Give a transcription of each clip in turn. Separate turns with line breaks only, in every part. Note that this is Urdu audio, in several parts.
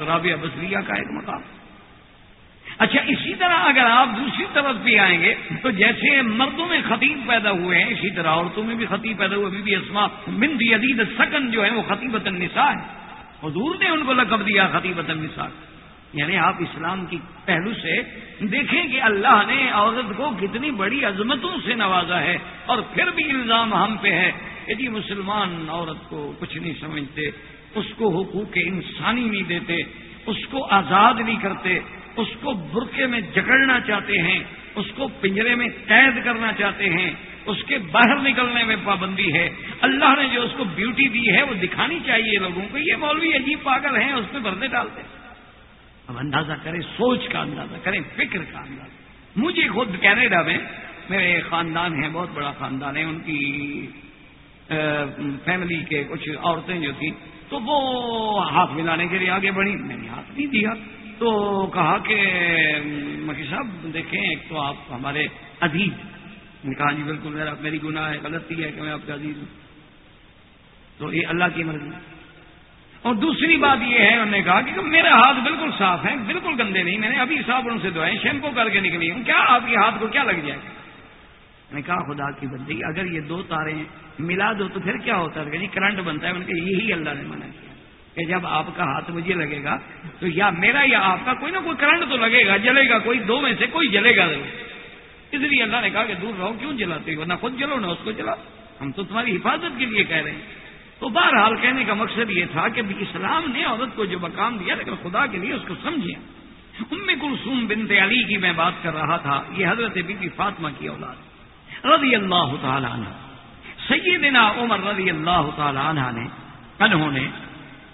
رابعہ بصریہ کا ایک مقام۔ اچھا اسی طرح اگر آپ دوسری طرف بھی آئیں گے، تو جیسے مردوں میں خطیب پیدا ہوئے ہیں، اسی طرح عورتوں میں بھی خطیب پیدا ہوئے بی بی اسما بند عدید سکن جو ہے وہ خطیبت النساء ہے حضور نے ان کو لقب دیا خطیبت النساء۔ یعنی آپ اسلام کی پہلو سے دیکھیں کہ اللہ نے عورت کو کتنی بڑی عظمتوں سے نوازا ہے، اور پھر بھی الزام ہم پہ ہے۔ کہ جی مسلمان عورت کو کچھ نہیں سمجھتے۔ اس کو حقوق انسانی نہیں دیتے، اس کو آزاد نہیں کرتے، اس کو برقے میں جکڑنا چاہتے ہیں، اس کو پنجرے میں قید کرنا چاہتے ہیں، اس کے باہر نکلنے میں پابندی ہے۔ اللہ نے جو اس کو بیوٹی دی ہے، وہ دکھانی چاہیے لوگوں کو، یہ مولوی عجیب پاگل ہیں، اس پہ بردے ڈالتے ہیں اب اندازہ کریں، سوچ کا اندازہ کریں، فکر کا اندازہ۔ مجھے خود کینیڈا میں، میرے خاندان ہیں، بہت بڑا خاندان ہے، ان کی فیملی کے کچھ عورتیں جو تھیں تو وہ ہاتھ ملانے کے لیے آگے بڑھی۔ میں نے ہاتھ نہیں دیا۔ تو کہا کہ مکی صاحب، دیکھیں، ایک تو آپ ہمارے عزیز نے کہا جی بالکل، میرا، میری گناہ ہے غلطی ہے کہ میں آپ کا عزیز ہوں۔ تو یہ اللہ کی مرضی۔ اور دوسری بات یہ ہے، انہوں نے کہا کہ میرا ہاتھ بالکل صاف ہے بالکل گندے نہیں۔ میں نے ابھی صابن سے دھوئے شیمپو کر کے نکلی ہوں۔ کیا آپ کے ہاتھ کو کیا لگ جائے؟ گا نے کہا خدا کی بندی اگر یہ دو تارے ملا دو تو پھر کیا ہوتا ہے؟ جی کرنٹ بنتا ہے، ان کے یہی اللہ نے منع کیا۔ کہ جب آپ کا ہاتھ مجھے لگے گا، تو یا میرا یا آپ کا، کوئی نہ کوئی کرنٹ تو لگے گا، جلے گا، کوئی دو میں سے کوئی جلے گا ضرور۔ اس لیے اللہ نے کہا کہ دور رہو، کیوں جلاتے ہو؟ نہ خود جلو، نہ اس کو جلا ہم تو تمہاری حفاظت کے لیے کہہ رہے ہیں۔ تو بہرحال کہنے کا مقصد یہ تھا کہ اسلام نے عورت کو جو مقام دیا، لیکن خدا کے لیے اس کو سمجھے ام کلثوم بنت علی کی میں بات کر رہا تھا، یہ حضرت بی بی فاطمہ کی اولاد۔ رضی اللہ تعالی عنہ۔ سیدنا عمر رضی اللہ تعالی عنہ نے، انہوں نے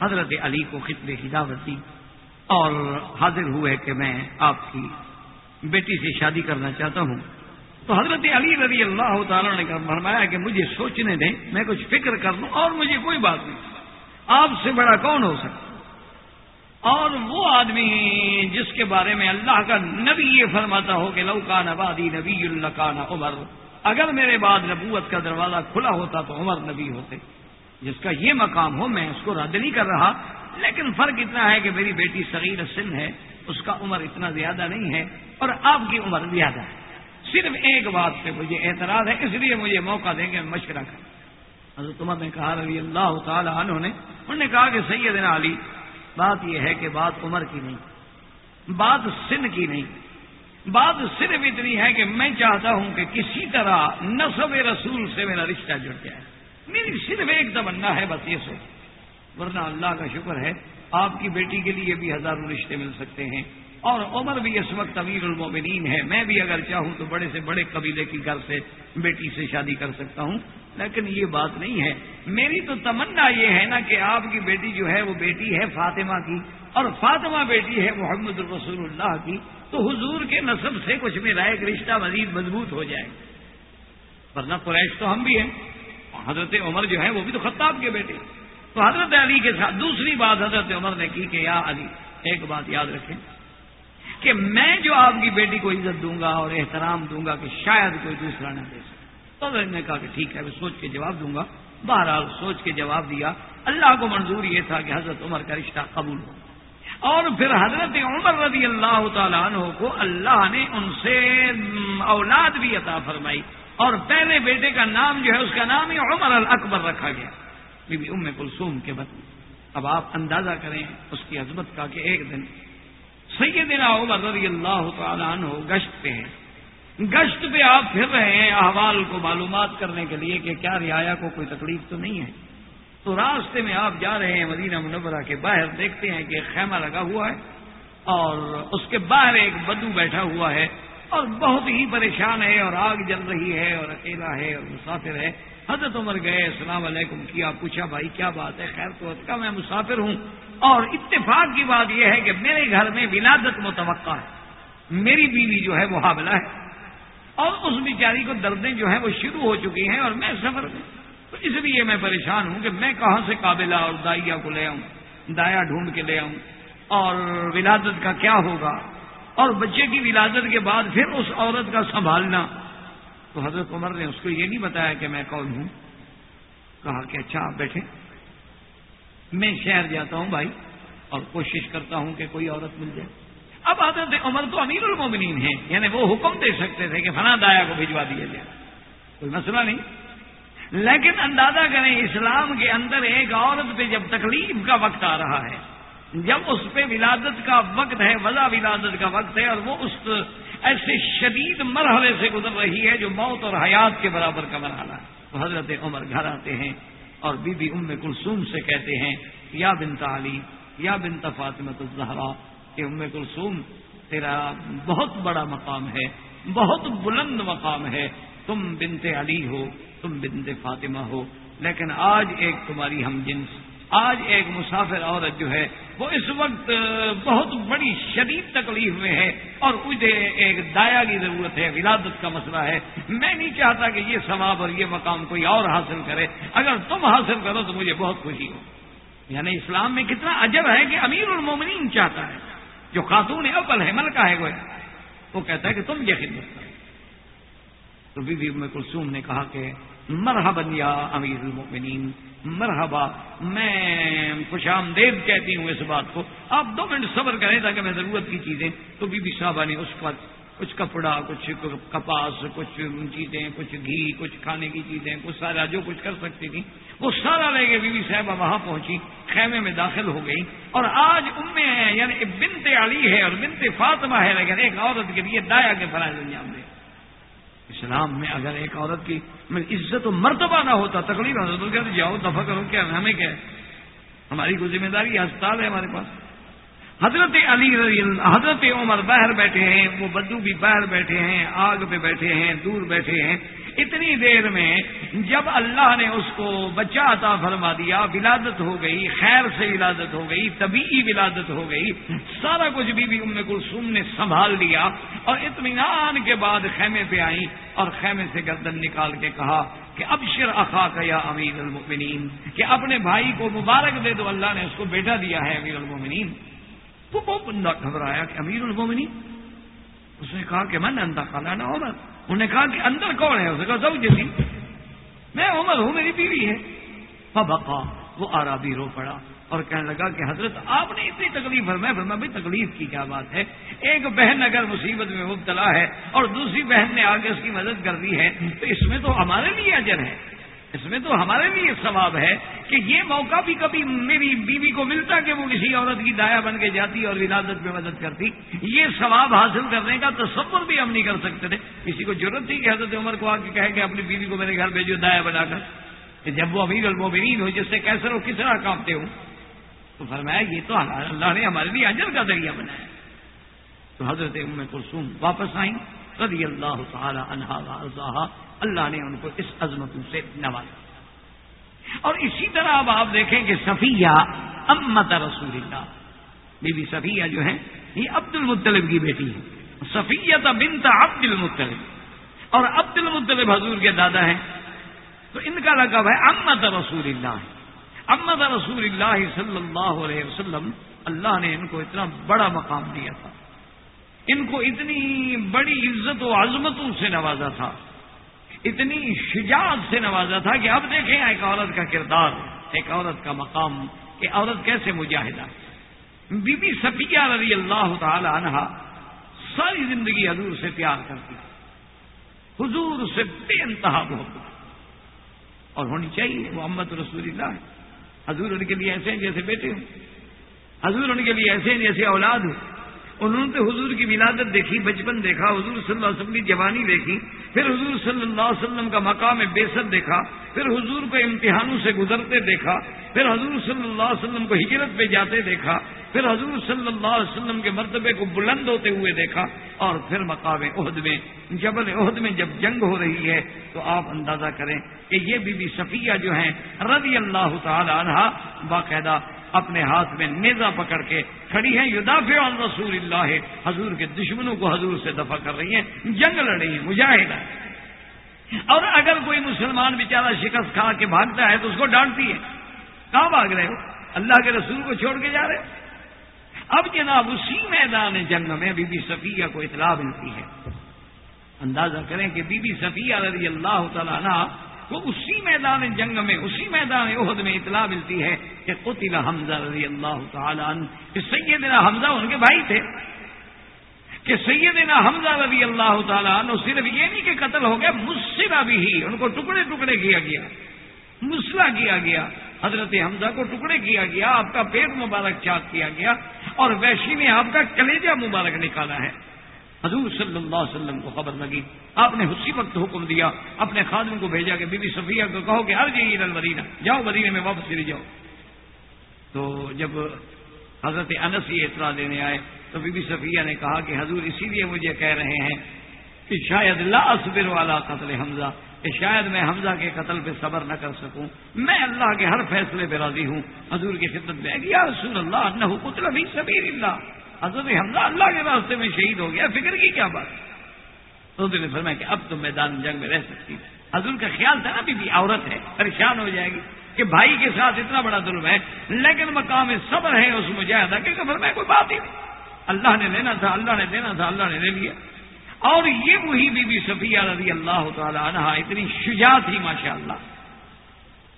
حضرت علی کو خطبے کی دعوت دی اور حاضر ہوئے کہ میں آپ کی بیٹی سے شادی کرنا چاہتا ہوں۔ تو حضرت علی رضی اللہ تعالیٰ نے فرمایا کہ مجھے سوچنے دیں، میں کچھ فکر کر لوں اور مجھے کوئی بات نہیں۔ آپ سے بڑا کون ہو سکتا؟ اور وہ آدمی جس کے بارے میں اللہ کا نبی یہ فرماتا ہو کہ لوکا نبادی نبی اللہ کا عمر۔ اگر میرے بعد نبوت کا دروازہ کھلا ہوتا تو عمر نبی ہوتے، جس کا یہ مقام ہو میں اس کو رد نہیں کر رہا، لیکن فرق اتنا ہے کہ میری بیٹی صغیر سن ہے، اس کا عمر اتنا زیادہ نہیں ہے اور آپ کی عمر زیادہ ہے۔ صرف ایک بات سے مجھے اعتراض ہے، اس لیے مجھے موقع دیں گے، مشورہ کر حضرت عمر نے کہا، رضی اللہ تعالی عنہ نے، انہوں نے کہا کہ سیدنا علی، بات یہ ہے کہ بات عمر کی نہیں، بات سن کی نہیں۔ بات صرف اتنی ہے کہ میں چاہتا ہوں کہ کسی طرح نصب رسول سے میرا رشتہ جڑ جائے۔ میری صرف ایک تمنا ہے، بس یہ سوچ۔ ورنہ اللہ کا شکر ہے، آپ کی بیٹی کے لیے بھی ہزاروں رشتے مل سکتے ہیں۔ اور عمر بھی اس وقت امیر المومنین ہے۔ میں بھی اگر چاہوں تو بڑے سے بڑے قبیلے کی گھر سے بیٹی سے شادی کر سکتا ہوں۔ لیکن یہ بات نہیں ہے۔ میری تو تمنا یہ ہے نا کہ آپ کی بیٹی جو ہے وہ بیٹی ہے فاطمہ کی، اور فاطمہ بیٹی ہے محمد الرسول اللہ کی۔ تو حضور کے نصب سے کچھ میرا ایک رشتہ مزید مضبوط ہو جائے۔ ورنہ قریش تو ہم بھی ہیں۔ حضرت عمر جو ہے وہ بھی تو خطاب کے بیٹے۔ تو حضرت علی کے ساتھ دوسری بات حضرت عمر نے کی کہ یا علی، ایک بات یاد رکھیں کہ میں جو آپ کی بیٹی کو عزت دوں گا اور احترام دوں گا کہ شاید کوئی دوسرا نہ دے سکے۔ تو میں نے کہا کہ ٹھیک ہے، میں سوچ کے جواب دوں گا۔ بہرحال سوچ کے جواب دیا۔ اللہ کو منظور یہ تھا کہ حضرت عمر کا رشتہ قبول ہو۔ اور پھر حضرت عمر رضی اللہ تعالیٰ عنہ کو اللہ نے ان سے اولاد بھی عطا فرمائی۔ اور پہلے بیٹے کا نام جو ہے، اس کا نام ہی عمر الاکبر رکھا گیا۔ بی بی ام کلثوم کے بدل اب آپ اندازہ کریں اس کی عظمت کا کہ ایک دن سیدنا عمر رضی اللہ تعالیٰ عنہ گشت پہ ہیں۔ گشت پہ آپ پھر رہے ہیں احوال کو معلومات کرنے کے لیے کہ کیا رعایا کو کوئی تکلیف تو نہیں ہے۔ تو راستے میں آپ جا رہے ہیں مدینہ منورہ کے باہر، دیکھتے ہیں کہ خیمہ لگا ہوا ہے اور اس کے باہر ایک بدو بیٹھا ہوا ہے اور بہت ہی پریشان ہے اور آگ جل رہی ہے اور اکیلا ہے اور مسافر ہے۔ حضرت عمر گئے، السلام علیکم، کیا پوچھا بھائی، کیا بات ہے؟ خیر تو کا میں مسافر ہوں۔ اور اتفاق کی بات یہ ہے کہ میرے گھر میں ولادت متوقع ہے۔ میری بیوی جو ہے وہ حاملہ ہے۔ اور اس بیچاری کو دردیں جو ہیں وہ شروع ہو چکی ہیں اور میں سفر میں تو اس لیے میں پریشان ہوں کہ میں کہاں سے قابلہ اور دائیا کو لے آؤں دایا ڈھونڈ کے لے آؤں۔ اور ولادت کا کیا ہوگا؟ اور بچے کی ولادت کے بعد پھر اس عورت کا سنبھالنا۔ تو حضرت عمر نے اس کو یہ نہیں بتایا کہ میں کون ہوں۔ کہا کہ اچھا آپ بیٹھے میں شہر جاتا ہوں بھائی اور کوشش کرتا ہوں کہ کوئی عورت مل جائے۔ اب حضرت عمر تو امیر المومنین ہیں یعنی وہ حکم دے سکتے تھے کہ فنا دایا کو بھجوا دیا جائے۔ کوئی مسئلہ نہیں۔ لیکن اندازہ کریں، اسلام کے اندر ایک عورت پہ جب تکلیف کا وقت آ رہا ہے، جب اس پہ ولادت کا وقت ہے، وضع ولادت کا وقت ہے، اور وہ اس ایسے شدید مرحلے سے گزر رہی ہے جو موت اور حیات کے برابر کا مرحلہ ہے۔ تو حضرت عمر گھر آتے ہیں اور بی بی ام کلثوم سے کہتے ہیں، یا بنت علی، یا بنت فاطمت الزہرا کہ ام کلثوم، تیرا بہت بڑا مقام ہے، بہت بلند مقام ہے۔ تم بنت علی ہو، تم بنت فاطمہ ہو۔ لیکن آج ایک تمہاری ہم جنس، آج ایک مسافر عورت جو ہے، وہ اس وقت بہت بڑی شدید تکلیف میں ہے۔ اور مجھے ایک دایا کی ضرورت ہے، ولادت کا مسئلہ ہے۔ میں نہیں چاہتا کہ یہ ثواب اور یہ مقام کوئی اور حاصل کرے۔ اگر تم حاصل کرو تو مجھے بہت خوشی ہو۔ یعنی اسلام میں کتنا عجب ہے کہ امیر المومنین چاہتا ہے۔ جو خاتون اول ہے، ملکہ ہے وہ وہ کہتا ہے کہ تم یہ خدمت کرو۔ تو بی بی میں کلسوم نے کہا کہ مرحبا یا امیر المؤمنین، مرحبا، میں خوش آمدید کہتی ہوں اس بات کو۔ آپ دو منٹ صبر کریں تاکہ میں ضرورت کی چیزیں، تو بی بی صاحبہ نے اس وقت کچھ کپڑا، کچھ کپاس، کچھ چیزیں، کچھ گھی، کچھ کھانے کی چیزیں، کچھ سارا جو کچھ کر سکتی تھی، وہ سارا لے کے بی بی صاحبہ وہاں پہنچی، خیمے میں داخل ہو گئی۔ اور آج امیں ہیں یعنی بنت علی ہے اور بنت فاطمہ ہے، لیکن ایک عورت کے لیے دایا کے فرائض انجام دے۔ اسلام میں اگر ایک عورت کی عزت و مرتبہ نہ ہوتا تکلیف ہوتا تو کہتے جاؤ، دفع کرو، کیا ہمیں کیا ہماری کوئی ذمہ داری ہسپتال ہے ہمارے پاس۔ حضرت علی رضی اللہ حضرت عمر باہر بیٹھے ہیں، وہ بدو بھی باہر بیٹھے ہیں، آگ پہ بیٹھے ہیں، دور بیٹھے ہیں۔ اتنی دیر میں جب اللہ نے اس کو بچہ عطا فرما دیا، ولادت ہو گئی، خیر سے ولادت ہو گئی طبی ولادت ہو گئی، سارا کچھ بی بی ام کلثوم نے سنبھال لیا اور اطمینان کے بعد خیمے پہ آئی اور خیمے سے گردن نکال کے کہا کہ اب شر اخا کا یا امیر المؤمنین، کہ اپنے بھائی کو مبارک دے دو، اللہ نے اس کو بیٹا دیا ہے، امیر المؤمنین۔ وہ بہت بندہ گھبرایا کہ امیر المؤمنین اس نے کہا کہ میں نے اندر کھانا نہ عمر۔ انہوں نے کہا کہ اندر کون ہے؟ اس نے کہا سب جیسی میں عمر ہوں، میری بیوی ہے۔ بقا وہ آرابی رو پڑا اور کہنے لگا کہ حضرت، آپ نے اتنی تکلیف میں فرما بھی تکلیف کی کیا بات ہے؟ ایک بہن اگر مصیبت میں مبتلا ہے اور دوسری بہن نے آگے اس کی مدد کر دی ہے، تو اس میں تو ہمارے لیے اجر ہے۔ اس میں تو ہمارے لیے ثواب ہے کہ یہ موقع بھی کبھی میری بیوی کو ملتا کہ وہ کسی عورت کی دایا بن کے جاتی اور ولادت میں مدد کرتی۔ یہ ثواب حاصل کرنے کا تصور بھی ہم نہیں کر سکتے تھے۔ کسی کو ضرورت تھی کہ حضرت عمر کو آ کے کہے کہ اپنی بیوی کو میرے گھر بھیجو دایا بنا کر۔ کہ جب وہ امیر المومنین ہو، جس سے کیسر ہو کس طرح کانپتے ہوں، تو فرمایا یہ تو اللہ نے ہمارے لیے اجر کا ذریعہ بنایا۔ تو حضرت ام کلثوم واپس آئیں، رضی اللہ تعالی عنہا اللہ نے ان کو اس عظمتوں سے نوازا۔ اور اسی طرح اب آپ دیکھیں کہ صفیہ امت رسول اللہ بی بی صفیہ جو ہے یہ عبد المطلب کی بیٹی ہے صفیہ بنت عبد المطلب اور عبد المطلب حضور کے دادا ہیں۔ تو ان کا لقب ہے امت رسول اللہ امت رسول اللہ صلی اللہ علیہ وسلم، اللہ نے ان کو اتنا بڑا مقام دیا تھا۔ ان کو اتنی بڑی عزت و عظمتوں سے نوازا تھا۔ اتنی شجاعت سے نوازا تھا کہ اب دیکھیں ایک عورت کا کردار، ایک عورت کا مقام کہ عورت کیسے مجاہدہ۔ بی بی صفیہ رضی اللہ تعالی عنہ ساری زندگی حضور سے پیار کرتی حضور سے بے انتہا محبت۔ اور ہونی چاہیے وہ محمد رسول اللہ۔ حضور ان کے لیے ایسے ہیں جیسے بیٹے ہوں۔ حضور ان کے لیے ایسے ہیں جیسے اولاد ہو انہوں نے حضور کی ولادت دیکھی، بچپن دیکھا، حضور صلی اللہ علیہ وسلم کی جوانی دیکھی، پھر حضور صلی اللہ علیہ وسلم کا مقام بیست دیکھا، پھر حضور کو امتحانوں سے گزرتے دیکھا، پھر حضور صلی اللہ علیہ وسلم کو ہجرت پہ جاتے دیکھا، پھر حضور صلی اللہ علیہ وسلم کے مرتبے کو بلند ہوتے ہوئے دیکھا، اور پھر مقام عہد میں، جبل عہد میں جب جنگ ہو رہی ہے، تو آپ اندازہ کریں کہ یہ بی بی صفیہ جو ہیں، رضی اللہ تعالی عنہ، باقاعدہ اپنے ہاتھ میں نیزا پکڑ کے کھڑی ہیں، یدافع عن رسول اللہ۔ حضور کے دشمنوں کو حضور سے دفع کر رہی ہیں۔ جنگ لڑ رہی ہیں، مجاہدہ۔ اور اگر کوئی مسلمان بیچارہ شکست کھا کے بھاگتا ہے تو اس کو ڈانٹتی ہے۔ کہاں بھاگ رہے ہو؟ اللہ کے رسول کو چھوڑ کے جا رہے ہو؟ اب جناب، اسی میدان جنگ میں بی بی صفیہ کو اطلاع ملتی ہے۔ اندازہ کریں کہ بی بی صفیہ رضی اللہ تعالیٰ وہ اسی میدان جنگ میں، اسی میدان عہد میں اطلاع ملتی ہے کہ قتل حمزہ رضی اللہ تعالیٰ کہ سیدنا حمزہ ان کے بھائی تھے۔ کہ سیدنا حمزہ رضی اللہ تعالیٰ عنہ صرف یہ نہیں کہ قتل ہو گیا مسرا بھی ہی، ان کو ٹکڑے ٹکڑے کیا گیا۔ مسلا کیا گیا۔ حضرت حمزہ کو ٹکڑے کیا گیا، آپ کا پیٹ مبارک چاک کیا گیا اور ویشی نے آپ کا کلیجہ مبارک نکالا ہے۔ حضور صلی اللہ علیہ وسلم کو خبر لگی۔ آپ نے اسی وقت حکم دیا، اپنے خادم کو بھیجا کہ بی بی صفیہ کو کہو کہ ہر جی المدینہ، جاؤ مدینہ میں واپس لے جاؤ۔ تو جب حضرت انس یہ اطلاع دینے آئے تو بی بی صفیہ نے کہا کہ حضور اسی لیے مجھے کہہ رہے ہیں کہ شاید لا اصبر والا قتل حمزہ، کہ شاید میں حمزہ کے قتل پہ صبر نہ کر سکوں۔ میں اللہ کے ہر فیصلے پہ راضی ہوں۔ حضور کی خدمت میں یا رسول اللہ نہ قتل بھی سبیر اللہ۔ حضرت حمزہ اللہ کے راستے میں شہید ہو گیا، فکر کی کیا بات؟ تو نے فرمایا کہ اب تو میدان جنگ میں رہ سکتی حضور کا خیال تھا نا بھی عورت ہے، پریشان ہو جائے گی کہ بھائی کے ساتھ اتنا بڑا ظلم ہے، لیکن مقام صبر ہے اس مجاہدہ کہ فرمایا کوئی بات ہی نہیں۔ اللہ نے لینا تھا، اللہ نے دینا تھا، اللہ نے لے لیا۔ اور یہ وہی بی بی صفیہ رضی اللہ تعالی عنہ، اتنی شجاع تھی ماشاء اللہ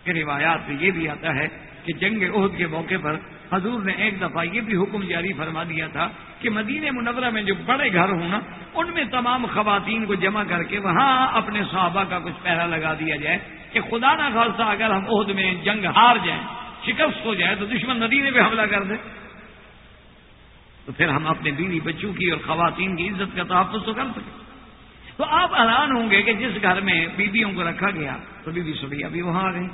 کہ روایات میں یہ بھی آتا ہے کہ جنگ عہد کے موقع پر حضور نے ایک دفعہ یہ بھی حکم جاری فرما دیا تھا کہ مدینہ منورہ میں جو بڑے گھر ہوں نا، ان میں تمام خواتین کو جمع کر کے وہاں اپنے صحابہ کا کچھ پہرا لگا دیا جائے کہ خدا نہ خالصہ اگر ہم عہد میں جنگ ہار جائیں، شکست ہو جائے تو دشمن مدینے پہ حملہ کر دے۔ تو پھر ہم اپنے بیوی بچوں کی اور خواتین کی عزت کا تحفظ تو کر سکیں۔ تو آپ حیران ہوں گے کہ جس گھر میں بیویوں کو رکھا گیا تو بی بی سبھی ابھی وہاں آ گئی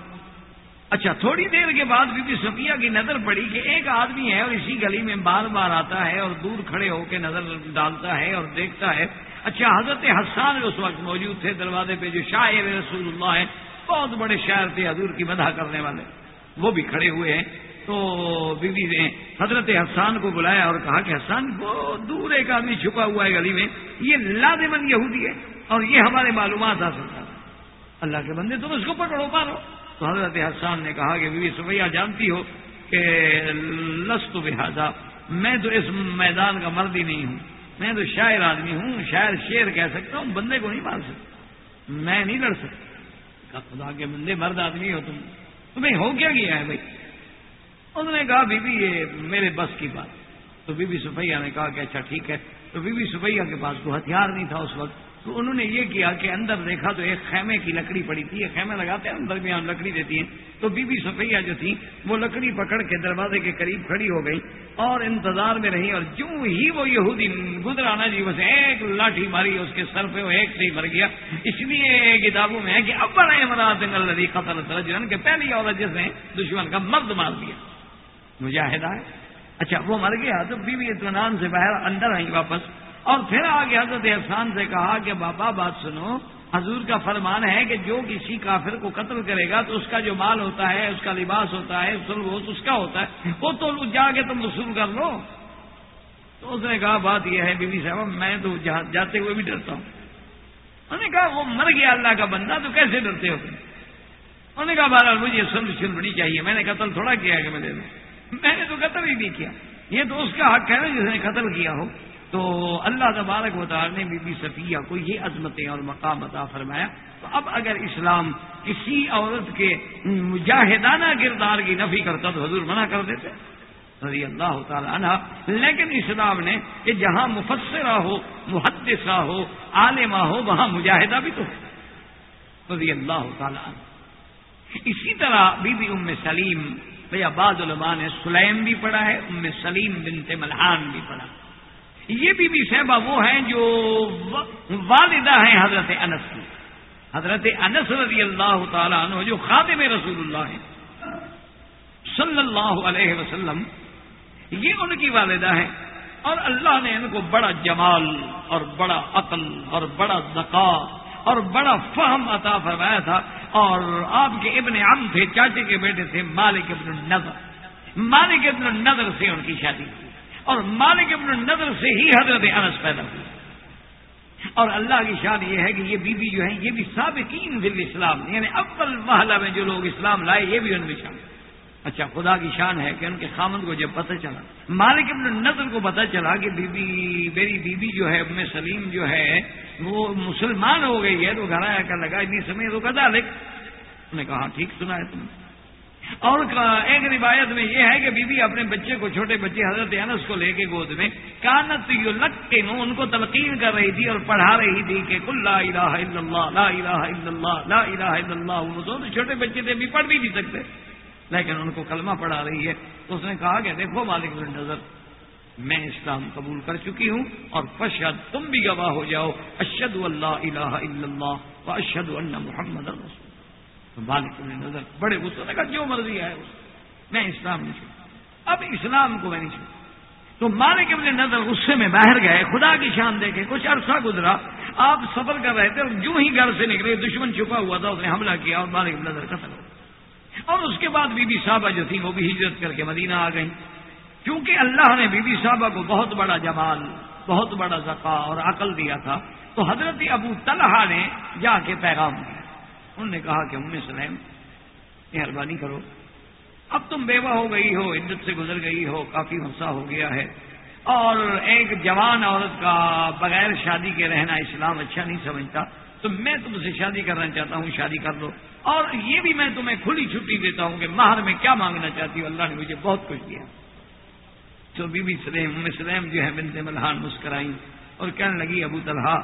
اچھا تھوڑی دیر کے بعد بی بی صفیہ کی نظر پڑی کہ ایک آدمی ہے اور اسی گلی میں بار بار آتا ہے اور دور کھڑے ہو کے نظر ڈالتا ہے اور دیکھتا ہے۔ اچھا حضرت حسان اس وقت موجود تھے دروازے پہ، جو شاعر رسول اللہ ہے بہت بڑے شاعر تھے، حضور کی مدح کرنے والے، وہ بھی کھڑے ہوئے ہیں۔ تو بی بی نے حضرت حسان کو بلایا اور کہا کہ حسان، بہت دور ایک آدمی چھپا ہوا ہے گلی میں، یہ لازمن یہودی ہے اور یہ ہمارے معلومات حاصل کر اللہ کے بندے، تم اس کو پکڑو پارو تو حضرت حسان نے کہا کہ بیوی سبھیا جانتی ہو کہ لست بحاظہ میں تو اس میدان کا مرد ہی نہیں ہوں۔ میں تو شاعر آدمی ہوں، شاعر، شیر کہہ سکتا ہوں، بندے کو نہیں مار سکتا۔ میں نہیں لڑ سکتا۔ خدا کے بندے، مرد آدمی ہو تم۔ تمہیں ہو کیا گیا ہے بھائی؟ انہوں نے کہا بی بی یہ میرے بس کی بات۔ تو بی بی سفیا نے کہا کہ اچھا ٹھیک ہے۔ تو بی بی سفیا کے پاس کوئی ہتھیار نہیں تھا اس وقت۔ تو انہوں نے یہ کیا کہ اندر دیکھا تو ایک خیمے کی لکڑی پڑی تھی یہ خیمے لگاتے ہیں، اندر بھی ہم لکڑی دیتی ہیں۔ تو بی بی سفیا جو تھی، وہ لکڑی پکڑ کے دروازے کے قریب کھڑی ہو گئی اور انتظار میں رہی اور جو ہی وہ یہودی گزرا نا جی اسے ایک لاٹھی ماری، اس کے سر پہ وہ ایک سے ہی مر گیا۔ اس لیے کتابوں میں ہے کہ اب امراض الدی قتل سرجن کہ پہلی عورت جس نے دشمن کا مرد مار دیا۔ مجاہدہ ہے۔ اچھا وہ مر گیا تو بیوی اطمینان سے باہر اندر آئی واپس۔ اور پھر آگے حضرت احسان سے کہا کہ بابا بات سنو، حضور کا فرمان ہے کہ جو کسی کافر کو قتل کرے گا تو اس کا جو مال ہوتا ہے، اس کا لباس ہوتا ہے، اس کا ہوتا ہے۔ وہ تو جا کے تم وصول کر لو۔ تو اس نے کہا، بات یہ ہے بی بی صاحب، میں تو جاتے ہوئے بھی ڈرتا ہوں۔ انہوں نے کہا، وہ مر گیا اللہ کا بندہ، تو کیسے ڈرتے ہو انہوں نے کہا، بہرحال مجھے سن بڑی چاہیے۔ میں نے قتل تھوڑا کیا کہ میں دے دوں۔ میں نے تو قتل ہی نہیں کیا۔ یہ تو اس کا حق ہے نا جس نے قتل کیا ہو۔ تو اللہ تبارک وطار نے بی بی صفیہ کو یہ عظمتیں اور مقام عطا فرمایا تو اب اگر اسلام کسی عورت کے مجاہدانہ کردار کی نفی کرتا تو حضور منع کر دیتے رضی اللہ تعالیٰ عنہ۔ لیکن اسلام نے کہ جہاں مفسرہ ہو، محدثہ ہو، عالمہ ہو، وہاں مجاہدہ بھی تو ہے۔ رضی اللہ تعالیٰ عنہ۔ اسی طرح بی بی ام سلیم بھیا بعض علماء نے سلیم بھی پڑھا ہے، ام سلیم بنت ملحان بھی پڑھا۔ یہ بی بی صاحبہ وہ ہیں جو والدہ ہیں حضرت انس کی۔ حضرت انس رضی اللہ تعالیٰ عنہ جو خادم رسول اللہ ہیں۔ صلی اللہ علیہ وسلم، یہ ان کی والدہ ہیں۔ اور اللہ نے ان کو بڑا جمال اور بڑا عقل اور بڑا ذکا اور بڑا فہم عطا فرمایا تھا۔ اور آپ کے ابن عم تھے، چاچے کے بیٹے تھے مالک ابن النظر مالک ابن النظر سے ان کی شادی تھی اور مالک ابن نظر سے ہی حضرت انس پیدا ہوئی۔ اور اللہ کی شان یہ ہے کہ یہ بیوی جو ہے یہ بھی سابقین فی اسلام یعنی اول محلہ میں جو لوگ اسلام لائے، یہ بھی ان میں شامل۔ اچھا خدا کی شان ہے کہ ان کے خامد کو جب پتہ چلا، مالک ابن نظر کو پتہ چلا کہ بی بی میری بیوی جو ہے، ابن سلیم جو ہے، وہ مسلمان ہو گئی ہے تو گھر آیا کر لگا، اتنی سمے تو کدا لکھ نے کہا ہاں، ٹھیک سنا ہے تم۔ نے اور ایک روایت میں یہ ہے کہ بی بی اپنے بچے کو چھوٹے بچے حضرت انس کو لے کے گود میں کانت یو لگ ان کو تلقین کر رہی تھی اور پڑھا رہی تھی کہ کل لا الہ الا اللہ، لا الہ الا اللہ، لا الہ الا اللہ، وہ چھوٹے بچے تھے بھی پڑھ بھی نہیں سکتے۔ لیکن ان کو کلمہ پڑھا رہی ہے۔ تو اس نے کہا کہ دیکھو مالک نظر میں اسلام قبول کر چکی ہوں اور فشد تم بھی گواہ ہو جاؤ اشد اللہ الہ الا اللہ و اشد اللہ محمد رسول مالک نے نظر بڑے غصے نے کہا، جو مرضی ہے میں اسلام نہیں چھوڑ اب اسلام کو میں نہیں چھوڑ تو مالک ابن نظر غصے میں باہر گئے، خدا کی شان دیکھے، کچھ عرصہ گزرا۔ آپ سفر کر رہے تھے اور جو ہی گھر سے نکلے، دشمن چھپا ہوا تھا، اس نے حملہ کیا اور مالک ابن نظر قتل ہو اور اس کے بعد بی بی صاحبہ جو تھی، وہ بھی ہجرت کر کے مدینہ آ گئی کیونکہ اللہ نے بی بی صاحبہ کو بہت بڑا جمال، بہت بڑا زکا اور عقل دیا تھا، تو حضرت ابو طلحہ نے جا کے پیغام دیا۔ انہوں نے کہا کہ ام سلیم مہربانی کرو۔ اب تم بیوہ ہو گئی ہو، عدت سے گزر گئی ہو، کافی غصہ ہو گیا ہے۔ اور ایک جوان عورت کا بغیر شادی کے رہنا اسلام اچھا نہیں سمجھتا۔ تو میں تم سے شادی کرنا چاہتا ہوں، شادی کر لو۔ اور یہ بھی میں تمہیں کھلی چھٹی دیتا ہوں کہ مہر میں کیا مانگنا چاہتی ہوں اللہ نے مجھے بہت کچھ دیا تو بی بی سلیم ام سلیم جو ہے، بنت ملحان مسکرائی اور کہنے لگی، ابو طلحہ،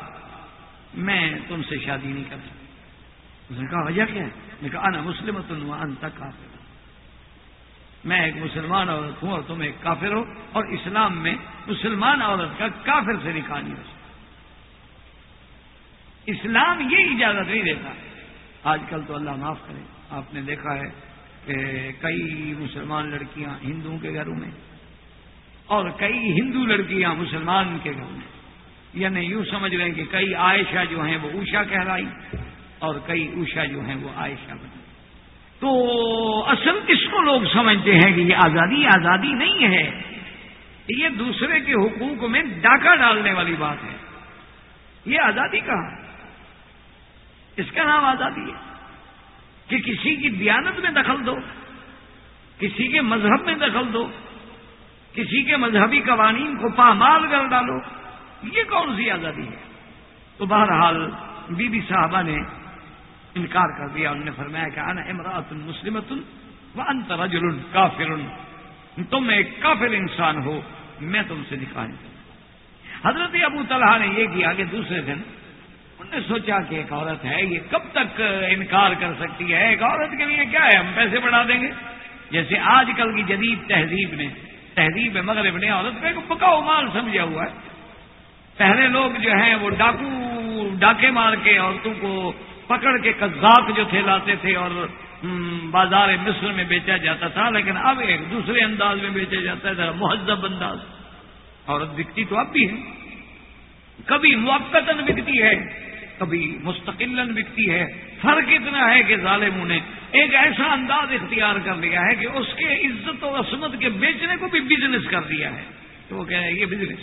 میں تم سے شادی نہیں کر سکتا۔ اس نے کہا، وجہ کیا ہے؟ میں کہا، انا مسلم تن تک کافر. میں ایک مسلمان عورت ہوں اور تم ایک کافر ہو اور اسلام میں مسلمان عورت کا کافر سے نکاح نہیں ہو سکتا۔ اسلام یہ اجازت نہیں دیتا۔ آج کل تو اللہ معاف کرے، آپ نے دیکھا ہے کہ کئی مسلمان لڑکیاں ہندوؤں کے گھروں میں اور کئی ہندو لڑکیاں مسلمان کے گھر میں۔ یعنی یوں سمجھ رہے ہیں کہ کئی عائشہ جو ہیں وہ اوشا کہلائی۔ اور کئی اوشا جو ہیں وہ عائشہ بنی تو اصل کس کو لوگ سمجھتے ہیں کہ یہ آزادی آزادی نہیں ہے؟ یہ دوسرے کے حقوق میں ڈاکہ ڈالنے والی بات ہے۔ یہ آزادی کہاں؟ اس کا نام آزادی ہے۔ کہ کسی کی دیانت میں دخل دو، کسی کے مذہب میں دخل دو، کسی کے مذہبی قوانین کو پامال کر ڈالو۔ یہ کون سی آزادی ہے؟ تو بہرحال بی بی صاحبہ نے انکار کر دیا انہوں نے فرمایا کہ انا امراۃ مسلمت و انت رجل کافر تم ایک کافر انسان ہو، میں تم سے نکال حضرت ابو طلحہ نے یہ کیا کہ دوسرے دن انہوں نے سوچا کہ ایک عورت ہے، یہ کب تک انکار کر سکتی ہے؟ ایک عورت کے لیے کیا ہے؟ ہم پیسے بڑھا دیں گے۔ جیسے آج کل کی جدید تہذیب نے، تہذیب مغرب نے عورت کو ایک پکاؤ مال سمجھا ہوا ہے۔ پہلے لوگ جو ہیں وہ ڈاکو، ڈاکے مار کے عورتوں کو پکڑ کے قزاق جو تھے لاتے تھے اور بازار مصر میں بیچا جاتا تھا، لیکن اب ایک دوسرے انداز میں بیچا جاتا ہے، ذرا مہذب انداز۔ عورت بکتی تو اب بھی ہے۔ کبھی موقع بکتی ہے، کبھی مستقل بکتی ہے۔ فرق اتنا ہے کہ ظالموں نے ایک ایسا انداز اختیار کر لیا ہے کہ اس کے عزت و عصمت کے بیچنے کو بھی بزنس کر دیا ہے۔ تو وہ کہہ رہے ہیں، یہ بزنس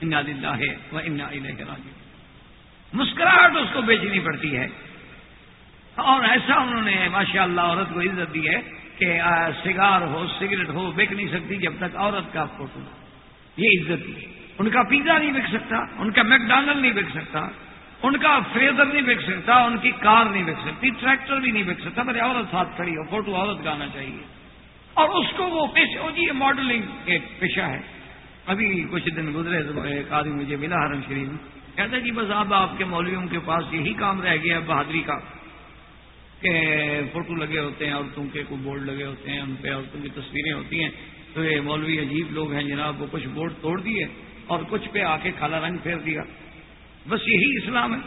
انا دلہ ہے وہ انا راجی مسکراہٹ اس کو بیچنی پڑتی ہے۔ اور ایسا انہوں نے ماشاء اللہ عورت کو عزت دی ہے کہ سگار ہو، سگریٹ ہو، بک نہیں سکتی جب تک عورت کا فوٹو یہ عزت دی ان کا پیزا نہیں بک سکتا، ان کا میکڈانل نہیں بک سکتا، ان کا فریزر نہیں بک سکتا، ان کی کار نہیں بک سکتی، ٹریکٹر بھی نہیں بک سکتا میرے عورت ساتھ کھڑی ہو، فوٹو عورت کا آنا چاہیے۔ اور اس کو وہ پیشہ جی یہ ماڈلنگ ایک پیشہ ہے۔ ابھی کچھ دن گزرے تو ایک آدمی مجھے ملا، حرم شریف میں۔ کہتا جی بس اب آپ کے مولویوں کے پاس یہی کام رہ گیا ہے، بہادری کا، کہ فوٹو لگے ہوتے ہیں، عورتوں کے کوئی بورڈ لگے ہوتے ہیں، ان پہ عورتوں کی تصویریں ہوتی ہیں۔ تو یہ مولوی عجیب لوگ ہیں جناب، وہ کچھ بورڈ توڑ دیے اور کچھ پہ آ کے کالا رنگ پھیر دیا۔ بس یہی اسلام ہے۔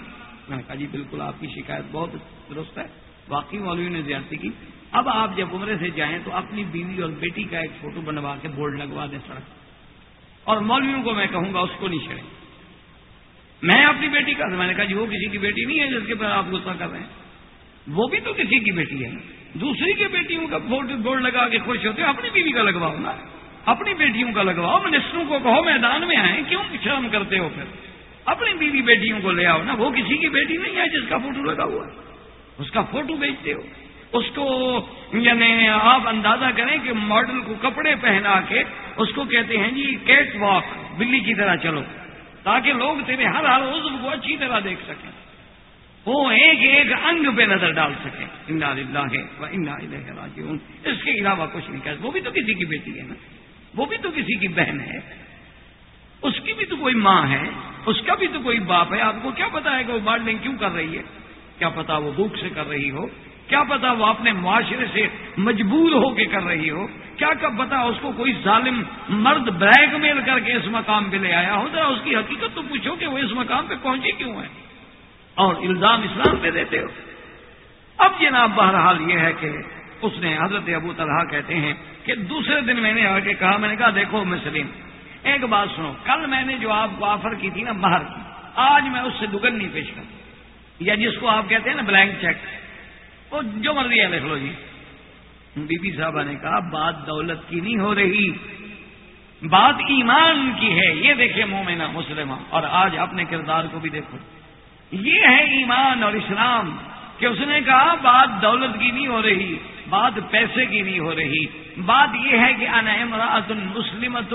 میں نے کہا جی بالکل، آپ کی شکایت بہت درست ہے۔ واقعی مولوی نے زیادتی کی۔ اب آپ جب عمرے سے جائیں تو اپنی بیوی اور بیٹی کا ایک فوٹو بنوا کے بورڈ لگوا دیں سڑک۔ اور مولویوں کو میں کہوں گا، اس کو نہیں چھڑیں۔ میں اپنی بیٹی کا میں نے کہا جی وہ کسی کی بیٹی نہیں ہے جس کے پر آپ غصہ کر رہے ہیں۔ وہ بھی تو کسی کی بیٹی ہے۔ دوسری کی بیٹیوں کا بورڈ لگا کے خوش ہوتے ہیں، اپنی بیوی کا لگواؤ نا۔ اپنی بیٹیوں کا لگواؤ۔ منسٹروں کو کہو، میدان میں آئے کیوں شرم کرتے ہو پھر؟ اپنی بیوی بیٹیوں کو لے آؤ نا۔ وہ کسی کی بیٹی نہیں ہے جس کا فوٹو لگا ہوا ہے۔ اس کا فوٹو بیچتے ہو۔ اس کو یعنی آپ اندازہ کریں کہ ماڈل کو کپڑے پہنا کے اس کو کہتے ہیں جی کیٹ واک بلی کی طرح چلو۔ تاکہ لوگ تیرے ہر ہر عزو کو اچھی طرح دیکھ سکیں۔ وہ ایک ایک انگ پہ نظر ڈال سکے انا ہے وہ انا راجعون۔ اس کے علاوہ کچھ نہیں کہتے وہ بھی تو کسی کی بیٹی ہے نا۔ وہ بھی تو کسی کی بہن ہے۔ اس کی بھی تو کوئی ماں ہے۔ اس کا بھی تو کوئی باپ ہے۔ آپ کو کیا پتا ہے کہ وہ ماڈلنگ کیوں کر رہی ہے؟ کیا پتا وہ بھوک سے کر رہی ہو؟ کیا پتا وہ اپنے معاشرے سے مجبور ہو کے کر رہی ہو؟ کیا کب پتا اس کو کوئی ظالم مرد بلیک میل کر کے اس مقام پہ لے آیا ہو؟ ذرا اس کی حقیقت تو پوچھو کہ وہ اس مقام پہ پہنچی کیوں ہے اور الزام اسلام پہ دیتے ہو۔ اب جناب بہرحال یہ ہے کہ اس نے حضرت ابو طلحہ کہتے ہیں کہ دوسرے دن میں نے آ کے کہا، میں نے کہا، دیکھو مسلم، ایک بات سنو، کل میں نے جو آپ کو آفر کی تھی نا باہر کی، آج میں اس سے دگن نہیں پیش کروں۔ یا جس کو آپ کہتے ہیں نا بلینک چیک۔ وہ جو مرضی ہے لکھ لو جی۔ بی بی صاحبہ نے کہا، بات دولت کی نہیں ہو رہی۔ بات ایمان کی ہے۔ یہ دیکھے مومنا مسلمہ۔ اور آج اپنے کردار کو بھی دیکھو۔ یہ ہے ایمان اور اسلام کہ اس نے کہا، بات دولت کی نہیں ہو رہی، بات پیسے کی نہیں ہو رہی۔ بات یہ ہے کہ ان امراۃ مسلمت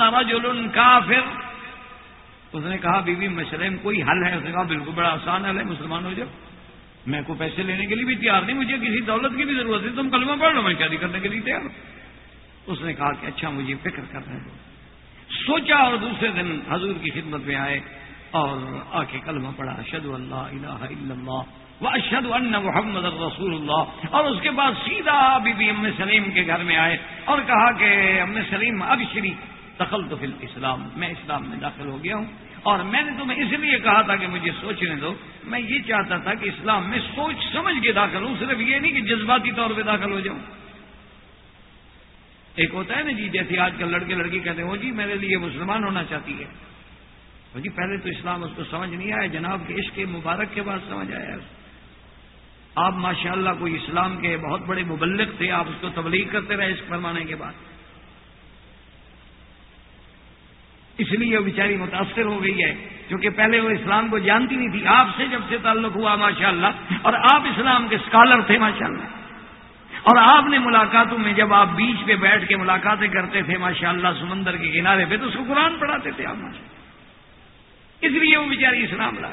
رجل کافر۔ اس نے کہا، بی بی مشرم کوئی حل ہے؟ اس نے کہا، بالکل بڑا آسان حل ہے، مسلمان ہو جاؤ۔ میں کو پیسے لینے کے لیے بھی تیار نہیں، مجھے کسی دولت کی بھی ضرورت ہے تم کلمہ پڑھ لو، میں شادی کرنے کے لیے تیار اس نے کہا کہ اچھا مجھے فکر کر رہے دو سوچا اور دوسرے دن حضور کی خدمت میں آئے اور آ کے کلمہ پڑھا شد اللہ الہ الا اللہ وہ اشد ان محمد رسول اللہ۔ اور اس کے بعد سیدھا بی بی ام سلیم کے گھر میں آئے اور کہا کہ ام سلیم اب شری دخل تو فل اسلام میں اسلام میں داخل ہو گیا ہوں۔ اور میں نے تمہیں اس لیے کہا تھا کہ مجھے سوچنے دو، میں یہ چاہتا تھا کہ اسلام میں سوچ سمجھ کے داخل ہوں، صرف یہ نہیں کہ جذباتی طور پہ داخل ہو جاؤں۔ ایک ہوتا ہے نا جی جیسے آج کل لڑکے لڑکی کہتے ہیں، وہ جی میرے لیے مسلمان ہونا چاہتی ہے۔ جی پہلے تو اسلام اس کو سمجھ نہیں آیا، جناب کے عشق مبارک کے بعد سمجھ آیا۔ آپ ماشاء اللہ کوئی اسلام کے بہت بڑے مبلک تھے، آپ اس کو تبلیغ کرتے رہے اس فرمانے کے بعد۔ اس لیے وہ بیچاری متاثر ہو گئی ہے، کیونکہ پہلے وہ اسلام کو جانتی نہیں تھی۔ آپ سے جب سے تعلق ہوا ماشاء اللہ اور آپ اسلام کے اسکالر تھے ماشاء اللہ اور آپ نے ملاقاتوں میں جب آپ بیچ پہ بیٹھ کے ملاقاتیں کرتے تھے ماشاء اللہ سمندر کے کنارے پہ، تو اس کو قرآن پڑھاتے تھے آپ ماشاء اس لیے وہ بیچاری اسلام لا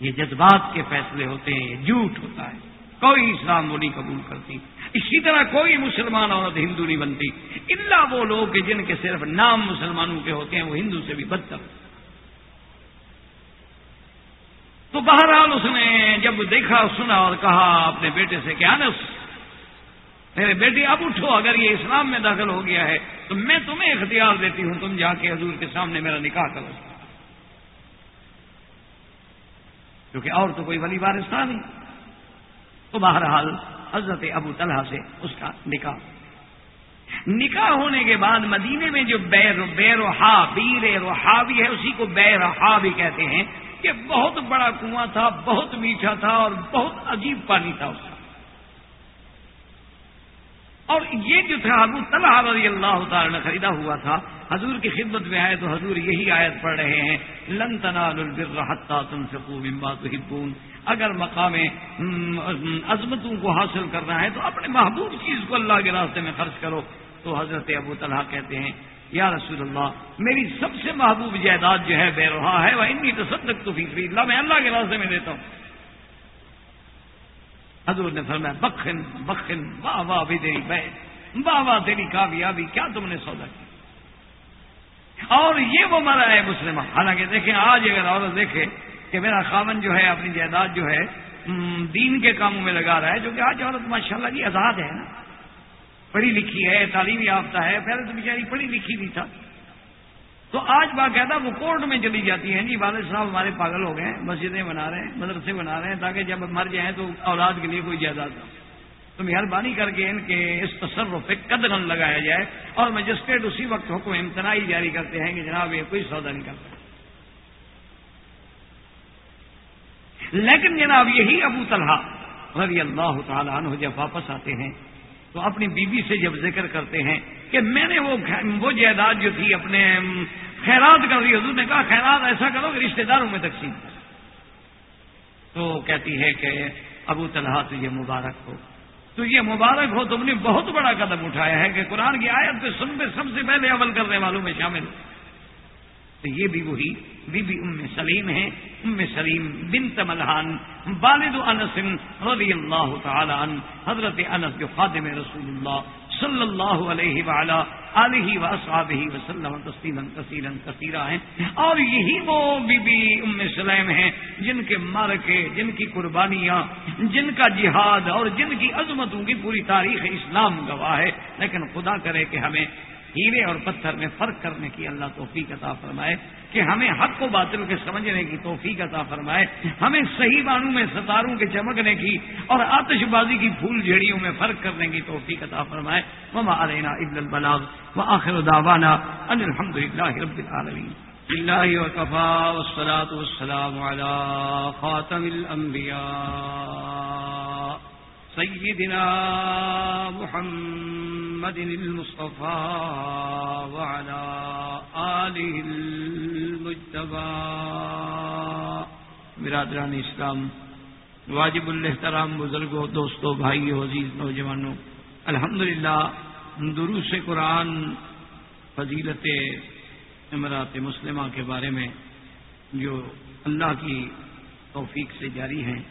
یہ جذبات کے فیصلے ہوتے ہیں، یہ جھوٹ ہوتا ہے۔ کوئی اسلام وہ نہیں قبول کرتی۔ اسی طرح کوئی مسلمان عورت ہندو نہیں بنتی۔ اللہ وہ لوگ کہ جن کے صرف نام مسلمانوں کے ہوتے ہیں، وہ ہندو سے بھی بدتر۔ تو بہرحال اس نے جب دیکھا، سنا اور کہا، اپنے بیٹے سے کیا نا میرے بیٹے، اب اٹھو، اگر یہ اسلام میں داخل ہو گیا ہے، تو میں تمہیں اختیار دیتی ہوں، تم جا کے حضور کے سامنے میرا نکاح کرو۔ کیونکہ اور تو کوئی ولی وارث تھا نہیں۔ تو بہرحال حضرت ابو طلحہ سے اس کا نکاح۔ نکاح ہونے کے بعد مدینے میں جو بیر بے روحا بیر روحا بھی ہے، اسی کو بے رحا بھی کہتے ہیں کہ بہت بڑا کنواں تھا، بہت میٹھا تھا اور بہت عجیب پانی تھا اس کا۔ اور یہ جو تھا، ابو طلحہ رضی اللہ تعالی نے خریدا ہوا تھا حضور کی خدمت میں آئے تو حضور یہی آیت پڑھ رہے ہیں، لن تنالوا البر حتى تنفقوا مما تحبون. اگر مقام عظمتوں کو حاصل کرنا ہے تو اپنے محبوب چیز کو اللہ کے راستے میں خرچ کرو۔ تو حضرت ابو طلحہ کہتے ہیں، یا رسول اللہ، میری سب سے محبوب جائیداد جو ہے بے روحا ہے، وہ انی تصدق تو فیصری اللہ، میں اللہ کے راستے میں دیتا ہوں۔ حضور نے فرمایا، بخن بخن، واہ واہ، بھی تیری بہ واہ واہ، تیری کامیابی، کیا تم نے سودا کیا؟ اور یہ وہ مرا ہے مسلمان حالانکہ دیکھیں، آج اگر عورت دیکھے کہ میرا خامن جو ہے، اپنی جائیداد جو ہے دین کے کاموں میں لگا رہا ہے، جو کہ آج عورت ماشاء اللہ کی جی آزاد ہے نا۔ پڑھی لکھی ہے تعلیم یافتہ ہے، پہلے تو بیچاری پڑھی لکھی نہیں تھا۔ تو آج باقاعدہ وہ کورٹ میں چلی جاتی ہیں۔ جی والد صاحب ہمارے پاگل ہو گئے ہیں، مسجدیں بنا رہے ہیں، مدرسے بنا رہے ہیں، تاکہ جب مر جائیں تو اولاد کے لیے کوئی جائیداد نہ ہو۔ تو مہربانی کر کے ان کے اس تصرف پہ قدغن لگایا جائے اور مجسٹریٹ اسی وقت حکم امتناعی جاری کرتے ہیں کہ جناب یہ کوئی سودا نہیں کرتا۔ لیکن جناب یہی ابو طلحہ رضی اللہ تعالیٰ عنہ جب واپس آتے ہیں تو اپنی بیوی سے جب ذکر کرتے ہیں کہ میں نے وہ وہ جائیداد جو تھی اپنے خیرات کر دی حضور نے کہا خیرات ایسا کرو کہ رشتہ داروں میں تقسیم۔ کرو تو کہتی ہے کہ ابو طلحہ تجھے مبارک ہو۔ تو یہ مبارک ہو تم نے بہت بڑا قدم اٹھایا ہے کہ قرآن کی آیت پہ سن پہ سب سے پہلے عمل کرنے والوں میں شامل تو یہ بھی وہی بی بی ام سلیم ہے ام سلیم بنت ملحان والد انس رضی اللہ تعالی عنہ، حضرت انس جو خادم رسول اللہ صلی اللہ علیہ وعلا علیہ وصحابہ وسلم تسلیم کثیرا کثیرا ہیں۔ اور یہی وہ بی بی ام سلیم ہیں جن کے مارکے، جن کی قربانیاں، جن کا جہاد اور جن کی عظمتوں کی پوری تاریخ اسلام گواہ ہے۔ لیکن خدا کرے کہ ہمیں ہیرے اور پتھر میں فرق کرنے کی اللہ توفیق عطا فرمائے، کہ ہمیں حق کو باطل کے سمجھنے کی توفیق عطا فرمائے، ہمیں صحیح بانوں میں ستاروں کے چمکنے کی اور آتش بازی کی پھول جھیڑیوں میں فرق کرنے کی توفیق عطا فرمائے۔ وما علینا ابن البلاغ، وآخر دعوانا ان الحمد للہ رب العالمین۔ اللہ وکفا والصلاة والسلام على خاتم الانبیاء سيدنا محمد المصطفى وعلى آله المجتبى. برادران اسلام، واجب الحترام بزرگوں، دوستوں، بھائیوں، عزیز نوجوانوں، الحمدللہ دروس قرآن فضیلت امرات مسلمہ کے بارے میں جو اللہ کی توفیق سے جاری ہیں،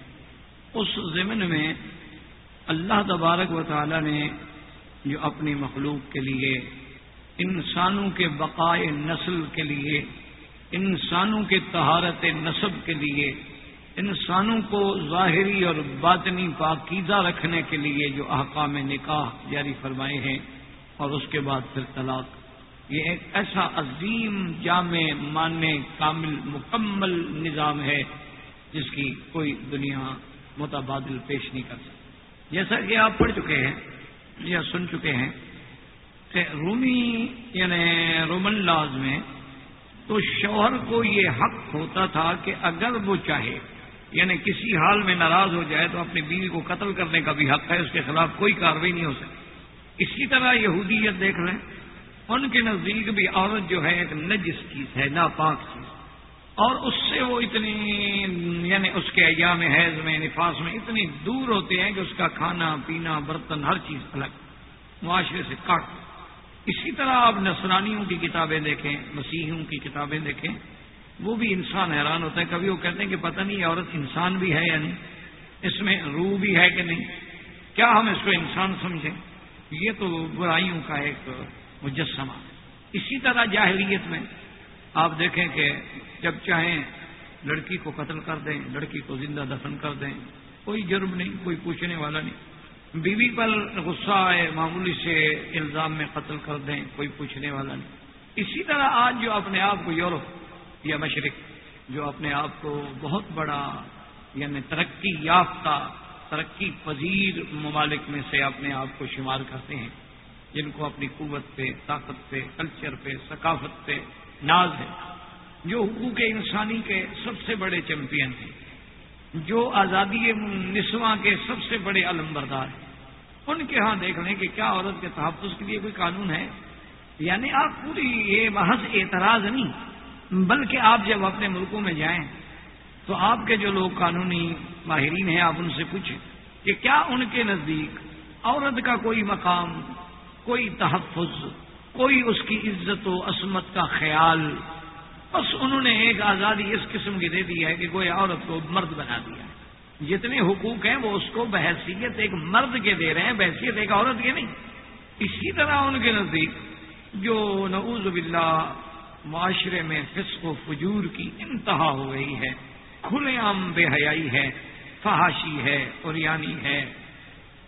اس ضمن میں اللہ تبارک و تعالی نے جو اپنی مخلوق کے لیے، انسانوں کے بقائے نسل کے لیے، انسانوں کے تہارت نصب کے لیے، انسانوں کو ظاہری اور باطنی پاکیزہ رکھنے کے لیے جو احکام نکاح جاری فرمائے ہیں اور اس کے بعد پھر طلاق۔ یہ ایک ایسا عظیم جامع ماننے کامل مکمل نظام ہے جس کی کوئی دنیا متبادل پیش نہیں کر سکتی۔ جیسا کہ آپ پڑھ چکے ہیں یا سن چکے ہیں کہ رومی یعنی رومن لاز میں تو شوہر کو یہ حق ہوتا تھا کہ اگر وہ چاہے یعنی کسی حال میں ناراض ہو جائے تو اپنی بیوی کو قتل کرنے کا بھی حق ہے، اس کے خلاف کوئی کاروائی نہیں ہو سکتی۔ اسی طرح یہودیت دیکھ لیں، ان کے نزدیک بھی عورت جو ہے ایک نجس چیز ہے، ناپاک چیز۔ اور اس سے وہ اتنی یعنی اس کے ایام حیض میں، نفاس میں اتنی دور ہوتے ہیں کہ اس کا کھانا، پینا، برتن، ہر چیز الگ، معاشرے سے کٹ اسی طرح آپ نصرانیوں کی کتابیں دیکھیں، مسیحیوں کی کتابیں دیکھیں، وہ بھی انسان حیران ہوتا ہے۔ کبھی وہ کہتے ہیں کہ پتہ نہیں عورت انسان بھی ہے یا نہیں، اس میں روح بھی ہے کہ نہیں؟ کیا ہم اس کو انسان سمجھیں؟ یہ تو برائیوں کا ایک مجسمہ۔ اسی طرح جاہلیت میں آپ دیکھیں کہ جب چاہیں لڑکی کو قتل کر دیں، لڑکی کو زندہ دفن کر دیں، کوئی جرم نہیں، کوئی پوچھنے والا نہیں۔ بیوی پر غصہ آئے، معمولی سے الزام میں قتل کر دیں، کوئی پوچھنے والا نہیں۔ اسی طرح آج جو اپنے آپ کو یورپ یا مشرق، جو اپنے آپ کو بہت بڑا یعنی ترقی یافتہ، ترقی پذیر ممالک میں سے اپنے آپ کو شمار کرتے ہیں، جن کو اپنی قوت پہ، طاقت پہ کلچر پہ، ثقافت پہ ناز ہے، جو حقوق انسانی کے سب سے بڑے چیمپئن ہیں، جو آزادی نسواں کے سب سے بڑے علم بردار ہیں۔ ان کے ہاں دیکھ لیں کہ کیا عورت کے تحفظ کے لیے کوئی قانون ہے؟ یعنی آپ پوری یہ محض اعتراض نہیں، بلکہ آپ جب اپنے ملکوں میں جائیں، تو آپ کے جو لوگ قانونی ماہرین ہیں، آپ ان سے پوچھیں کہ کیا ان کے نزدیک عورت کا کوئی مقام، کوئی تحفظ کوئی اس کی عزت و عصمت کا خیال، بس انہوں نے ایک آزادی اس قسم کی دے دی ہے کہ کوئی عورت کو مرد بنا دیا ہے۔ جتنے حقوق ہیں وہ اس کو بحثیت ایک مرد کے دے رہے ہیں بحثیت ایک عورت کے نہیں۔ اسی طرح ان کے نزدیک جو نعوذ باللہ معاشرے میں فسق و فجور کی انتہا ہو گئی ہے، کھلے عام بے حیائی ہے، فحاشی ہے اوریانی ہے،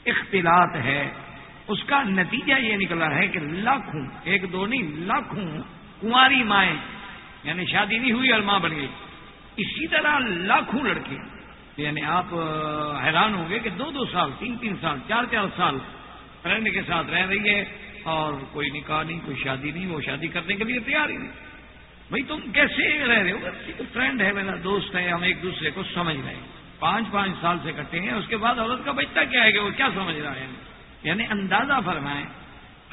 اختلاط ہے۔ اس کا نتیجہ یہ نکلا ہے کہ لاکھوں، ایک دو نہیں، لاکھوں کنواری مائیں یعنی شادی نہیں ہوئی اور ماں بن گئی۔ اسی طرح لاکھوں لڑکے یعنی آپ حیران ہوں گے کہ دو دو سال، تین تین سال، چار چار سال فرینڈ کے ساتھ رہ رہی ہے اور کوئی نکاح نہیں، کوئی شادی نہیں، وہ شادی کرنے کے لیے تیار ہی نہیں۔ بھائی تم کیسے رہ رہے ہو؟ فرینڈ ہے، میرا دوست ہے، ہم ایک دوسرے کو سمجھ رہے ہیں۔ پانچ پانچ سال سے کٹے ہیں، اس کے بعد عورت کا بچہ کیا ہے کہ وہ کیا سمجھ رہا ہے؟ یعنی اندازہ فرمائیں۔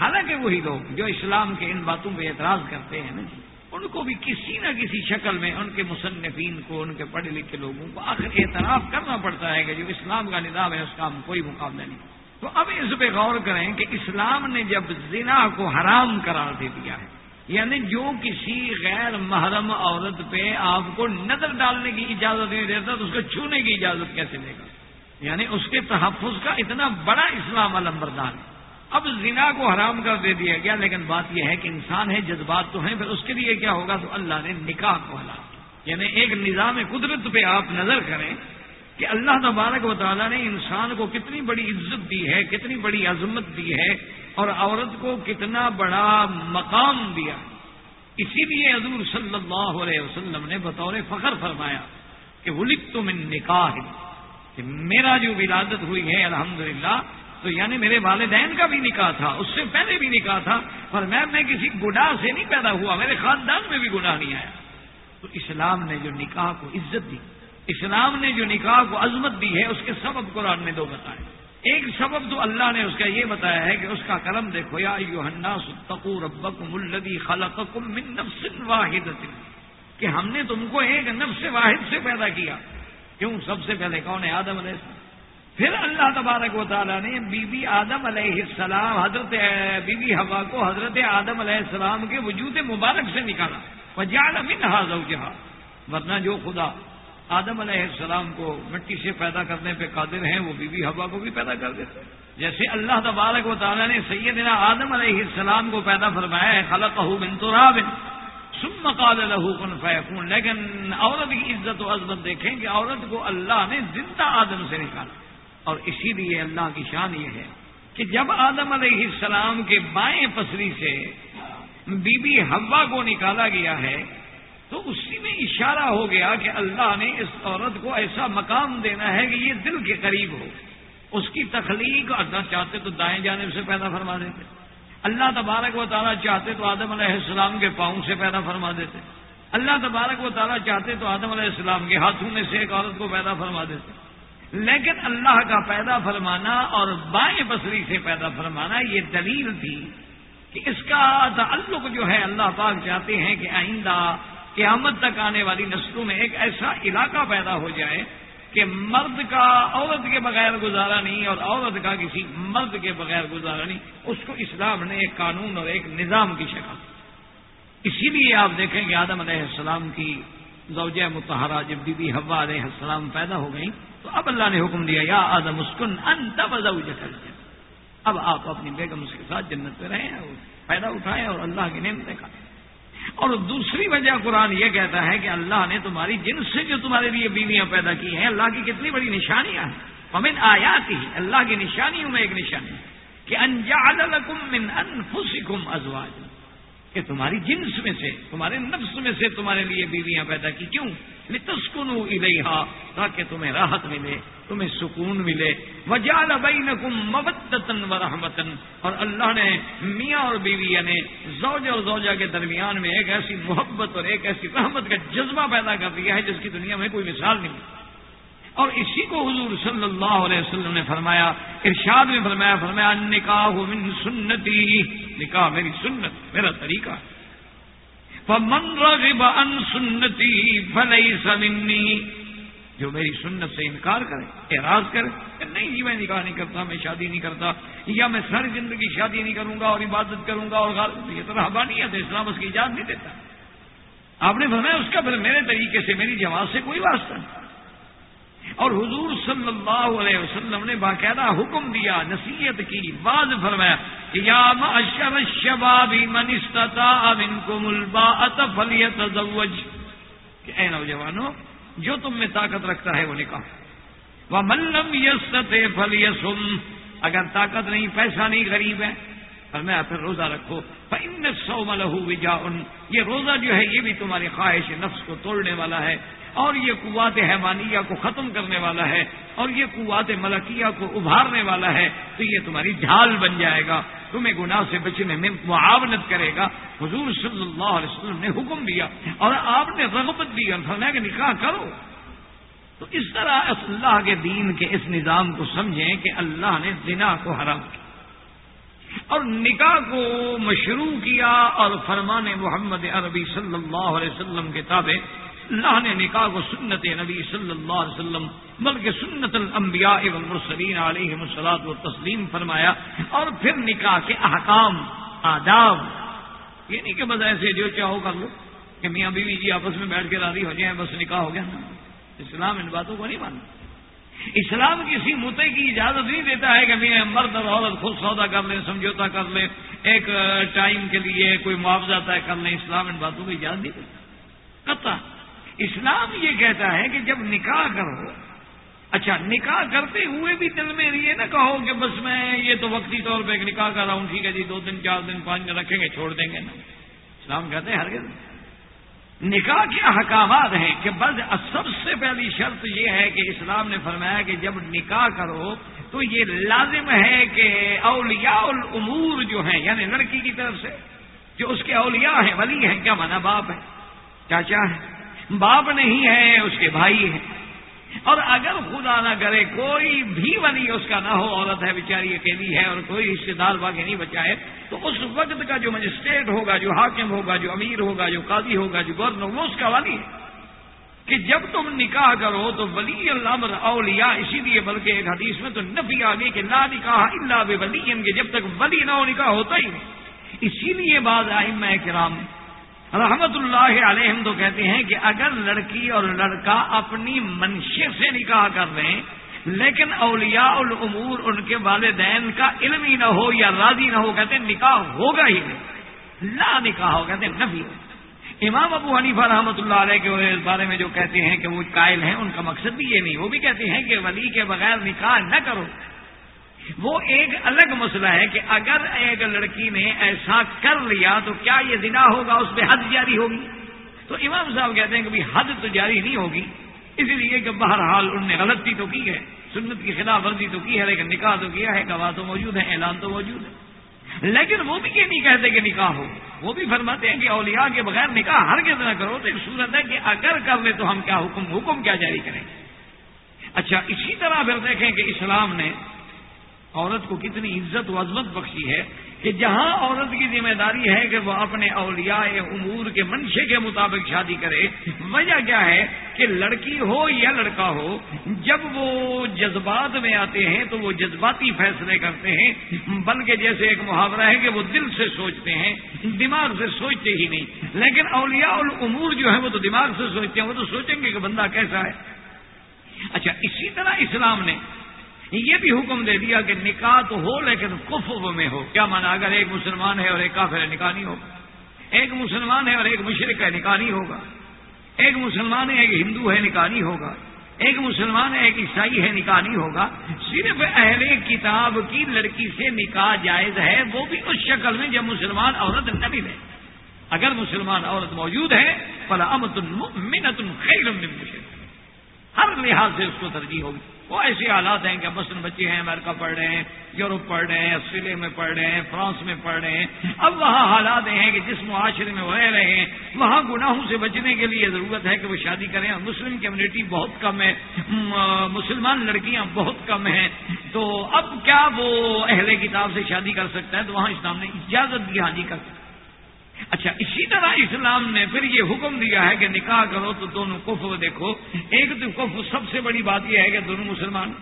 حالانکہ وہی لوگ جو اسلام کے ان باتوں پہ اعتراض کرتے ہیں نا جی ان کو بھی کسی نہ کسی شکل میں ان کے مصنفین کو، ان کے پڑھے لکھے لوگوں کو آخر اعتراف کرنا پڑتا ہے کہ جو اسلام کا نظام ہے، اس کا ہم کوئی مقابلہ نہیں۔ تو اب اس پہ غور کریں کہ اسلام نے جب زنا کو حرام قرار دے دیا ہے یعنی جو کسی غیر محرم عورت پہ آپ کو نظر ڈالنے کی اجازت نہیں دیتا، تو اس کو چھونے کی اجازت کیسے دے گا؟ یعنی اس کے تحفظ کا اتنا بڑا اسلام علم بردان ہے۔ اب زنا کو حرام کر دے دیا گیا، لیکن بات یہ ہے کہ انسان ہے، جذبات تو ہیں، پھر اس کے لیے کیا ہوگا؟ تو اللہ نے نکاح کو حلال یعنی ایک نظام قدرت پہ آپ نظر کریں کہ اللہ تبارک و تعالیٰ نے انسان کو کتنی بڑی عزت دی ہے، کتنی بڑی عظمت دی ہے، اور عورت کو کتنا بڑا مقام دیا۔ اسی لیے حضور صلی اللہ علیہ وسلم نے بطور فخر فرمایا کہ ولک تو میں نکاح۔ کہ میرا جو ولادت ہوئی ہے، الحمدللہ، تو یعنی میرے والدین کا بھی نکاح تھا، اس سے پہلے بھی نکاح تھا، پر میں میں کسی گناہ سے نہیں پیدا ہوا، میرے خاندان میں بھی گناہ نہیں آیا۔ تو اسلام نے جو نکاح کو عزت دی، اسلام نے جو نکاح کو عظمت دی ہے، اس کے سبب قرآن میں دو بتائے۔ ایک سبب تو اللہ نے اس کا یہ بتایا ہے کہ اس کا کرم دیکھو، یا ربکم الذی خلقکم من نفس واحد کہ ہم نے تم کو ایک نفس واحد سے پیدا کیا۔ کیوں سب سے پہلے کون ہے؟ آدم علیہ السلام۔ پھر اللہ تبارک و تعالیٰ نے بی بی آدم علیہ السلام، حضرت بی بی ہوا کو حضرت آدم علیہ السلام کے وجود مبارک سے نکالا۔ وجال امن حاضر جہاں ورنہ جو خدا آدم علیہ السلام کو مٹی سے پیدا کرنے پہ قادر ہیں، وہ بی بی ہوا کو بھی پیدا کر دیتے جیسے اللہ تبارک و تعالیٰ نے سیدنا آدم علیہ السلام کو پیدا فرمایا ہے خلق بن تو سم قال له کن فیکون لیکن عورت کی عزت و عظمت دیکھیں کہ عورت کو اللہ نے زندہ آدم سے نکالا۔ اور اسی لیے اللہ کی شان یہ ہے کہ جب آدم علیہ السلام کے بائیں پسری سے بی بی ہوا کو نکالا گیا ہے، تو اسی میں اشارہ ہو گیا کہ اللہ نے اس عورت کو ایسا مقام دینا ہے کہ یہ دل کے قریب ہو۔ اس کی تخلیق اللہ چاہتے تو دائیں جانب سے پیدا فرما دیتے۔ اللہ تبارک و تعالیٰ چاہتے تو آدم علیہ السلام کے پاؤں سے پیدا فرما دیتے۔ اللہ تبارک و تعالیٰ چاہتے تو آدم علیہ السلام کے ہاتھوں میں سے ایک عورت کو پیدا فرما دیتے۔ لیکن اللہ کا پیدا فرمانا اور بائیں بصری سے پیدا فرمانا یہ دلیل تھی کہ اس کا تعلق جو ہے اللہ پاک چاہتے ہیں کہ آئندہ قیامت تک آنے والی نسلوں میں ایک ایسا علاقہ پیدا ہو جائے کہ مرد کا عورت کے بغیر گزارا نہیں اور عورت کا کسی مرد کے بغیر گزارا نہیں، اس کو اسلام نے ایک قانون اور ایک نظام کی شکل۔ اسی لیے آپ دیکھیں کہ آدم علیہ السلام کی زوجہ متحرہ جب بی بی حوا علیہ السلام پیدا ہو گئی تو اب اللہ نے حکم دیا، یا آدم اسکن انت جکل اب آپ اپنی بیگم اس کے ساتھ جنت پہ رہیں پیدا اٹھائیں اور اللہ کی نعمتیں کھائیں۔ اور دوسری وجہ قرآن یہ کہتا ہے کہ اللہ نے تمہاری جن سے جو تمہارے لیے بیویاں پیدا کی ہیں، اللہ کی کتنی بڑی نشانیاں ہیں۔ امن آیات ہی اللہ کی نشانیوں میں ایک نشانی کہ انجال من انفسکم ازواج کہ تمہاری جنس میں سے، تمہارے نفس میں سے تمہارے لیے بیویاں پیدا کی، کیوں؟ لتسکنو الیہا، تاکہ تمہیں راحت ملے، تمہیں سکون ملے۔ وجال بینکم مبتتن و رحمتن اور اللہ نے میاں اور بیوی یعنی زوجہ اور زوجہ کے درمیان میں ایک ایسی محبت اور ایک ایسی رحمت کا جذبہ پیدا کر دیا ہے جس کی دنیا میں کوئی مثال نہیں۔ اور اسی کو حضور صلی اللہ علیہ وسلم نے فرمایا، ارشاد میں فرمایا فرمایا نکاح من سنتی، نکاح میری سنت، میرا طریقہ فمن رغب ان سنتی فلیس منی، جو میری سنت سے انکار کرے، اعراض کرے، کہ نہیں جی میں نکاح نہیں کرتا، میں شادی نہیں کرتا، یا میں ساری زندگی شادی نہیں کروں گا اور عبادت کروں گا اور یہ تو رحبانیت ہے، اسلام اس کی اجازت نہیں دیتا۔ آپ نے فرمایا، اس کا پھر میرے طریقے سے، میری جماعت سے کوئی واسطہ نہیں۔ اور حضور صلی اللہ علیہ وسلم نے باقاعدہ حکم دیا، نصیحت کی بعض فرمایا کہ یا معشر الشباب من استطاع منکم الباءت فلیتزوج۔ کہ اے نوجوانوں، جو تم میں طاقت رکھتا ہے وہ نکاح۔ وہ ملم یس فلیسم اگر طاقت نہیں، پیسہ نہیں، غریب ہے۔ فرمایا، پھر روزہ رکھو۔ ان سو ملو وجا یہ روزہ جو ہے، یہ بھی تمہاری خواہش نفس کو توڑنے والا ہے۔ اور یہ قوات حیمانیہ کو ختم کرنے والا ہے اور یہ قوات ملکیہ کو ابھارنے والا ہے، تو یہ تمہاری ڈھال بن جائے گا۔ تمہیں گناہ سے بچنے میں معاونت کرے گا۔ حضور صلی اللہ علیہ وسلم نے حکم دیا اور آپ نے رغبت دی فرمایا کہ نکاح کرو۔ تو اس طرح اللہ کے دین کے اس نظام کو سمجھیں کہ اللہ نے زنا کو حرام کیا اور نکاح کو مشروع کیا اور فرمان محمد عربی صلی اللہ علیہ وسلم کے تابع اللہ نے نکاح کو سنت نبی صلی اللہ علیہ وسلم، بلکہ سنت الانبیاء والمرسلین علیہ مسلات و تسلیم فرمایا، اور پھر نکاح کے احکام، آداب یہ نہیں کہ بس ایسے جو چاہو کر لو کہ میاں بیوی جی آپس میں بیٹھ کے راضی ہو جائیں، بس نکاح ہو گیا۔ نا اسلام ان باتوں کو نہیں مانتا۔ اسلام کسی متے کی اجازت نہیں دیتا ہے کہ میں مرد اور عورت خود سودا کر لیں، سمجھوتا کر لیں، ایک ٹائم کے لیے کوئی معاوضہ طے کر لیں۔ اسلام ان باتوں کی اجازت نہیں دیتا۔ قطع اسلام یہ کہتا ہے کہ جب نکاح کرو اچھا نکاح کرتے ہوئے بھی دل میں یہ نہ کہو کہ بس میں یہ تو وقتی طور پہ ایک نکاح کر رہا ہوں، ٹھیک ہے جی دو دن، چار دن، پانچ دن رکھیں گے، چھوڑ دیں گے نا۔ اسلام کہتے ہیں ہر نکاح کے احکامات ہیں کہ بس سب سے پہلی شرط یہ ہے کہ اسلام نے فرمایا کہ جب نکاح کرو تو یہ لازم ہے کہ اولیاء الامور جو ہیں یعنی لڑکی کی طرف سے، جو اس کے اولیاء ہیں، ولی ہیں، کیا مانا باپ ہے چاچا ہے باپ نہیں ہے، اس کے بھائی ہیں۔ اور اگر خدا نہ کرے، کوئی بھی ولی اس کا نہ ہو، عورت ہے، بیچاری، اکیلی ہے، اور کوئی رشتے دار باقی نہیں بچائے تو اس وقت کا جو مجسٹریٹ ہوگا، جو حاکم ہوگا، جو امیر ہوگا، جو قاضی ہوگا، جو گورنر، وہ اس کا ولی ہے۔ کہ جب تم نکاح کرو تو ولی اللہ اولیاء، اسی لیے بلکہ ایک حدیث میں تو نفی آ گئی کہ لا نکاح اللہ بے ولی کے جب تک ولی نہ ہو، نکاح ہوتا ہی نہیں۔ اسی لیے بعض آئم کرام رحمت اللہ علیہ تو کہتے ہیں کہ اگر لڑکی اور لڑکا اپنی منشے سے نکاح کر رہے ہیں لیکن اولیاء الامور ان کے والدین کا علم ہی نہ ہو یا راضی نہ ہو، کہتے ہیں نکاح ہوگا ہی نہیں۔ لا نکاح ہو، کہتے ہیں نفی ہو۔ امام ابو حنیفہ رحمۃ اللہ علیہ کے اس بارے میں جو کہتے ہیں کہ وہ قائل ہیں، ان کا مقصد بھی یہ نہیں، وہ بھی کہتے ہیں کہ ولی کے بغیر نکاح نہ کرو۔ وہ ایک الگ مسئلہ ہے کہ اگر ایک لڑکی نے ایسا کر لیا تو کیا یہ زنا ہوگا؟ اس پہ حد جاری ہوگی۔ تو امام صاحب کہتے ہیں کہ حد تو جاری نہیں ہوگی۔ اسی لیے کہ بہرحال ان نے غلطی تو کی ہے۔ سنت کی خلاف ورزی تو کی ہے، لیکن نکاح تو کیا ہے گواہ تو موجود ہے، اعلان تو موجود ہے۔ لیکن وہ بھی یہ نہیں کہتے کہ نکاح ہو۔ وہ بھی فرماتے ہیں کہ اولیاء کے بغیر نکاح ہر کے نہ کرو۔ تو ایک صورت ہے کہ اگر کر لے تو ہم کیا حکم حکم کیا جاری کریں۔ اچھا اسی طرح پھر دیکھیں کہ اسلام نے عورت کو کتنی عزت و عظمت بخشی ہے کہ جہاں عورت کی ذمہ داری ہے کہ وہ اپنے اولیاء امور کے منشے کے مطابق شادی کرے، وجہ کیا ہے کہ لڑکی ہو یا لڑکا ہو، جب وہ جذبات میں آتے ہیں تو وہ جذباتی فیصلے کرتے ہیں، بلکہ جیسے ایک محاورہ ہے کہ وہ دل سے سوچتے ہیں، دماغ سے سوچتے ہی نہیں۔ لیکن اولیاء الامور جو ہے وہ تو دماغ سے سوچتے ہیں، وہ تو سوچیں گے کہ بندہ کیسا ہے۔ اچھا اسی طرح اسلام نے یہ بھی حکم دے دیا کہ نکاح تو ہو لیکن کفو میں ہو۔ کیا مانا؟ اگر ایک مسلمان ہے اور ایک کافر ہے، نکاح نہیں ہوگا۔ ایک مسلمان ہے اور ایک مشرق ہے، نکاح نہیں ہوگا۔ ایک مسلمان ہے، ایک ہندو ہے، نکاح نہیں ہوگا۔ ایک مسلمان ہے، ایک عیسائی ہے، نکاح نہیں ہوگا۔ صرف اہل کتاب کی لڑکی سے نکاح جائز ہے، وہ بھی اس شکل میں جب مسلمان عورت نہ ملے اگر مسلمان عورت موجود ہے، فلا امت منت خیر ہر لحاظ سے اس کو ترجیح ہوگی۔ وہ ایسے حالات ہیں کہ مثلاً بچے ہیں، امریکہ پڑھ رہے ہیں، یورپ پڑھ رہے ہیں، آسٹریلیا میں پڑھ رہے ہیں، فرانس میں پڑھ رہے ہیں۔ اب وہاں حالات ہیں کہ جس معاشرے میں وہ رہے ہیں، وہاں گناہوں سے بچنے کے لیے ضرورت ہے کہ وہ شادی کریں۔ اور مسلم کمیونٹی بہت کم ہے۔ مسلمان لڑکیاں بہت کم ہیں۔ تو اب کیا وہ اہل کتاب سے شادی کر سکتا ہے؟ تو وہاں اسلام نے اجازت دی ہاں کر۔ سکتا اچھا اسی طرح اسلام نے پھر یہ حکم دیا ہے کہ نکاح کرو تو دونوں کف دیکھو۔ ایک تو کف سب سے بڑی بات یہ ہے کہ دونوں مسلمان۔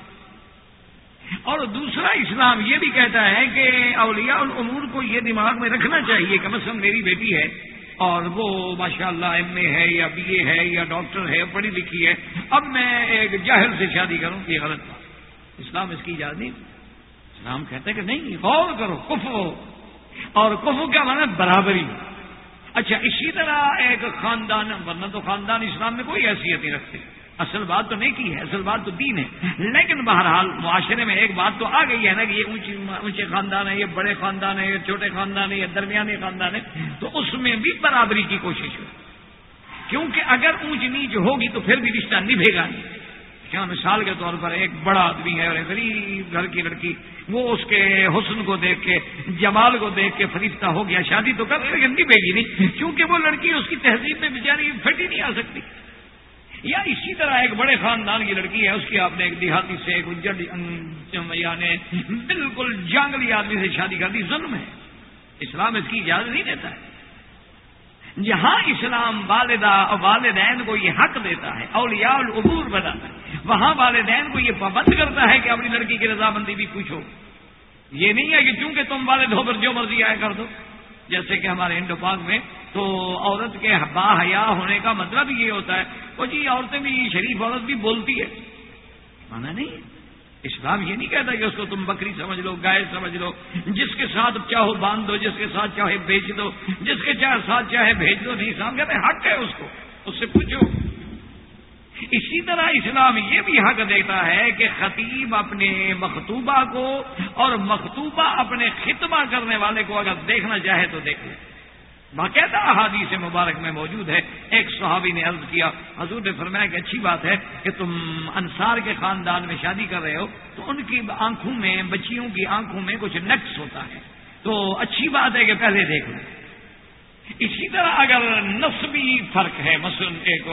اور دوسرا اسلام یہ بھی کہتا ہے کہ اولیاء الامور کو یہ دماغ میں رکھنا چاہیے کہ مثلا میری بیٹی ہے اور وہ ماشاء اللہ ایم اے ہے یا بی اے ہے یا ڈاکٹر ہے، پڑھی لکھی ہے۔ اب میں ایک جاہل سے شادی کروں، یہ غلط بات۔ اسلام اس کی اجازت نہیں اسلام کہتا ہے کہ نہیں، غور کرو کف اور کفو کیا مانا برابری۔ اچھا اسی طرح ایک خاندان، ورنہ تو خاندان اسلام میں کوئی حیثیت نہیں رکھتے۔ اصل بات تو نہیں کی ہے، اصل بات تو دین ہے۔ لیکن بہرحال معاشرے میں ایک بات تو آ گئی ہے نا کہ یہ اونچی، اونچے خاندان ہے یہ بڑے خاندان ہے یہ چھوٹے خاندان ہے یہ درمیانی خاندان ہے تو اس میں بھی برابری کی کوشش ہو۔ کیونکہ اگر اونچ نیچ ہوگی تو پھر بھی رشتہ نبھے گا۔ نہیں کیا مثال کے طور پر ایک بڑا آدمی ہے اور ایک غریب گھر کی لڑکی، وہ اس کے حسن کو دیکھ کے، جمال کو دیکھ کے فریفتہ ہو گیا، شادی تو کر لیکن نہیں بھیگی نہیں۔ کیونکہ وہ لڑکی اس کی تہذیب میں بیچاری پھٹ ہی نہیں آ سکتی۔ یا اسی طرح ایک بڑے خاندان کی لڑکی ہے، اس کی آپ نے ایک دیہاتی سے ایک نے بالکل جانگلی آدمی سے شادی کر دی، ظلم ہے۔ اسلام اس کی اجازت نہیں دیتا ہے۔ جہاں اسلام والدہ، والدین کو یہ حق دیتا ہے، اولیاء العبور بناتا ہے۔ وہاں والدین کو یہ پابند کرتا ہے کہ اپنی لڑکی کی رضامندی بھی پوچھو۔ یہ نہیں ہے کہ چونکہ تم والد ہو پر جو مرضی آئے کر دو۔ جیسے کہ ہمارے انڈو پاک میں تو عورت کے با حیا ہونے کا مطلب یہ ہوتا ہے۔ وہ جی عورتیں بھی، شریف عورت بھی بولتی ہے۔ مانا نہیں اسلام یہ نہیں کہتا کہ اس کو تم بکری سمجھ لو، گائے سمجھ لو۔ جس کے ساتھ چاہو باندھ دو جس کے ساتھ چاہے بیچ دو، جس کے چاہے ساتھ چاہے بھیج دو، نہیں، اسلام کہتے حق ہے اس کو۔ اس سے پوچھو۔ اسی طرح اسلام یہ بھی حق دیتا ہے کہ خطیب اپنے مختوبہ کو اور مختوبہ اپنے خطبہ کرنے والے کو اگر دیکھنا چاہے تو دیکھ لے باقاعدہ احادیث مبارک میں موجود ہے۔ ایک صحابی نے عرض کیا، حضور نے فرمایا کہ اچھی بات ہے کہ تم انصار کے خاندان میں شادی کر رہے ہو تو ان کی آنکھوں میں، بچیوں کی آنکھوں میں کچھ نقص ہوتا ہے۔ تو اچھی بات ہے کہ پہلے دیکھ لو۔ اسی طرح اگر نصبی فرق ہے، مثلا ایک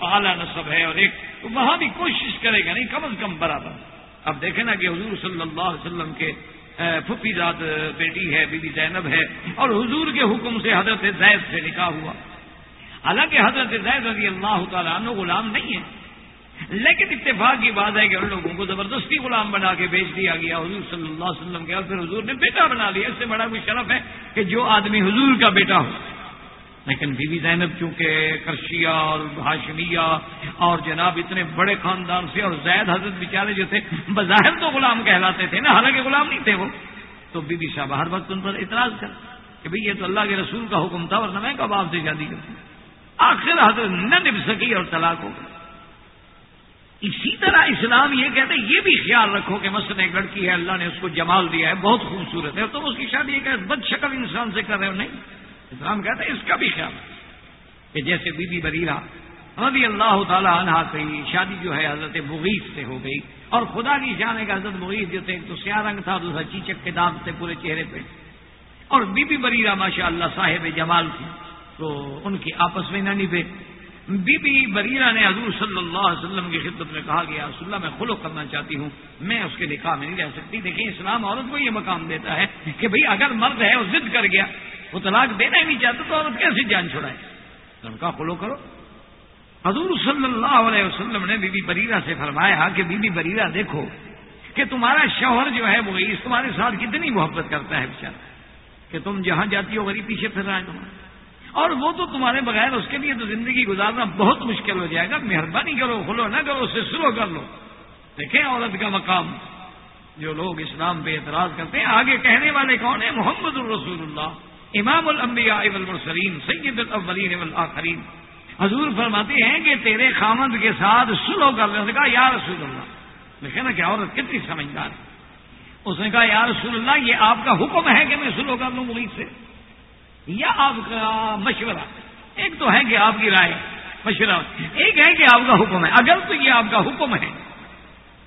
اعلیٰ نصب ہے اور ایک، تو وہاں بھی کوشش کرے گا، نہیں، کم از کم برابر۔ اب دیکھیں نا کہ حضور صلی اللہ علیہ وسلم کے پھپھی زاد بیٹی ہے بی بی زینب ہے، اور حضور کے حکم سے حضرت زید سے نکاح ہوا۔ حالانکہ حضرت زید رضی اللہ تعالیٰ عنہ غلام نہیں ہے۔ لیکن اتفاق کی بات ہے کہ ان لوگوں کو زبردستی غلام بنا کے بیچ دیا گیا۔ حضور صلی اللہ علیہ وسلم کے اور پھر حضور نے بیٹا بنا لیا۔ اس سے بڑا کوئی شرف ہے کہ جو آدمی حضور کا بیٹا ہو۔ لیکن بی بی زینب چونکہ کرشیا اور ہاشمیہ اور جناب اتنے بڑے خاندان سے اور زید حضرت بیچارے جو تھے، بظاہر تو غلام کہلاتے تھے نا، حالانکہ غلام نہیں تھے وہ۔ تو بی بی صاحب ہر وقت ان پر اعتراض کر کہ بھئی یہ تو اللہ کے رسول کا حکم تھا اور نہ میں کب آپ سے شادی کرتی آخر حضرت نہ نب سکی اور طلاق ہو اسی طرح اسلام یہ کہتے ہیں یہ بھی خیال رکھو کہ مثلا ایک لڑکی ہے، اللہ نے اس کو جمال دیا ہے، بہت خوبصورت ہے، تم اس کی شادی ایک بد شکل انسان سے کر رہے ہو، نہیں۔ اسلام کہتا ہے، اس کا بھی خیال کہ جیسے بی بی بریرا رضی اللہ تعالیٰ عنہ سے شادی جو ہے حضرت مغیث سے ہو گئی اور خدا کی جانے کا حضرت مغیث جو تھے، ایک تو سیاہ رنگ تھا، دوسرا چیچک کے دانت تھے پورے چہرے پہ۔ اور بی بی بریرا ماشاء اللہ صاحب جمال تھی، تو ان کی آپس میں نہ نبھے بی بی بریرا نے حضور صلی اللہ علیہ وسلم کی خدمت میں کہا گیا رسول اللہ، میں خلو کرنا چاہتی ہوں۔ میں اس کے نکاح میں نہیں رہ سکتی۔ دیکھیں، اسلام عورت کو یہ مقام دیتا ہے کہ بھئی اگر مرد ہے وہ ضد کر گیا، وہ طلاق دینا ہی نہیں چاہتا تو عورت کیسے جان چھوڑائے ان کا فلو کرو۔ حضور صلی اللہ علیہ وسلم نے بی بی بریرا سے فرمایا کہ بی بی بریرا دیکھو کہ تمہارا شوہر جو ہے وہ اس تمہارے ساتھ کتنی محبت کرتا ہے بچارا کہ تم جہاں جاتی ہو غریب پیچھے پھر رہا ہے تمہارا۔ اور وہ تو تمہارے بغیر اس کے لیے تو زندگی گزارنا بہت مشکل ہو جائے گا۔ مہربانی کرو، کھلو نہ کرو، اس سے سلو کر لو۔ دیکھیں عورت کا مقام۔ جو لوگ اسلام پہ اعتراض کرتے ہیں، آگے کہنے والے کون ہیں؟ محمد الرسول اللہ، امام الانبیاء والمرسلین، سید الاولین والآخرین۔ حضور فرماتے ہیں کہ تیرے خامد کے ساتھ سلو کر لیں۔ کہا، یا رسول اللہ۔ دیکھیں نا کہ عورت کتنی سمجھدار ہے۔ اس نے کہا، یا رسول اللہ، یہ آپ کا حکم ہے کہ میں سلو کر لوں مریض سے۔ یا آپ کا مشورہ؟ ایک تو ہے کہ آپ کی رائے، مشورہ۔ ایک ہے کہ آپ کا حکم ہے۔ اگر تو یہ آپ کا حکم ہے،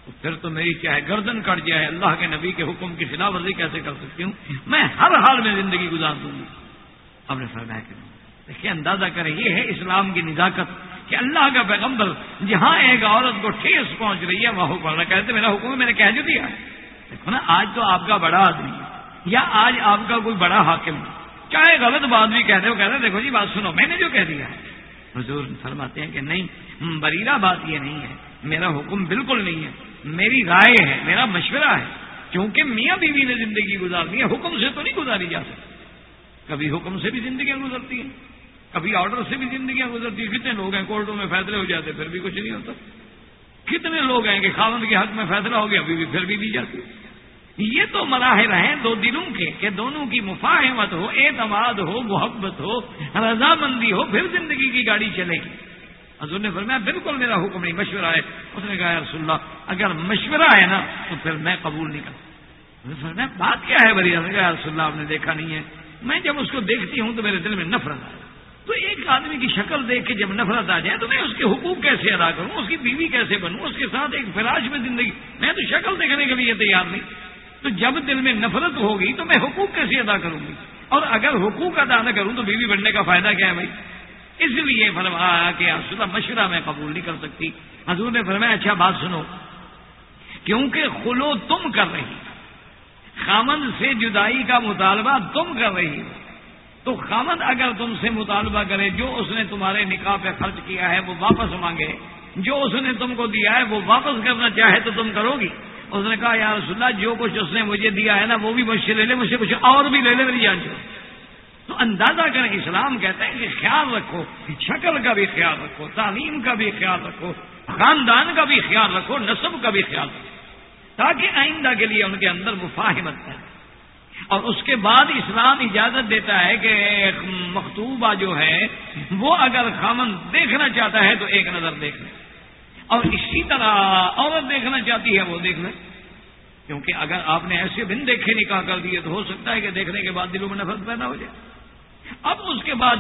تو پھر تو میری کیا ہے؟ گردن کٹ جائے اللہ کے نبی کے حکم کی خلاف ورزی کیسے کر سکتی ہوں؟ میں ہر حال میں زندگی گزار دوں گی۔ اب نے فرمایا کہ دیکھیے، اندازہ کریں، یہ ہے اسلام کی نزاکت کہ اللہ کا پیغمبر جہاں ایک عورت کو ٹھیس پہنچ رہی ہے، وہاں پڑھ رہا کہتے میرا حکم میں نے کہہ جو دیا۔ دیکھو نا، آج تو آپ کا بڑا آدمی ہے، یا آج آپ کا کوئی بڑا حاکم ہے۔ چاہے غلط بات بھی کہتے ہو کہتے دیکھو جی بات سنو، میں نے جو کہہ دیا ہے۔ حضور فرماتے ہیں کہ نہیں بریرا بات یہ نہیں ہے، میرا حکم بالکل نہیں ہے، میری رائے ہے، میرا مشورہ ہے۔ کیونکہ میاں بیوی نے زندگی گزارنی ہے، حکم سے تو نہیں گزاری جا سکتی۔ کبھی حکم سے بھی زندگیاں گزرتی ہیں، کبھی آرڈر سے بھی زندگیاں گزرتی ہیں۔ کتنے لوگ ہیں، کورٹوں میں فیصلے ہو جاتے، پھر بھی کچھ نہیں ہوتا۔ کتنے لوگ ہیں کہ خاون کے حق میں فیصلہ ہو گیا، ابھی بھی پھر بھی دی جاتی۔ یہ تو مراحل ہیں دو دنوں کے، کہ دونوں کی مفاہمت ہو، اعتماد ہو، محبت ہو، رضامندی ہو، پھر زندگی کی گاڑی چلے گی۔ حضور نے فرمایا، بالکل میرا حکم نہیں، مشورہ ہے۔ اس نے کہا رسول اللہ، اگر مشورہ ہے نا، تو پھر میں قبول نہیں کرتا۔ فرمایا، بات کیا ہے بری؟ نے کہا رسول اللہ، آپ نے دیکھا نہیں ہے۔ میں جب اس کو دیکھتی ہوں تو میرے دل میں نفرت آئے تو ایک آدمی کی شکل دیکھ کے جب نفرت آ جائے، تو میں اس کے حقوق کیسے ادا کروں؟ اس کی بیوی کیسے بنوں؟ اس کے ساتھ ایک فراش میں زندگی، میں تو شکل دیکھنے کے لیے تیار نہیں۔ تو جب دل میں نفرت ہوگی تو میں حقوق کیسے ادا کروں گی؟ اور اگر حقوق ادا نہ کروں تو بیوی بننے کا فائدہ کیا ہے بھائی؟ اس لیے فرمایا کہ حضرت مشورہ میں قبول نہیں کر سکتی۔ حضور نے فرمایا اچھا بات سنو۔ کیونکہ خلو تم کر رہی خامند سے جدائی کا مطالبہ تم کر رہی ہو تو خامد اگر تم سے مطالبہ کرے، جو اس نے تمہارے نکاح پہ خرچ کیا ہے وہ واپس مانگے۔ جو اس نے تم کو دیا ہے وہ واپس کرنا چاہے تو تم کرو گی۔ اس نے کہا، یا رسول اللہ، جو کچھ اس نے مجھے دیا ہے نا، وہ بھی مجھ سے لے لے، مجھ سے کچھ اور بھی لے لے میری جان تو اندازہ کریں اسلام کہتے ہیں کہ خیال رکھو شکل کا بھی خیال رکھو، تعلیم کا بھی خیال رکھو، خاندان کا بھی خیال رکھو نصب کا بھی خیال رکھو، تاکہ آئندہ کے لیے ان کے اندر مفاہمت ہے اور اس کے بعد اسلام اجازت دیتا ہے کہ مختوبہ جو ہے، وہ اگر خامن دیکھنا چاہتا ہے تو ایک نظر دیکھ لے۔ اور اسی طرح عورت دیکھنا چاہتی ہے وہ دیکھ لیں کیونکہ اگر آپ نے ایسے بن دیکھے نکاح کر دیے تو ہو سکتا ہے کہ دیکھنے کے بعد دلوں میں نفرت پیدا ہو جائے۔ اب اس کے بعد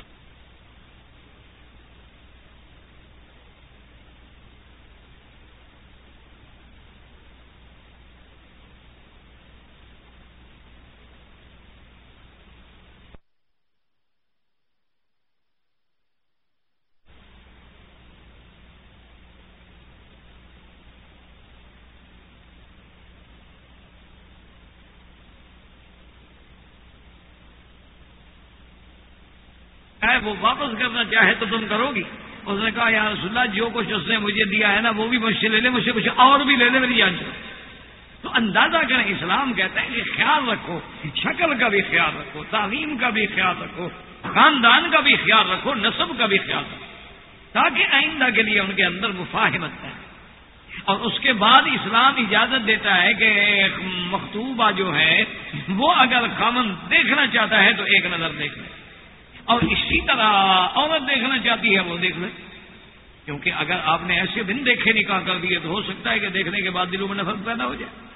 وہ واپس کرنا چاہے تو تم کرو گی۔ اس نے کہا، یا رسول اللہ، جو کچھ اس نے مجھے دیا ہے نا، وہ بھی مجھ سے لے لے مجھ سے کچھ اور بھی لے لے، میری جان تو اندازہ کریں، اسلام کہتا ہے کہ خیال رکھو، شکل کا بھی خیال رکھو، تعلیم کا بھی خیال رکھو، خاندان کا بھی خیال رکھو، نصب کا بھی خیال رکھو، تاکہ آئندہ کے لیے ان کے اندر مفاہمت ہے۔ اور اس کے بعد اسلام اجازت دیتا ہے کہ مختوبہ جو ہے، وہ اگر خامن دیکھنا چاہتا ہے تو ایک نظر دیکھ لے۔ اور اسی طرح عورت دیکھنا چاہتی ہے، وہ دیکھ لیں کیونکہ اگر آپ نے ایسے دن دیکھے نکاح کر دیے تو ہو سکتا ہے کہ دیکھنے کے بعد دلوں میں نفرت پیدا ہو جائے۔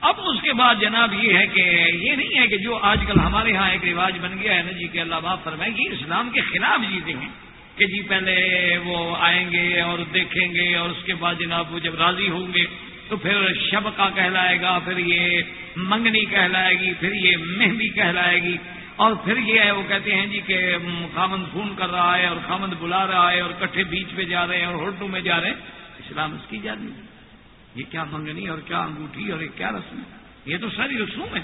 اب اس کے بعد جناب یہ ہے کہ یہ نہیں ہے کہ جو آج کل ہمارے ہاں ایک رواج بن گیا ہے نا جی کہ اللہ باپ فرمائے گی اسلام کے خلاف جیتے ہیں کہ جی پہلے وہ آئیں گے اور دیکھیں گے اور اس کے بعد جناب وہ جب راضی ہوں گے تو پھر شب کا کہلائے گا، پھر یہ منگنی کہلائے گی، پھر یہ مہندی کہلائے گی۔ اور پھر یہ ہے، وہ کہتے ہیں جی کہ خامند فون کر رہا ہے اور خامند بلا رہا ہے اور کٹھے بیچ پہ جا رہے ہیں اور ہوٹلوں میں جا رہے ہیں۔ اسلام اس کی جانی یہ کیا منگنی اور کیا انگوٹھی اور یہ کیا رسم ہے؟ یہ تو ساری رسوم ہے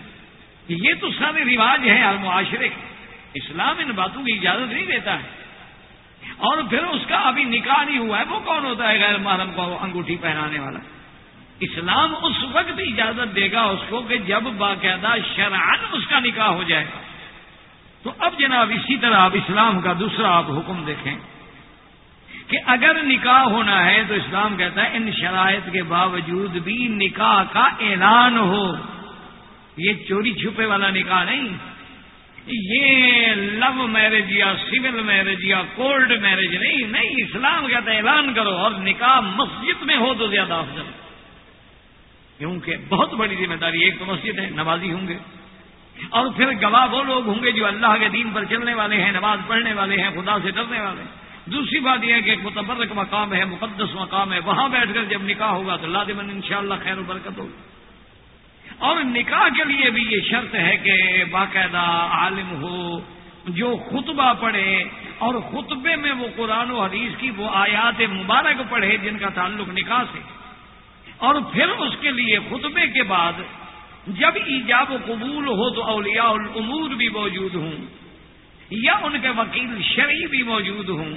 یہ تو سارے رواج ہیں معاشرے کے۔ اسلام ان باتوں کی اجازت نہیں دیتا ہے۔ اور پھر اس کا ابھی نکاح نہیں ہوا ہے، وہ کون ہوتا ہے غیر محرم کو انگوٹھی پہنانے والا؟ اسلام اس وقت اجازت دے گا اس کو کہ جب باقاعدہ شرعن اس کا نکاح ہو جائے۔ گا تو اب جناب اسی طرح آپ اسلام کا دوسرا آپ حکم دیکھیں کہ اگر نکاح ہونا ہے تو اسلام کہتا ہے ان شرائط کے باوجود بھی نکاح کا اعلان ہو۔ یہ چوری چھپے والا نکاح نہیں۔ یہ لو میرج یا سول میرج یا کولڈ میرج نہیں۔ نہیں، اسلام کہتا ہے اعلان کرو اور نکاح مسجد میں ہو تو زیادہ افضل۔ کیونکہ بہت بڑی ذمہ داری، ایک تو مسجد ہے نمازی ہوں گے۔ اور پھر گواہ وہ لوگ ہوں گے جو اللہ کے دین پر چلنے والے ہیں، نماز پڑھنے والے ہیں، خدا سے ڈرنے والے ہیں۔ دوسری بات یہ ہے کہ ایک متبرک مقام ہے، مقدس مقام ہے۔ وہاں بیٹھ کر جب نکاح ہوگا تو اللہ دمن ان شاء اللہ خیر و برکت ہوگی۔ اور نکاح کے لیے بھی یہ شرط ہے کہ باقاعدہ عالم ہو، جو خطبہ پڑھے اور خطبے میں وہ قرآن و حدیث کی وہ آیات مبارک پڑھے جن کا تعلق نکاح سے۔ اور پھر اس کے لیے خطبے کے بعد جب ایجاب و قبول ہو تو اولیاء الامور بھی موجود ہوں، یا ان کے وکیل شرعی بھی موجود ہوں۔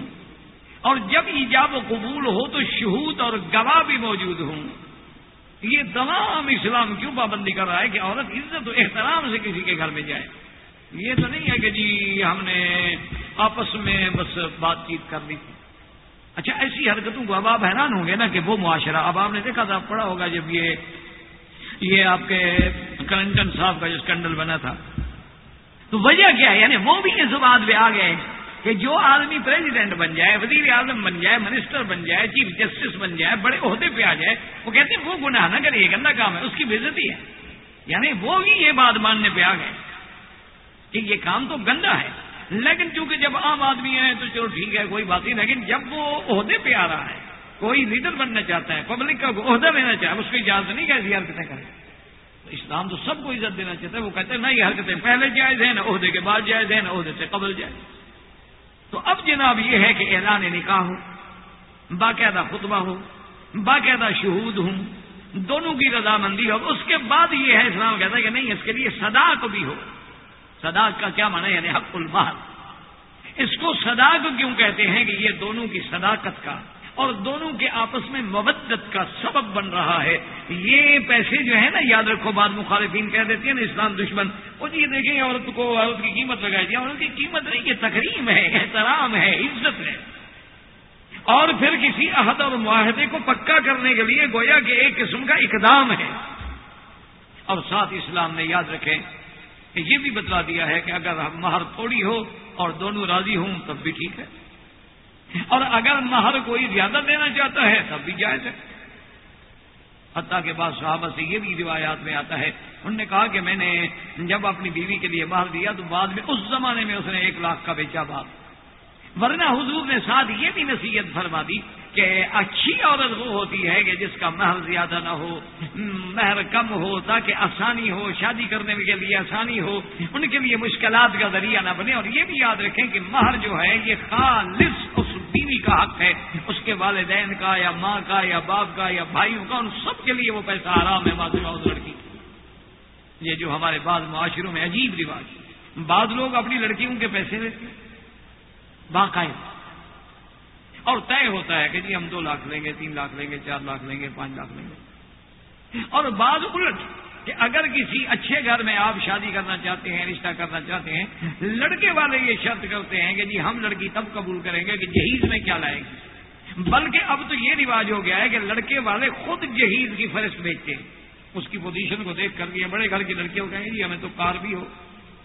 اور جب ایجاب و قبول ہو تو شہود اور گواہ بھی موجود ہوں۔ یہ تمام اسلام کیوں پابندی کر رہا ہے کہ عورت عزت و احترام سے کسی کے گھر میں جائے؟ یہ تو نہیں ہے کہ جی ہم نے آپس میں بس بات چیت کر لی۔ تھی اچھا ایسی حرکتوں کو اب آپ حیران ہوں گے نا کہ وہ معاشرہ، اب آپ نے دیکھا تھا پڑا ہوگا جب یہ یہ آپ کے کرنٹن صاحب کا جو اسکینڈل بنا تھا۔ تو وجہ کیا ہے؟ یعنی وہ بھی اس بات پہ آ گئے کہ جو آدمی پریزیڈنٹ بن جائے، وزیر اعظم بن جائے منسٹر بن جائے چیف جسٹس بن جائے، بڑے عہدے پہ آ جائے، وہ کہتے ہیں وہ گناہ نہ کرے یہ گندا کام ہے، اس کی بےزتی ہے۔ یعنی وہ بھی یہ بات ماننے پہ آ گئے کہ یہ کام تو گندا ہے۔ لیکن چونکہ جب عام آدمی ہے تو چلو ٹھیک ہے، کوئی بات نہیں، لیکن جب وہ عہدے پہ آ رہا ہے کوئی لیڈر بننا چاہتا ہے، پبلک کا عہدہ لینا چاہتا ہے اس کو اجازت نہیں کہ ایسی حرکتیں کریں اسلام تو سب کو عزت دینا چاہتا ہے، وہ کہتے ہیں نہ یہ حرکتیں پہلے جائز ہیں، نہ عہدے کے بعد جائز ہیں، نہ عہدے سے قبل جائز۔ تو اب جناب یہ ہے کہ اعلان نکاح ہو، باقاعدہ خطبہ ہو، باقاعدہ شہود ہوں، دونوں کی رضامندی ہو۔ اس کے بعد یہ ہے، اسلام کہتا ہے کہ نہیں، اس کے لیے صداق بھی ہو۔ صداق کا کیا مانا یعنی حق المال۔ اس کو صداق کیوں کہتے ہیں کہ یہ دونوں کی صداقت کا اور دونوں کے آپس میں مبدت کا سبب بن رہا ہے۔ یہ پیسے جو ہے نا، یاد رکھو بعد مخالفین کہہ دیتے ہیں نا، اسلام دشمن۔ وہ جی دیکھیں، عورت کو عورت کی قیمت لگائی دی عورت کی قیمت نہیں، یہ تقریم ہے، احترام ہے، عزت ہے۔ اور پھر کسی عہد اور معاہدے کو پکا کرنے کے لیے گویا کہ ایک قسم کا اقدام ہے۔ اور ساتھ اسلام نے یاد رکھیں کہ یہ بھی بتلا دیا ہے کہ اگر مہر تھوڑی ہو اور دونوں راضی ہوں، تب بھی ٹھیک ہے۔ اور اگر مہر کوئی زیادہ دینا چاہتا ہے تب بھی جائز ہے۔ حتیٰ کے بعد صحابہ سے یہ بھی روایات میں آتا ہے۔ انہوں نے کہا کہ میں نے جب اپنی بیوی کے لیے مہر دیا تو بعد میں اس زمانے میں اس نے ایک لاکھ کا بیچا بات ورنہ حضور نے ساتھ یہ بھی نصیحت فرما دی کہ اچھی عورت وہ ہوتی ہے کہ جس کا مہر زیادہ نہ ہو، مہر کم ہو، تاکہ آسانی ہو، شادی کرنے کے لیے آسانی ہو، ان کے لیے مشکلات کا ذریعہ نہ بنے۔ اور یہ بھی یاد رکھیں کہ مہر جو ہے، یہ خالص اس بیوی کا حق ہے۔ اس کے والدین کا یا ماں کا یا باپ کا یا بھائیوں کا، ان سب کے لیے وہ پیسہ آرام ہے معذرا اس لڑکی۔ یہ جو ہمارے بعض معاشروں میں عجیب رواج بعض لوگ اپنی لڑکیوں کے پیسے لیتے ہیں باقاعدہ۔ اور طے ہوتا ہے کہ جی ہم دو لاکھ لیں گے، تین لاکھ لیں گے، چار لاکھ لیں گے، پانچ لاکھ لیں گے۔ اور بعض الٹ کہ اگر کسی اچھے گھر میں آپ شادی کرنا چاہتے ہیں، رشتہ کرنا چاہتے ہیں، لڑکے والے یہ شرط کرتے ہیں کہ جی ہم لڑکی تب قبول کریں گے کہ جہیز میں کیا لائیں گے۔ بلکہ اب تو یہ رواج ہو گیا ہے کہ لڑکے والے خود جہیز کی فہرست بیچتے ہیں۔ اس کی پوزیشن کو دیکھ کر کے بڑے گھر کی لڑکیوں کہیں جی ہمیں تو کار بھی ہو،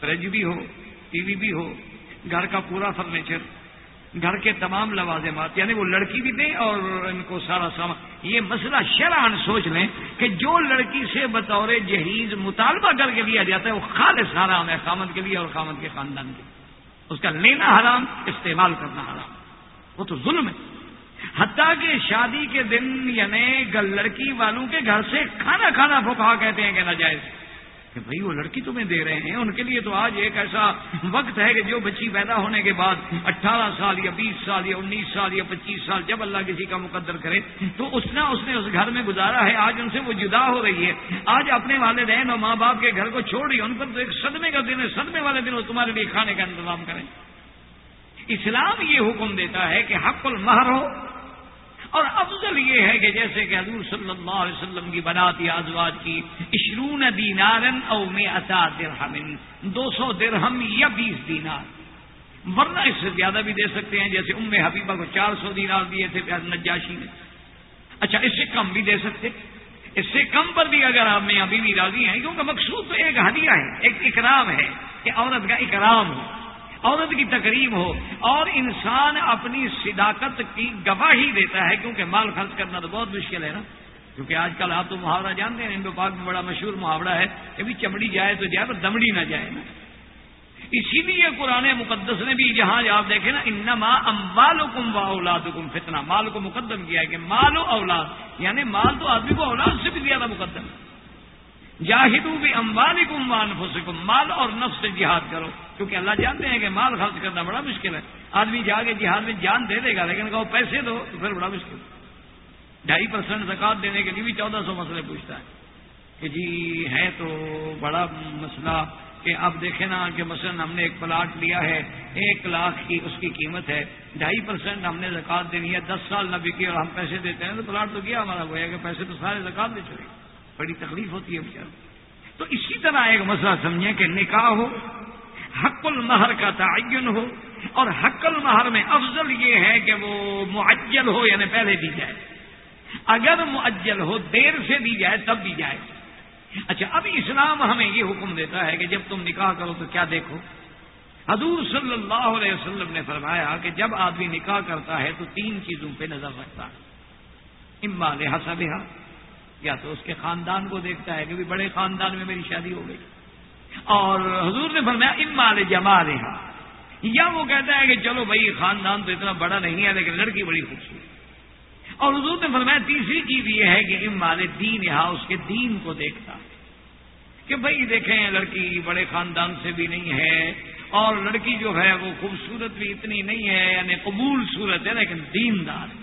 فریج بھی ہو، ٹی وی بھی ہو۔ گھر کا پورا فرنیچر، گھر کے تمام لوازمات یعنی وہ لڑکی بھی دیں اور ان کو سارا سامان۔ یہ مسئلہ شران سوچ لیں کہ جو لڑکی سے بطور جہیز مطالبہ کر کے لیا جاتا ہے، وہ خالص حرام ہے، خامد کے لیے اور خامد کے خاندان کے اس کا لینا حرام، استعمال کرنا حرام۔ وہ تو ظلم ہے۔ حتیٰ کہ شادی کے دن یعنی لڑکی والوں کے گھر سے کھانا کھانا پھوکھا کہتے ہیں کہ ناجائز۔ کہ بھائی وہ لڑکی تمہیں دے رہے ہیں، ان کے لیے تو آج ایک ایسا وقت ہے کہ جو بچی پیدا ہونے کے بعد اٹھارہ سال یا بیس سال یا انیس سال یا پچیس سال جب اللہ کسی کا مقدر کرے تو اس نے اس نے اس گھر میں گزارا ہے، آج ان سے وہ جدا ہو رہی ہے۔ آج اپنے والدین اور ماں باپ کے گھر کو چھوڑ رہی ہے، ان پر تو ایک صدمے کا دن ہے، صدمے والے دن وہ تمہارے لیے کھانے کا انتظام کریں۔ اسلام یہ حکم دیتا ہے کہ حق المہر ہو اور افضل یہ ہے کہ جیسے کہ حضور صلی اللہ علیہ وسلم کی بناتی آزواج کی اشرون دینارن او میں اتا درہم، دو سو درہم یا بیس دینار۔ ورنہ اس سے زیادہ بھی دے سکتے ہیں جیسے ام حبیبہ کو چار سو دینار دیے تھے نجاشی نے۔ اچھا اس سے کم بھی دے سکتے۔ اس سے کم پر بھی اگر آپ میں ابھی بھی راضی ہیں، کیونکہ مقصود تو ایک ہدیہ ہے، ایک اکرام ہے کہ عورت کا اکرام ہو۔ عورت کی تقریب ہو اور انسان اپنی صداقت کی گواہی دیتا ہے، کیونکہ مال خرچ کرنا تو بہت مشکل ہے نا۔ کیونکہ آج کل آپ تو محاورہ جانتے ہیں ہندو پاک میں بڑا مشہور محاورہ ہے کہ بھی چمڑی جائے تو جائے، پر دمڑی نہ جائے۔ نا اسی لیے قرآن مقدس نے بھی جہاں آپ دیکھیں نا، انما اموال حکم و اولاد حکم فتنا مال کو مقدم کیا ہے کہ مال و اولاد یعنی مال تو آدمی کو اولاد سے بھی زیادہ مقدم ہے۔ جاہدو بھی امبانی کم مال اور نفس سے جہاد کرو، کیونکہ اللہ جانتے ہیں کہ مال خرچ کرنا بڑا مشکل ہے۔ آدمی جا کے جہاد میں جان دے دے گا، لیکن کہو پیسے دو تو پھر بڑا مشکل۔ ڈھائی پرسینٹ زکات دینے کے لیے بھی چودہ سو مسئلے پوچھتا ہے۔ کہ جی ہے تو بڑا مسئلہ کہ آپ دیکھیں نا کہ مثلا ہم نے ایک پلاٹ لیا ہے، ایک لاکھ کی اس کی قیمت ہے۔ ڈھائی پرسینٹ ہم نے زکات دینی ہے، دس سال نہ بکی اور ہم پیسے دیتے ہیں تو پلاٹ تو کیا ہمارا، وہ ہے کہ پیسے تو سارے زکات دے چلے بڑی تکلیف ہوتی ہے بچار تو اسی طرح ایک مسئلہ سمجھیں کہ نکاح ہو، حق المہر کا تعین ہو، اور حق المہر میں افضل یہ ہے کہ وہ معجل ہو یعنی پہلے دی جائے۔ اگر معجل ہو، دیر سے دی جائے، تب دی جائے۔ اچھا اب اسلام ہمیں یہ حکم دیتا ہے کہ جب تم نکاح کرو تو کیا دیکھو؟ حضور صلی اللہ علیہ وسلم نے فرمایا کہ جب آدمی نکاح کرتا ہے تو تین چیزوں پہ نظر رکھتا ہے۔ اما لہٰذا یا تو اس کے خاندان کو دیکھتا ہے کہ بڑے خاندان میں میری شادی ہو گئی۔ اور حضور نے فرمایا امال جما رہا یا وہ کہتا ہے کہ چلو بھائی، خاندان تو اتنا بڑا نہیں ہے، لیکن لڑکی بڑی خوبصورت اور حضور نے فرمایا، تیسری چیز یہ ہے کہ امال دین یہاں اس کے دین کو دیکھتا ہے۔ کہ بھائی، دیکھیں، لڑکی بڑے خاندان سے بھی نہیں ہے، اور لڑکی جو ہے، وہ خوبصورت بھی اتنی نہیں ہے یعنی قبول صورت ہے، لیکن دیندار ہے۔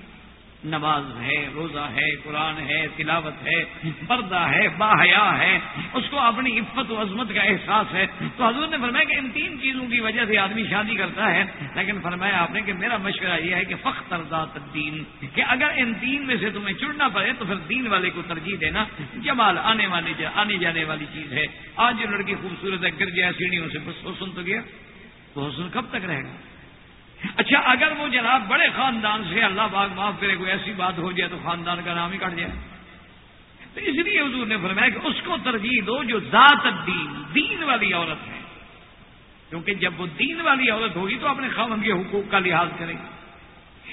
نماز ہے، روزہ ہے، قرآن ہے، تلاوت ہے، پردہ ہے، باحیا ہے، اس کو اپنی عفت و عظمت کا احساس ہے۔ تو حضرت نے فرمایا کہ ان تین چیزوں کی وجہ سے آدمی شادی کرتا ہے، لیکن فرمایا آپ نے کہ میرا مشورہ یہ ہے کہ فخر ذات الدین، کہ اگر ان تین میں سے تمہیں چڑنا پڑے تو پھر دین والے کو ترجیح دینا جمال، آنے والی آنے جانے والی چیز ہے۔ آج جو لڑکی خوبصورت ہے گر جائے سیڑھیوں سے بس حسن تو گیا۔ تو حسن کب تک رہے گا؟ اچھا اگر وہ جناب بڑے خاندان سے اللہ باغ معاف کرے، کوئی ایسی بات ہو جائے تو خاندان کا نام ہی کٹ جائے۔ تو اس لیے حضور نے فرمایا کہ اس کو ترجیح دو جو ذات دین دین والی عورت ہے۔ کیونکہ جب وہ دین والی عورت ہوگی تو اپنے خامن کے حقوق کا لحاظ کرے۔ گی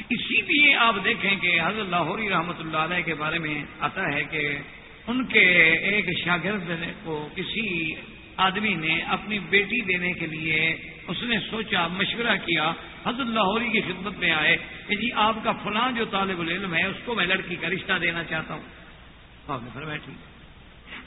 اسی لیے آپ دیکھیں کہ حضرت لاہوری رحمۃ اللہ علیہ کے بارے میں آتا ہے کہ ان کے ایک شاگرد کو کسی آدمی نے اپنی بیٹی دینے کے لیے اس نے سوچا، مشورہ کیا، حضرت لاہوری کی خدمت میں آئے کہ جی آپ کا فلاں جو طالب العلم ہے، اس کو میں لڑکی کا رشتہ دینا چاہتا ہوں۔ آپ نے فرمایا، ٹھیک۔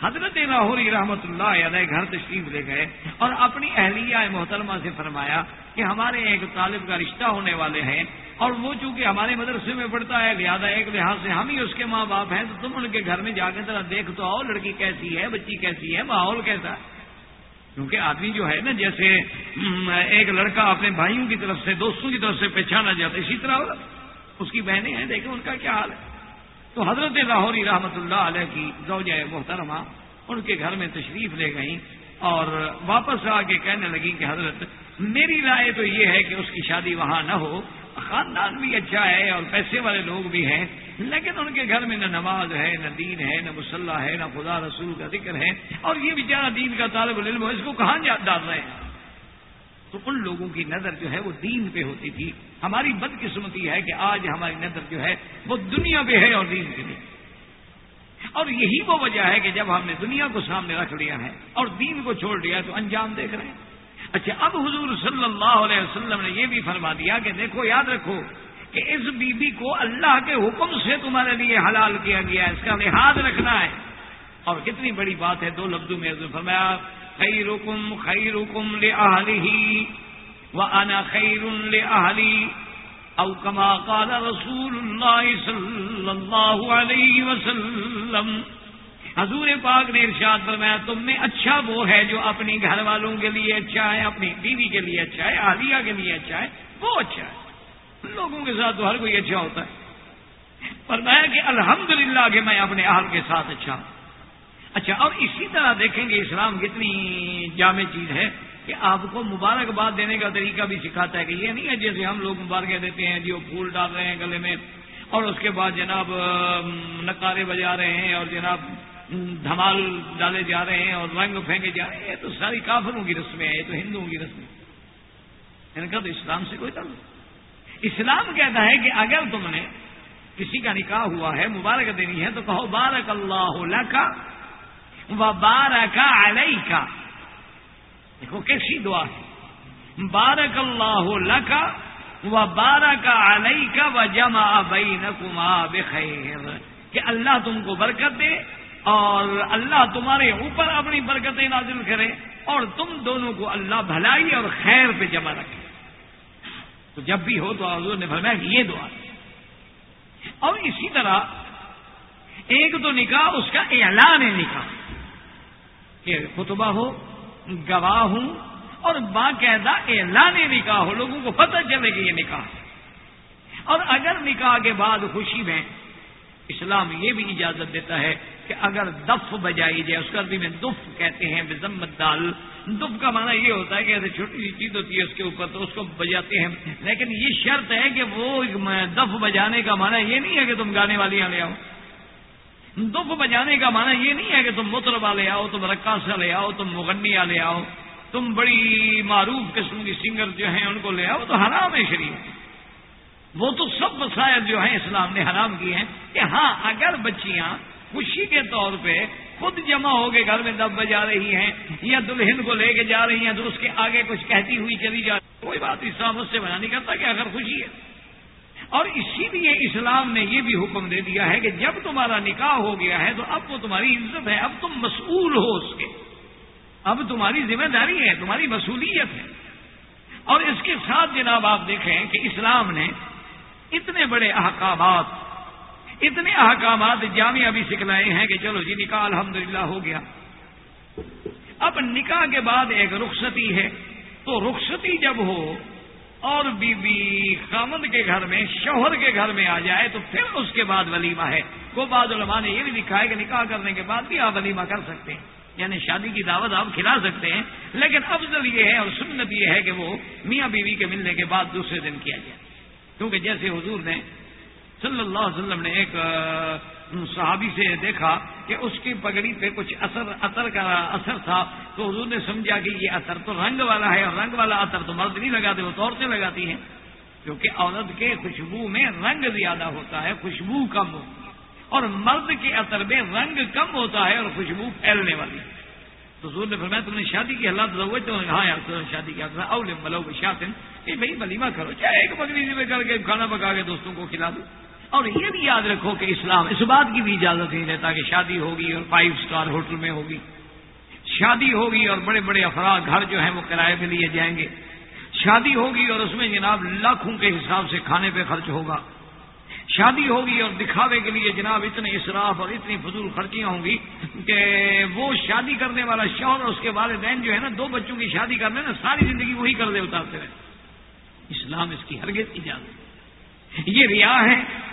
حضرت لاہوری رحمت اللہ علیہ گھر تشریف لے گئے اور اپنی اہلیہ محترمہ سے فرمایا کہ ہمارے ایک طالب کا رشتہ ہونے والے ہیں اور وہ چونکہ ہمارے مدرسے میں پڑھتا ہے، لہٰذا ایک لحاظ سے ہم ہی اس کے ماں باپ ہیں، تو تم ان کے گھر میں جا کے ذرا دیکھ تو آؤ، لڑکی کیسی ہے، بچی کیسی ہے، ماحول کیسا ہے۔ کیونکہ آدمی جو ہے نا، جیسے ایک لڑکا اپنے بھائیوں کی طرف سے، دوستوں کی طرف سے پہچانا جاتا ہے، اسی طرح اس کی بہنیں ہیں، دیکھیں ان کا کیا حال ہے۔ تو حضرت لاہوری رحمت اللہ علیہ کی زوجہ محترمہ ان کے گھر میں تشریف لے گئیں اور واپس آ کے کہنے لگی کہ حضرت، میری رائے تو یہ ہے کہ اس کی شادی وہاں نہ ہو۔ خاندان بھی اچھا ہے اور پیسے والے لوگ بھی ہیں۔ لیکن ان کے گھر میں نہ نماز ہے، نہ دین ہے، نہ مسلح ہے، نہ خدا رسول کا ذکر ہے۔ اور یہ بیچارہ دین کا طالب العلم ہے، اس کو کہاں ڈال رہے ہیں؟ تو ان لوگوں کی نظر جو ہے وہ دین پہ ہوتی تھی۔ ہماری بدقسمتی ہے کہ آج ہماری نظر جو ہے وہ دنیا پہ ہے اور دین پہ نہیں۔ اور یہی وہ وجہ ہے کہ جب ہم نے دنیا کو سامنے رکھ لیا ہے اور دین کو چھوڑ دیا تو انجام دیکھ رہے ہیں۔ اچھا اب حضور صلی اللہ علیہ وسلم نے یہ بھی فرما دیا کہ دیکھو، یاد رکھو کہ اس بی بی کو اللہ کے حکم سے تمہارے لیے حلال کیا گیا ہے، اس کا لحاظ رکھنا ہے۔ اور کتنی بڑی بات ہے، دو لفظوں میں فرمایا خیر رکم خیر رکم لہلی و انا خیر الحلی او کما قال رسول اللہ صلی اللہ علیہ وسلم۔ حضور پاک نے ارشاد فرمایا، تم میں اچھا وہ ہے جو اپنی گھر والوں کے لیے اچھا ہے، اپنی بیوی کے لیے اچھا ہے آلیا کے لیے اچھا ہے، وہ اچھا ہے۔ لوگوں کے ساتھ تو ہر کوئی اچھا ہوتا ہے۔ فرمایا کہ الحمد للہ کہ میں اپنے اہل کے ساتھ اچھا ہوں۔ اچھا اور اسی طرح دیکھیں گے اسلام کتنی جامع چیز ہے کہ آپ کو مبارکباد دینے کا طریقہ بھی سکھاتا ہے کہ یہ نہیں ہے جیسے ہم لوگ مبارکیں دیتے ہیں جی وہ پھول ڈال رہے ہیں گلے میں اور اس کے بعد جناب نکارے بجا رہے ہیں اور جناب دھمال ڈالے جا رہے ہیں اور رنگ پھینکے جا رہے ہیں۔ یہ تو ساری کافروں کی رسمیں ہیں، یہ تو ہندوؤں کی رسمیں ان کا تو اسلام سے کوئی تعلق اسلام کہتا ہے کہ اگر تم نے کسی کا نکاح ہوا ہے، مبارک دینی ہے، تو کہو، بارک اللہ کا و بارک علیہ کا دیکھو، کیسی دعا ہے۔ بارک اللہ کا و بارک علیہ کا و جمع بینکما بخیر. کہ اللہ تم کو برکت دے اور اللہ تمہارے اوپر اپنی برکتیں نازل کرے اور تم دونوں کو اللہ بھلائی اور خیر پہ جمع رکھے۔ تو جب بھی ہو تو حضور نے فرمایا کہ یہ دعا۔ اور اسی طرح ایک تو نکاح، اس کا اعلان ہے نکاح۔ کہ خطبہ ہو، گواہ ہوں، اور باقاعدہ اعلان نکاح ہو، لوگوں کو پتہ چلے کہ یہ نکاح اور اگر نکاح کے بعد خوشی میں اسلام یہ بھی اجازت دیتا ہے کہ اگر دف بجائی جائے، اس کا بھی میں دف کہتے ہیں، بزمت دال۔ دف کا معنی یہ ہوتا ہے کہ ایسے چھوٹی سی چیز ہوتی ہے اس کے اوپر تو اس کو بجاتے ہیں۔ لیکن یہ شرط ہے کہ وہ دف بجانے کا معنی یہ نہیں ہے کہ تم گانے والی لے آؤ۔ دف بجانے کا معنی یہ نہیں ہے کہ تم مطلبہ لے آؤ، تم رقاصہ لے آؤ، تم مغنیا لے آؤ۔ تم بڑی معروف قسم کی سنگر جو ہیں، ان کو لے آؤ تو حرام ہے شریف وہ تو سب وسائل جو ہیں اسلام نے حرام کی ہیں کہ ہاں اگر بچیاں خوشی کے طور پہ خود جمع ہو کے گھر میں دب بجا رہی ہیں یا دلہن کو لے کے جا رہی ہیں تو اس کے آگے کچھ کہتی ہوئی چلی جا رہی کوئی بات اسلام اس سے منع نہیں کرتا کہ اگر خوشی ہے۔ اور اسی لیے اسلام نے یہ بھی حکم دے دیا ہے کہ جب تمہارا نکاح ہو گیا ہے تو اب وہ تمہاری عزت ہے، اب تم مسئول ہو اس کے۔ اب تمہاری ذمہ داری ہے، تمہاری مسئولیت ہے۔ اور اس کے ساتھ جناب آپ دیکھیں کہ اسلام نے اتنے بڑے احکامات اتنے احکامات جامع ابھی سکھلائے ہیں کہ چلو جی نکاح الحمدللہ ہو گیا۔ اب نکاح کے بعد ایک رخصتی ہے۔ تو رخصتی جب ہو اور بی بی خامد کے گھر میں، شوہر کے گھر میں آ جائے، تو پھر اس کے بعد ولیمہ ہے۔ وہ بعد علماء نے یہ بھی لکھا ہے کہ نکاح کرنے کے بعد بھی آپ ولیمہ کر سکتے ہیں۔ یعنی شادی کی دعوت آپ کھلا سکتے ہیں۔ لیکن افضل یہ ہے اور سنت یہ ہے کہ وہ میاں بیوی کے ملنے کے بعد دوسرے دن کیا جائے۔ کیونکہ جیسے حضور نے صلی اللہ علیہ وسلم نے ایک صحابی سے دیکھا کہ اس کی پگڑی پہ کچھ اثر اثر کا اثر تھا تو حضور نے سمجھا کہ یہ اثر تو رنگ والا ہے اور رنگ والا اثر تو مرد نہیں لگاتے، وہ تو عورتیں لگاتی ہیں۔ کیونکہ عورت کے خوشبو میں رنگ زیادہ ہوتا ہے، خوشبو کم ہوتی ہے اور مرد کے اثر میں رنگ کم ہوتا ہے اور خوشبو پھیلنے والی۔ تو حضور نے فرمایا، تم نے شادی کی حالات ہوئے تو ہاں یار شادی کیا اول ملو شاطن، کہ بھائی ولیمہ کرو، چاہے ایک بکری جی میں کر کے کھانا پکا کے دوستوں کو کھلا دو۔ اور یہ بھی یاد رکھو کہ اسلام اس بات کی بھی اجازت نہیں دیتا کہ شادی ہوگی اور فائیو سٹار ہوٹل میں ہوگی۔ شادی ہوگی اور بڑے بڑے افراد گھر جو ہیں وہ کرائے پہ لیے جائیں گے۔ شادی ہوگی اور اس میں جناب لاکھوں کے حساب سے کھانے پہ خرچ ہوگا۔ شادی ہوگی اور دکھاوے کے لیے جناب اتنے اسراف اور اتنی فضول خرچیاں ہوں گی کہ وہ شادی کرنے والا شوہر اور اس کے والدین جو ہے نا، دو بچوں کی شادی کرنے نا، ساری زندگی وہی کر دے، اتارتے رہے اسلام اس کی ہرگز اجازت یہ ریا ہے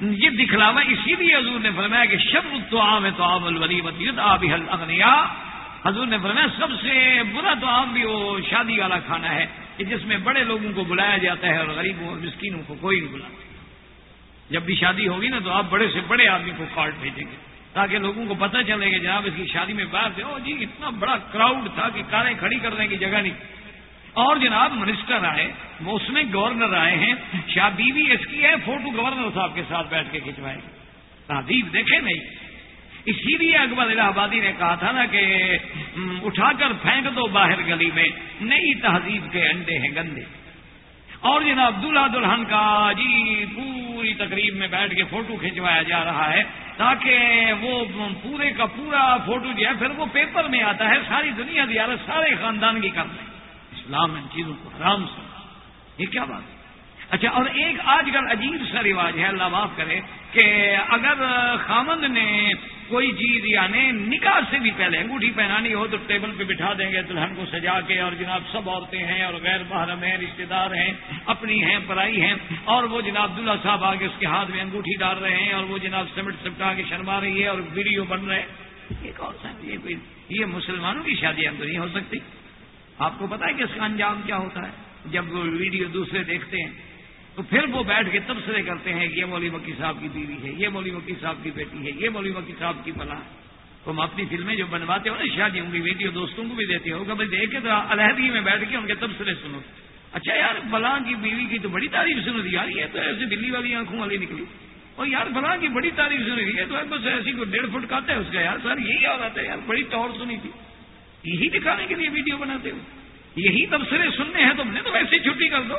یہ دکھلاوا اسی لیے حضور نے فرمایا کہ شب تو عام ہے تو عام الولی مدیت آب اغنیا حضور نے فرمایا سب سے برا تو عام بھی وہ شادی والا کھانا ہے کہ جس میں بڑے لوگوں کو بلایا جاتا ہے اور غریبوں اور مسکینوں کو کوئی نہیں بلاتا۔ جب بھی شادی ہوگی نا تو آپ بڑے سے بڑے آدمی کو کارڈ بھیجیں گے تاکہ لوگوں کو پتہ چلے کہ جناب اس کی شادی میں باہر سے او جی اتنا بڑا کراؤڈ تھا کہ کاریں کھڑی کرنے کی جگہ نہیں۔ اور جناب منسٹر آئے، وہ اس میں گورنر آئے ہیں، شاہ بیوی اس کی ہے، فوٹو گورنر صاحب کے ساتھ بیٹھ کے کھنچوائے۔ تہذیب دیکھے نہیں۔ اسی لیے اکبر الہ آبادی نے کہا تھا نا کہ اٹھا کر پھینک دو باہر گلی میں، نئی تہذیب کے انڈے ہیں گندے۔ اور جناب دلہا دلہن کا جی پوری تقریب میں بیٹھ کے فوٹو کھنچوایا جا رہا ہے، تاکہ وہ پورے کا پورا فوٹو جو ہے، پھر وہ پیپر میں آتا ہے، ساری دنیا زیارت، سارے خاندان کی کر لیں۔ اسلام ان چیزوں کو حرام سمجھا۔ یہ کیا بات ہے؟ اچھا اور ایک آج کل عجیب سا رواج ہے، اللہ معاف کرے، کہ اگر خامند نے کوئی چیز یعنی نکاح سے بھی پہلے انگوٹھی پہنانی ہو تو ٹیبل پہ بٹھا دیں گے، دلہن کو سجا کے، اور جناب سب عورتیں ہیں اور غیر محرم ہیں رشتے دار ہیں، اپنی ہیں، پرائی ہیں، اور وہ جناب دلہا صاحب آگے اس کے ہاتھ میں انگوٹھی ڈال رہے ہیں، اور وہ جناب سمٹ سمٹا کے شرما رہی ہے اور ویڈیو بن رہے ہیں۔ یہ کون سا، یہ کوئی، یہ مسلمانوں کی شادیاں تو نہیں ہو سکتی؟ آپ کو پتا ہے کہ اس کا انجام کیا ہوتا ہے؟ جب وہ ویڈیو دوسرے دیکھتے ہیں، تو پھر وہ بیٹھ کے تبصرے کرتے ہیں کہ یہ مولوی وکی صاحب کی بیوی ہے، یہ مولوی وکی صاحب کی بیٹی ہے، یہ مولوی وکی صاحب کی فلاں تم اپنی فلمیں جو بنواتے ہو نا، شادی ہوں گی ویڈیو دوستوں کو بھی دیتے ہو بھائی دیکھے تو علیحدگی میں بیٹھ کے ان کے تبصرے سنو۔ اچھا یار فلاں کی بیوی کی تو بڑی تعریف سنو دی، یار یہ تو ایسی بلی والی آنکھوں والی نکلی۔ اور یار فلاں کی بڑی تعریف سنی تھی تو بس ایسی کوئی ڈیڑھ فٹ کاتا ہے اس کا، یار سر، یہی آ ہے، یار، بڑی طور سنی تھی۔ یہی دکھانے کے لیے ویڈیو بناتے ہو۔ یہی تبصرے سننے ہیں تم نے، تو ویسے چھٹی کر دو۔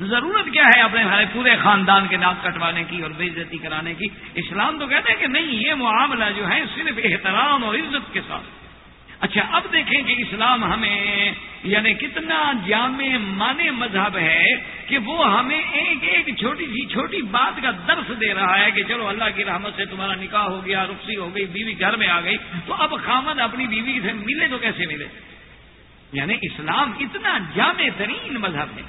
ضرورت کیا ہے اپنے پورے خاندان کے نام کٹوانے کی اور بے عزتی کرانے کی؟ اسلام تو کہتے ہیں کہ نہیں، یہ معاملہ جو ہے صرف احترام اور عزت کے ساتھ۔ اچھا اب دیکھیں کہ اسلام ہمیں یعنی کتنا جامع مانے مذہب ہے کہ وہ ہمیں ایک ایک چھوٹی سی چھوٹی بات کا درس دے رہا ہے کہ چلو اللہ کی رحمت سے تمہارا نکاح ہو گیا، رخصی ہو گئی، بیوی گھر میں آ گئی، تو اب خامد اپنی بیوی سے ملے تو کیسے ملے؟ یعنی اسلام اتنا جامع ترین مذہب ہے۔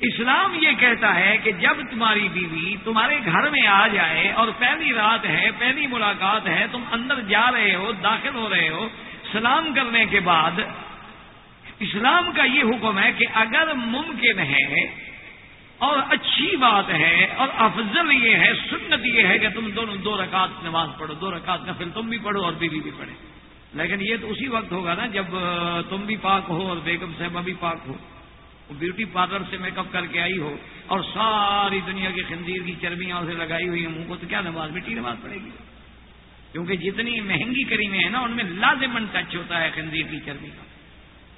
اسلام یہ کہتا ہے کہ جب تمہاری بیوی تمہارے گھر میں آ جائے اور پہلی رات ہے، پہلی ملاقات ہے، تم اندر جا رہے ہو، داخل ہو رہے ہو سلام کرنے کے بعد، اسلام کا یہ حکم ہے کہ اگر ممکن ہے اور اچھی بات ہے اور افضل یہ ہے، سنت یہ ہے کہ تم دونوں دو رکعت نماز پڑھو، دو رکعت نفل تم بھی پڑھو اور بیوی بھی پڑھے۔ لیکن یہ تو اسی وقت ہوگا نا جب تم بھی پاک ہو اور بیگم صاحبہ بھی پاک ہو۔ بیوٹی پارلر سے میک اپ کر کے آئی ہو اور ساری دنیا کی خنزیر کی چربیاں اسے لگائی ہوئی منہ کو تو کیا نماز، مٹی نماز پڑے گی؟ کیونکہ جتنی مہنگی کریمیں ہیں نا، ان میں لازمن ٹچ ہوتا ہے خنزیر کی چربی کا۔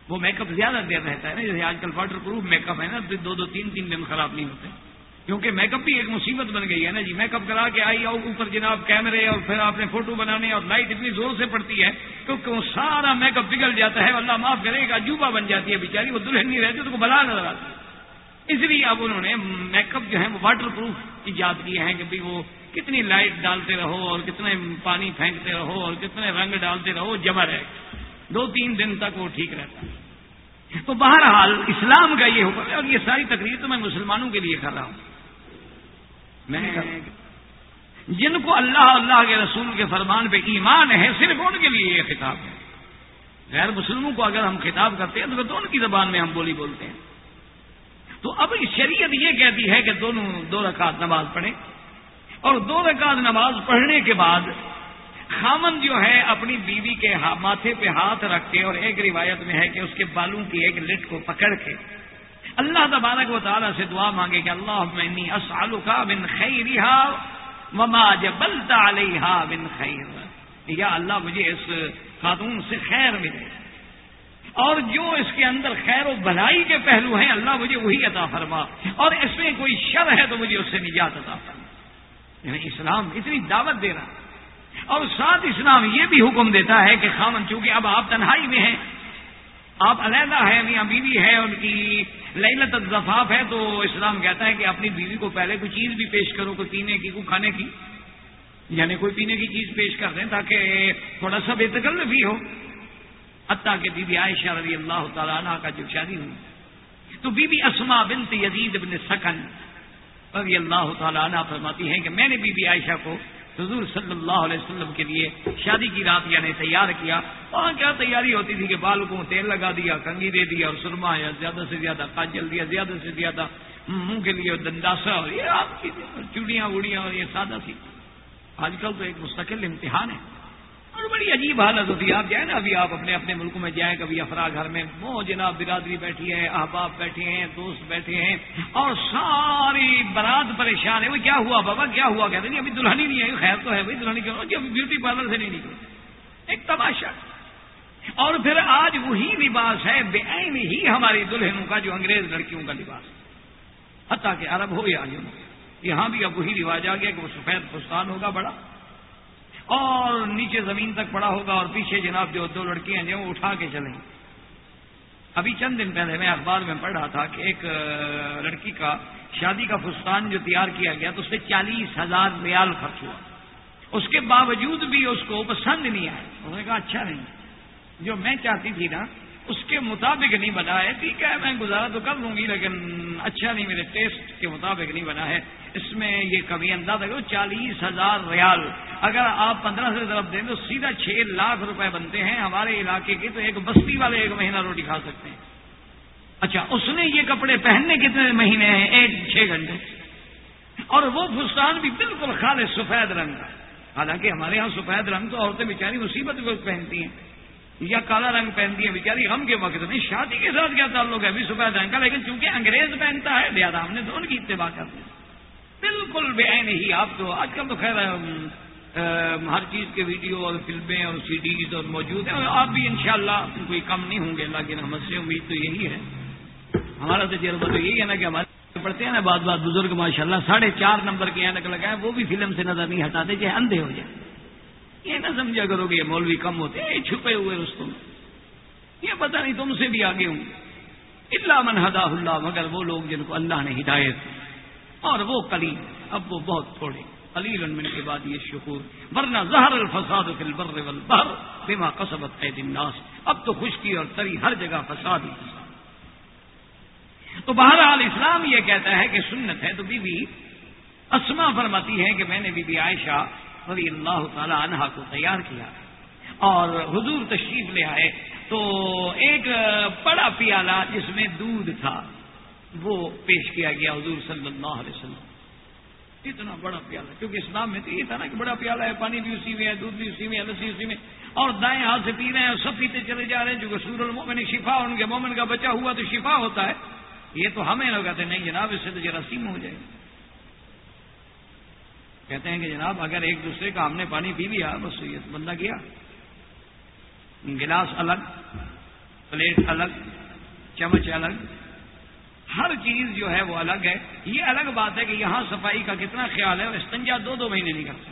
وہ میک اپ زیادہ دیر رہتا ہے نا، جیسے آج کل واٹر پروف میک اپ ہے نا، دو دو تین تین دن خراب نہیں ہوتے۔ کیونکہ میک اپ بھی ایک مصیبت بن گئی ہے نا جی۔ میک اپ کرا کے آئی اور اوپر جناب کیمرے اور پھر آپ نے فوٹو بنانے اور لائٹ اتنی زور سے پڑتی ہے کیونکہ وہ سارا میک اپ بگڑ جاتا ہے۔ اللہ معاف کرے گا جوبا بن جاتی ہے بیچاری، وہ دلہن نہیں رہتی تو بلا نظر آتی اس لیے اب انہوں نے میک اپ جو ہے وہ واٹر پروف ایجاد کیے ہیں کہ بھائی وہ کتنی لائٹ ڈالتے رہو اور کتنے پانی پھینکتے رہو اور کتنے رنگ ڈالتے رہو جمع رہے دو تین دن تک وہ ٹھیک رہتا ہے۔ تو بہرحال اسلام کا یہ حکم ہے اور یہ ساری تقریر تو میں مسلمانوں کے لیے کر رہا ہوں۔ میں جن کو اللہ اللہ کے رسول کے فرمان پہ ایمان ہے، صرف ان کے لیے یہ خطاب ہے۔ غیر مسلموں کو اگر ہم خطاب کرتے ہیں تو ان کی زبان میں ہم بولی بولتے ہیں۔ تو اب شریعت یہ کہتی ہے کہ دونوں، دو رکعت نماز پڑھیں۔ اور دو رکعت نماز پڑھنے کے بعد خامن جو ہے اپنی بیوی کے ماتھے پہ ہاتھ رکھ کے اور ایک روایت میں ہے کہ اس کے بالوں کی ایک لٹ کو پکڑ کے اللہ تبارک و تعالیٰ سے دعا مانگے کہ اللہ اسالو کا بن خیریہ وما جبلتا علیہ بن خیر۔ یا اللہ مجھے اس خاتون سے خیر ملے۔ اور جو اس کے اندر خیر و بھلائی کے پہلو ہیں، اللہ مجھے وہی عطا فرما۔ اور اس میں کوئی شر ہے تو مجھے اس سے نجات عطا فرما۔ یعنی اسلام اتنی دعوت دے رہا اور ساتھ اسلام یہ بھی حکم دیتا ہے کہ خامن چونکہ اب آپ تنہائی میں ہیں، آپ علیحدہ ہیں، میاں بیوی ہے، ان کی لینت الزفاف ہے، تو اسلام کہتا ہے کہ اپنی بیوی کو پہلے کوئی چیز بھی پیش کرو، کوئی پینے کی، کوئی کھانے کی۔ یعنی کوئی پینے کی چیز پیش کر دیں تاکہ تھوڑا سا بے بھی ہو۔ حتیٰ کہ بی بی عائشہ رضی اللہ تعالیٰ عنہ کا جو شادی ہوئی۔ تو بی بی اسما بنت یزید بن سکن رضی اللہ تعالیٰ عنہ فرماتی ہیں کہ میں نے بی بی عائشہ کو حضور صلی اللہ علیہ وسلم کے لیے شادی کی رات یعنی تیار کیا، وہاں کیا تیاری ہوتی تھی کہ بال کو تیل لگا دیا کنگی دے دیا اور سرما یا زیادہ سے زیادہ، کاجل دیا، زیادہ سے زیادہ، منہ کے لیے دنداسا اور یہ آپ کی چوڑیاں وڑیاں اور یہ سادہ سی۔ آج کل تو ایک مستقل امتحان ہے۔ اور بڑی عجیب حالت ہوتی ہے۔ آپ جائیں نا، ابھی آپ اپنے اپنے ملکوں میں جائیں، کبھی افرا گھر میں، وہ جناب برادری بیٹھی ہے، احباب بیٹھے ہیں، دوست بیٹھے ہیں، اور ساری برات پریشان ہے وہ کیا ہوا بابا؟ کیا ہوا؟ کہتے نہیں، ابھی دلہنی نہیں ہے خیر تو ہے بھائی، دلہنی کیوں؟ ابھی بیوٹی پارلر سے نہیں نکلے۔ ایک تماشا۔ اور پھر آج وہی لباس ہے، بے ہی ہماری دلہنوں کا، جو انگریز لڑکیوں کا لباس۔ حتیٰ کہ عرب ہو یا یہاں بھی اب وہی رواج آ گیا کہ وہ سفید فستان ہوگا، بڑا۔ اور نیچے زمین تک پڑا ہوگا اور پیچھے جناب جو دو لڑکیاں جو وہ اٹھا کے چلیں۔ ابھی چند دن پہلے میں اخبار میں پڑھ رہا تھا کہ ایک لڑکی کا شادی کا فستان جو تیار کیا گیا تو اس سے چالیس ہزار ریال خرچ ہوا۔ اس کے باوجود بھی اس کو پسند نہیں آیا۔ انہوں نے کہا اچھا نہیں۔ جو میں چاہتی تھی نا اس کے مطابق نہیں بنا ہے۔ ٹھیک ہے، میں گزارا تو کر لوں گی، لیکن اچھا نہیں میرے ٹیسٹ کے مطابق نہیں بنا ہے۔ اس میں یہ کبھی اندازہ کرو، چالیس ہزار ریال۔ اگر آپ پندرہ سے طرف دیں تو سیدھا چھ لاکھ روپے بنتے ہیں۔ ہمارے علاقے کے تو ایک بستی والے ایک مہینہ روٹی کھا سکتے ہیں۔ اچھا اس نے یہ کپڑے پہننے کتنے مہینے ہیں؟ ایک چھ گھنٹے۔ اور وہ فستان بھی بالکل خالص سفید رنگ کا۔ حالانکہ ہمارے یہاں سفید رنگ تو عورتیں بیچاری مصیبت کو پہنتی ہیں۔ یا کالا رنگ پہنتی ہے بیچاری غم کے وقت میں شادی کے ساتھ کیا تعلق ہے؟ ابھی سفید رنگ کا لیکن چونکہ انگریز پہنتا ہے لہٰذا ہم نے تو ان کی اتباع کر دی۔ بالکل بے نہیں آپ تو آج کل تو خیر ہر چیز کے ویڈیو اور فلمیں اور سی ڈیز اور موجود ہیں، اور آپ بھی انشاءاللہ کوئی کم نہیں ہوں گے، اللہ کی رحمت سے، امید تو یہی ہے۔ ہمارا تجربہ تو جی یہی ہے نا کہ ہمارے پڑھتے ہیں نا بات بات بزرگ ماشاء اللہ ساڑھے چار نمبر کے اینک لگائے وہ بھی فلم سے نظر نہیں ہٹاتے، چاہے اندھے ہو جائیں۔ یہ نہ سمجھا کرو کہ یہ مولوی کم ہوتے ہیں، یہ چھپے ہوئے رستوں میں یہ پتہ نہیں تم سے بھی آگے ہوں۔ اللہ من ہدا اللہ مگر وہ لوگ جن کو اللہ نے ہدایت اور وہ کلیل اب وہ بہت تھوڑے۔ علی من کے بعد یہ شکور۔ ورنہ زہر الفساد فی البر والبحر بما قصبت قید الناس۔ اب تو خشکی اور تری ہر جگہ فساد ہی فساد۔ تو بہرحال اسلام یہ کہتا ہے کہ سنت ہے تو بی بی۔ اسما فرماتی ہے کہ میں نے بی بی عائشہ رضی اللہ تعالی عنہ کو تیار کیا اور حضور تشریف لے آئے تو ایک بڑا پیالہ جس میں دودھ تھا وہ پیش کیا گیا حضور صلی اللہ علیہ وسلم۔ اتنا بڑا پیالہ، کیونکہ اسلام میں تو یہ تھا نا کہ بڑا پیالہ ہے، پانی بھی اسی میں ہے، دودھ بھی اسی میں ہے، لسی اسی میں اور دائیں ہاتھ سے پی رہے ہیں اور سب پیتے چلے جا رہے ہیں، جو کہ سور المومن شفا ان کے مومن کا بچا ہوا تو شفا ہوتا ہے۔ یہ تو ہمیں لوگ کہتے نہیں جناب، اس سے تو جراثیم ہو جائے۔ گا کہتے ہیں کہ جناب، اگر ایک دوسرے کا ہم نے پانی پی لیا، بس یہ بندہ کیا گلاس الگ، پلیٹ الگ، چمچ الگ۔ ہر چیز جو ہے وہ الگ ہے۔ یہ الگ بات ہے کہ یہاں صفائی کا کتنا خیال ہے استنجا دو دو مہینے نہیں کرتے۔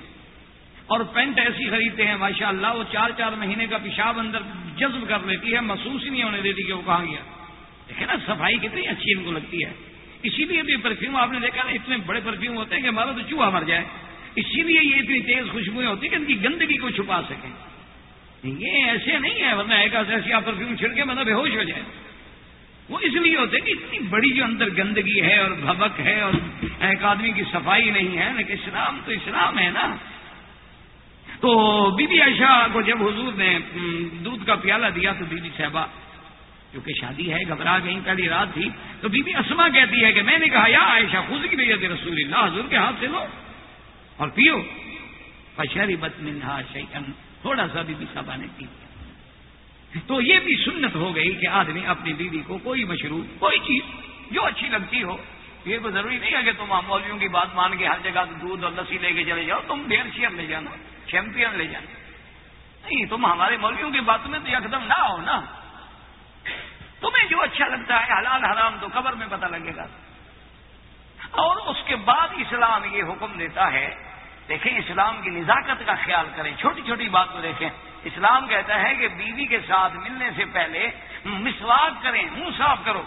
اور پینٹ ایسی خریدتے ہیں ماشاء اللہ وہ چار چار مہینے کا پیشاب اندر جذب کر لیتی ہے، محسوس ہی نہیں ہونے دیتی کہ وہ کہاں گیا۔ دیکھیں نا، صفائی کتنی اچھی ان کو لگتی ہے۔ اسی لیے بھی پرفیوم آپ نے دیکھا نا، اتنے بڑے پرفیوم ہوتے ہیں کہ ہمارا تو چوہا مر جائے۔ اسی لیے یہ اتنی تیز خوشبوئیں ہوتی ہیں کہ ان کی گندگی کو چھپا سکیں۔ یہ ایسے نہیں ہے ورنہ ایک ایسی آپ پرفیوم چھڑکے مطلب بے ہوش ہو جائے وہ اس لیے ہوتے کہ اتنی بڑی جو اندر گندگی ہے اور بھبک ہے اور ایک آدمی کی صفائی نہیں ہے، لیکن اسلام تو اسلام ہے نا۔ تو بی بی عائشہ کو جب حضور نے دودھ کا پیالہ دیا تو بی بی صاحبہ کیونکہ شادی ہے، گھبرا گئی پہلی رات تھی تو بی بی اسما کہتی ہے کہ میں نے کہا، یا عائشہ، خود کی بھیجا رسول اللہ، حضور کے ہاتھ سے لو۔ اور پیو پشری بت منہا شیکن تھوڑا سا بی بی صاحبہ نے پی تو یہ بھی سنت ہو گئی کہ آدمی اپنی بیوی کو کوئی مشروب، کوئی چیز جو اچھی لگتی ہو، یہ تو ضروری نہیں ہے کہ تم مولویوں کی بات مان کے ہر جگہ دودھ اور لسی لے کے چلے جاؤ، تم ڈیر شیئر لے جانا، چیمپئن لے جانا۔ نہیں، تم ہمارے مولویوں کی بات میں تو یکدم نہ ہو نا۔ تمہیں جو اچھا لگتا ہے، حلال حرام تو قبر میں پتہ لگے گا۔ اور اس کے بعد اسلام یہ حکم دیتا ہے، دیکھیں اسلام کی نزاکت کا خیال کریں، چھوٹی چھوٹی بات کو دیکھیں۔ اسلام کہتا ہے کہ بیوی کے ساتھ ملنے سے پہلے مسواک کریں، منہ صاف کرو۔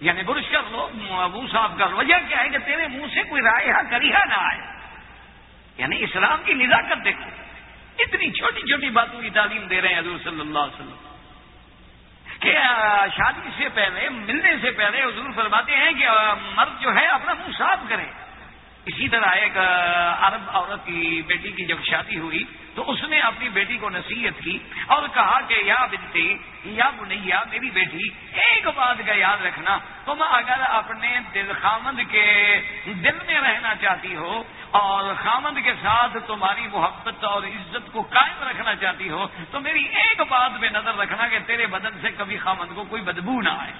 یعنی برش کر لو، منہ صاف کر وجہ کیا ہے کہ تیرے منہ سے کوئی رائے کریہ نہ آئے۔ یعنی اسلام کی نزاکت دیکھو۔ اتنی چھوٹی چھوٹی باتوں کی تعلیم دے رہے ہیں حضور صلی اللہ علیہ وسلم۔ کہ شادی سے پہلے، ملنے سے پہلے حضور فرماتے ہیں کہ مرد جو ہے اپنا منہ صاف کرے۔ اسی طرح ایک عرب عورت کی بیٹی کی جب شادی ہوئی تو اس نے اپنی بیٹی کو نصیحت کی اور کہا کہ، یا بنتی، یا بنیا میری بیٹی، ایک بات کا یاد رکھنا، تم اگر اپنے دل خامند کے دل میں رہنا چاہتی ہو اور خامند کے ساتھ تمہاری محبت اور عزت کو قائم رکھنا چاہتی ہو، تو میری ایک بات پہ نظر رکھنا کہ تیرے بدن سے کبھی خامند کو کوئی بدبو نہ آئے۔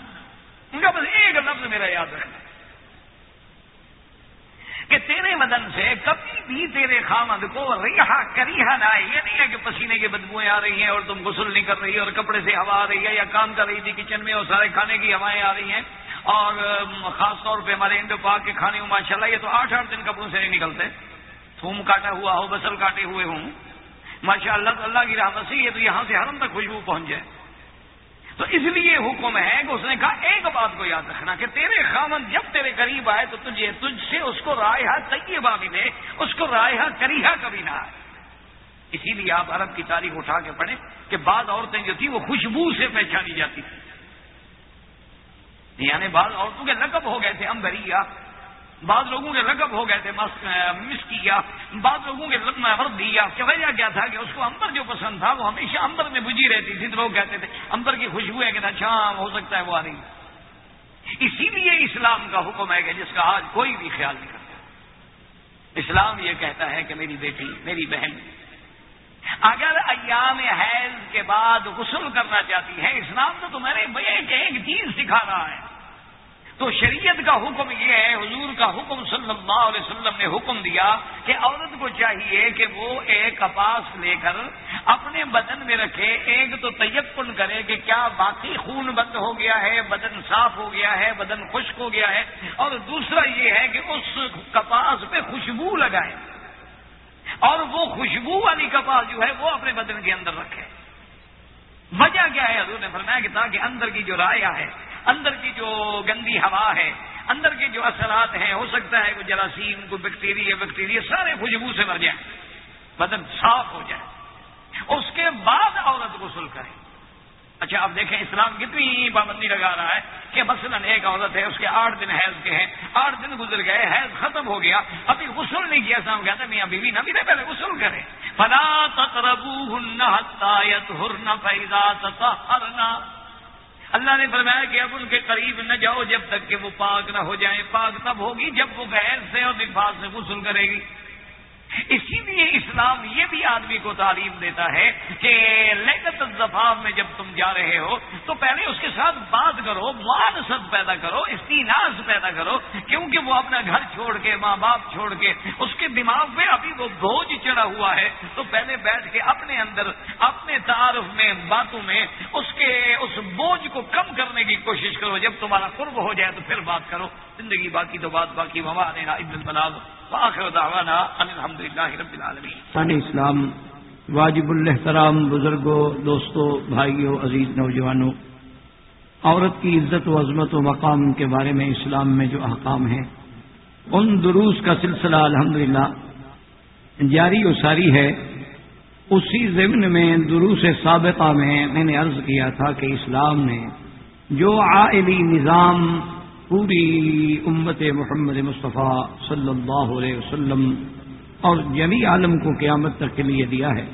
ان کا بس ایک لفظ میرا یاد رکھنا۔ کہ تیرے بدن سے کبھی بھی تیرے خامد کو ریحا کریحا نہ آئے۔ یہ نہیں ہے کہ پسینے کی بدبوئیں آ رہی ہیں اور تم غسل نہیں کر رہی اور کپڑے سے ہوا آ رہی ہے یا کام کر رہی تھی کچن میں اور سارے کھانے کی ہوائیں آ رہی ہیں۔ اور خاص طور پہ ہمارے انڈو پاک کے کھانے ہوں ماشاء اللہ یہ تو آٹھ آٹھ دن کپڑوں سے نہیں نکلتے۔ تھوم کاٹا ہوا ہو، بسل کاٹے ہوئے ہوں۔ ماشاء اللہ اللہ کی رحمت سے یہ تو یہاں سے ہرم تک خوشبو پہنچ جائے۔ تو اس لیے حکم ہے کہ اس نے کہا، ایک بات کو یاد رکھنا کہ تیرے خامن جب تیرے قریب آئے تو تجھے، تجھ سے اس کو رائے طیبہ ملے اس کو رائے کریحا کبھی نہ آئے۔ اسی لیے آپ عرب کی تاریخ اٹھا کے پڑھیں کہ بعض عورتیں جو تھیں وہ خوشبو سے پہچانی جاتی تھی یعنی بعض عورتوں کے لقب ہو گئے تھے امبریا بعض لوگوں کے رقب ہو گئے تھے، مس کیا بعض لوگوں کے مرد دیا کہ وجہ کیا تھا کہ اس کو امبر جو پسند تھا وہ ہمیشہ امبر میں بجھی رہتی تھی، تو لوگ کہتے تھے امبر کی خوشبو ہے کہ اچھا ہو سکتا ہے وہ آ رہی اسی لیے اسلام کا حکم ہے کہ جس کا آج کوئی بھی خیال نہیں کرتا۔ اسلام یہ کہتا ہے کہ میری بیٹی، میری بہن اگر ایام حیض کے بعد غسل کرنا چاہتی ہے اسلام تو تمہارے ایک چیز سکھا رہا ہے۔ تو شریعت کا حکم یہ ہے، حضور کا حکم صلی اللہ علیہ وسلم نے حکم دیا کہ عورت کو چاہیے کہ وہ ایک کپاس لے کر اپنے بدن میں رکھے۔ ایک تو تیقن کرے کہ کیا باقی خون بند ہو گیا ہے، بدن صاف ہو گیا ہے، بدن خشک ہو گیا ہے۔ اور دوسرا یہ ہے کہ اس کپاس پہ خوشبو لگائے۔ اور وہ خوشبو والی کپاس جو ہے وہ اپنے بدن کے اندر رکھے۔ وجہ کیا ہے؟ حضور نے فرمایا کہ تاکہ اندر کی جو رایا ہے، اندر کی جو گندی ہوا ہے، اندر کے جو اثرات ہیں، ہو سکتا ہے کوئی جراثیم، کوئی بیکٹیریا بیکٹیریا سارے خوشبو سے مر جائیں، بدن صاف ہو جائے۔ اس کے بعد عورت غسل کرے۔ اچھا اب دیکھیں، اسلام کتنی پابندی لگا رہا ہے کہ مثلاً ایک عورت ہے، اس کے آٹھ دن حیض کے ہیں، آٹھ دن گزر گئے، حیض ختم ہو گیا، ابھی غسل نہیں کیا سام کہتا میاں بیوی نہ بھی پہلے غسل کرے۔ فلا تقربوهن حتى يطهرن فاذا تطهرن۔ اللہ نے فرمایا کہ اب ان کے قریب نہ جاؤ جب تک کہ وہ پاک نہ ہو جائیں۔ پاک تب ہوگی جب وہ غیر سے اور نفاذ سے غسل کرے گی۔ اسی لیے اسلام یہ بھی آدمی کو تعلیم دیتا ہے کہ لگت الزفاف میں جب تم جا رہے ہو، تو پہلے اس کے ساتھ بات کرو معانست پیدا کرو، استیناز پیدا کرو، کیونکہ وہ اپنا گھر چھوڑ کے، ماں باپ چھوڑ کے، اس کے دماغ میں ابھی وہ بوجھ چڑھا ہوا ہے، تو پہلے بیٹھ کے اپنے اندر، اپنے تعارف میں، باتوں میں، اس کے، اس بوجھ کو کم کرنے کی کوشش کرو۔ جب تمہارا قرب ہو جائے تو پھر بات کرو۔ زندگی باقی تو بات باقی۔ وبا دینا عبد رب العالمین.
اسلام، واجب الحترام بزرگوں دوستوں بھائیوں عزیز نوجوانوں
عورت کی عزت و عظمت و مقام کے بارے میں اسلام میں جو احکام ہیں، ان دروس کا سلسلہ الحمدللہ جاری و ساری ہے۔ اسی ضمن میں دروس سابقہ میں میں نے عرض کیا تھا کہ اسلام نے جو عائلی نظام پوری امت محمد مصطفیٰ صلی اللہ علیہ وسلم اور جمی عالم کو قیامت تک کے لیے دیا ہے۔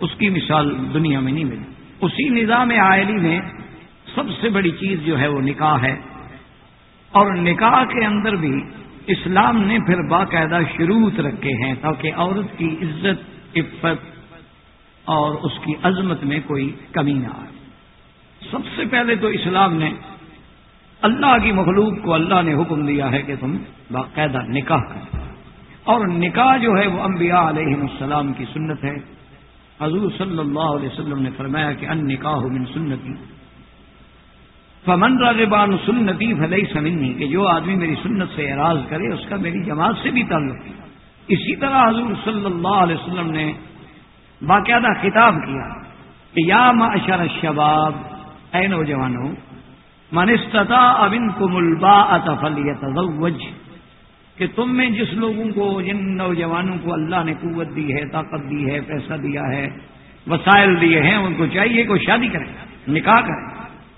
اس کی مثال دنیا میں نہیں ملی۔ اسی نظام عائلی میں سب سے بڑی چیز جو ہے وہ نکاح ہے۔ اور نکاح کے اندر بھی اسلام نے پھر باقاعدہ شروط رکھے ہیں تاکہ عورت کی عزت، عفت اور اس کی عظمت میں کوئی کمی نہ آئے۔ سب سے پہلے تو اسلام نے اللہ کی مخلوق کو اللہ نے حکم دیا ہے کہ تم باقاعدہ نکاح کرو۔ اور نکاح جو ہے وہ انبیاء علیہ السلام کی سنت ہے۔ حضور صلی اللہ علیہ وسلم نے فرمایا کہ ان نکاح من سنتی۔ فمن راغبان سنتی بھلئی سمنی کہ جو آدمی میری سنت سے اعراض کرے، اس کا میری جماعت سے بھی تعلق ہے۔ اسی طرح حضور صلی اللہ علیہ وسلم نے باقاعدہ خطاب کیا کہ یا معشر الشباب، اے نوجوانوں من استطاع ابن کو ملبا اتفلیتزوج کہ تم میں جس لوگوں کو، جن نوجوانوں کو اللہ نے قوت دی ہے، طاقت دی ہے، پیسہ دیا ہے، وسائل دیے ہیں، ان کو چاہیے کہ شادی کریں، نکاح کریں۔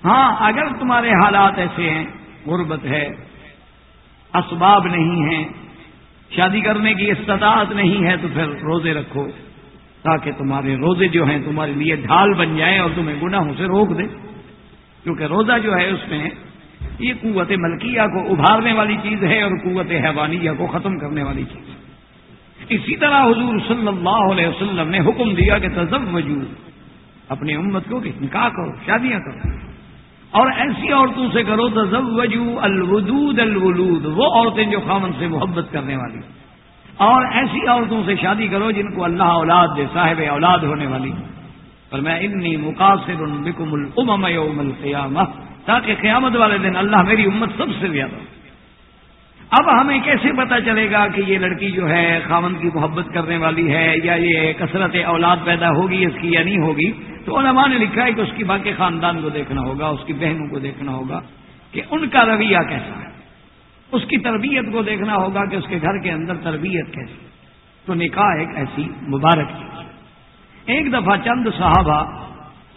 ہاں اگر تمہارے حالات ایسے ہیں، غربت ہے، اسباب نہیں ہیں، شادی کرنے کی استطاعت نہیں ہے، تو پھر روزے رکھو، تاکہ تمہارے روزے جو ہیں، تمہارے لیے ڈھال بن جائیں اور تمہیں گناہوں سے روک دے کیونکہ روزہ جو ہے اس میں یہ قوت ملکیہ کو ابھارنے والی چیز ہے اور قوت حیوانیہ کو ختم کرنے والی چیز ہے۔ اسی طرح حضور صلی اللہ علیہ وسلم نے حکم دیا کہ تزب وجود اپنی امت کو کہ نکاح کرو، شادیاں کرو۔ اور ایسی عورتوں سے کرو تزوجو الودود الولود، وہ عورتیں جو خامن سے محبت کرنے والی۔ اور ایسی عورتوں سے شادی کرو جن کو اللہ اولاد دے، صاحب اولاد ہونے والی۔ اور میں انی مقاصر بکم الامم یوم القیامہ، تاکہ قیامت والے دن اللہ میری امت سب سے زیادہ اب ہمیں کیسے پتا چلے گا کہ یہ لڑکی جو ہے خامن کی محبت کرنے والی ہے یا یہ کثرت اولاد پیدا ہوگی اس کی یا نہیں ہوگی، تو علماء نے لکھا ہے کہ اس کی باقی خاندان کو دیکھنا ہوگا، اس کی بہنوں کو دیکھنا ہوگا کہ ان کا رویہ کیسا ہے۔ اس کی تربیت کو دیکھنا ہوگا کہ اس کے گھر کے اندر تربیت کیسی تو نکاح ایک ایسی مبارک چیز ایک دفعہ چند صحابہ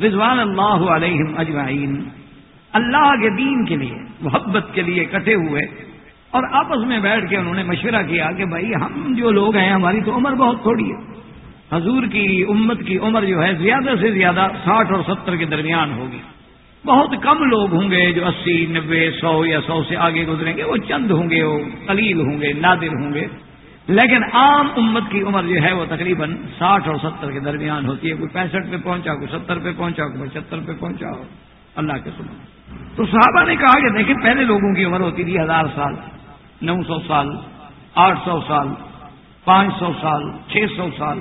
رضوان اللہ علیہم اجمعین اللہ کے دین کے لیے، محبت کے لیے کٹے ہوئے اور آپس میں بیٹھ کے انہوں نے مشورہ کیا کہ بھائی ہم جو لوگ ہیں ہماری تو عمر بہت تھوڑی ہے۔ حضور کی، امت کی عمر جو ہے زیادہ سے زیادہ ساٹھ اور ستر کے درمیان ہوگی۔ بہت کم لوگ ہوں گے جو اسی نبے سو یا سو سے آگے گزریں گے، وہ چند ہوں گے، وہ قلیل ہوں گے، نادر ہوں گے۔ لیکن عام امت کی عمر جو ہے وہ تقریباً ساٹھ اور ستر کے درمیان ہوتی ہے، کوئی پینسٹھ پہ پہنچا، کوئی ستر پہ پہنچا، کوئی پچہتر پہ پہنچا ہو اللہ کے سنا تو صحابہ نے کہا کہ دیکھیں، پہلے لوگوں کی عمر ہوتی تھی ہزار سال، نو سو سال، آٹھ سو سال، پانچ سو سال، چھ سو سال۔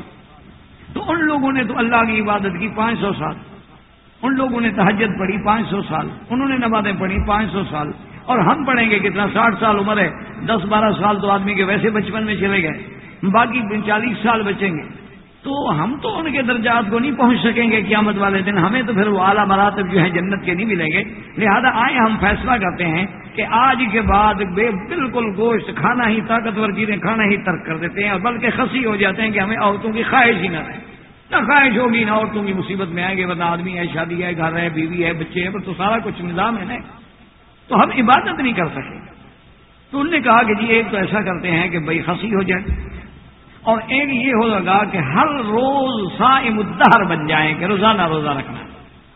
تو ان لوگوں نے تو اللہ کی عبادت کی پانچ سو سال۔ ان لوگوں نے تحجد پڑھی پانچ سو سال، انہوں نے نمازیں پڑھی پانچ سو سال۔ اور ہم پڑھیں گے کتنا ساٹھ سال عمر ہے، دس بارہ سال تو آدمی کے ویسے بچپن میں چلے گئے، باقی چالیس سال بچیں گے۔ تو ہم تو ان کے درجات کو نہیں پہنچ سکیں گے قیامت والے دن، ہمیں تو پھر وہ اعلیٰ مراتب جو ہے جنت کے نہیں ملیں گے۔ لہذا آئے ہم فیصلہ کرتے ہیں کہ آج کے بعد بے بالکل گوشت، کھانا ہی طاقتور چیزیں، کھانا ہی ترک کر دیتے ہیں اور بلکہ خسی ہو جاتے ہیں کہ ہمیں عورتوں کی خواہش ہی نہ رہے۔ نہ خواہش ہوگی، نہ عورتوں کی مصیبت میں آئیں گے، ورنہ آدمی ہے، شادی ہے، گھر ہے، بیوی ہے، بچے ہیں تو سارا کچھ نظام ہے نا۔ تو ہم عبادت نہیں کر سکیں تو انہوں نے کہا کہ جی ایک تو ایسا کرتے ہیں کہ بھائی خسی ہو جائے۔ اور ایک یہ ہوگا کہ ہر روز سائم الدہر بن جائیں کہ روزانہ روزہ رکھنا۔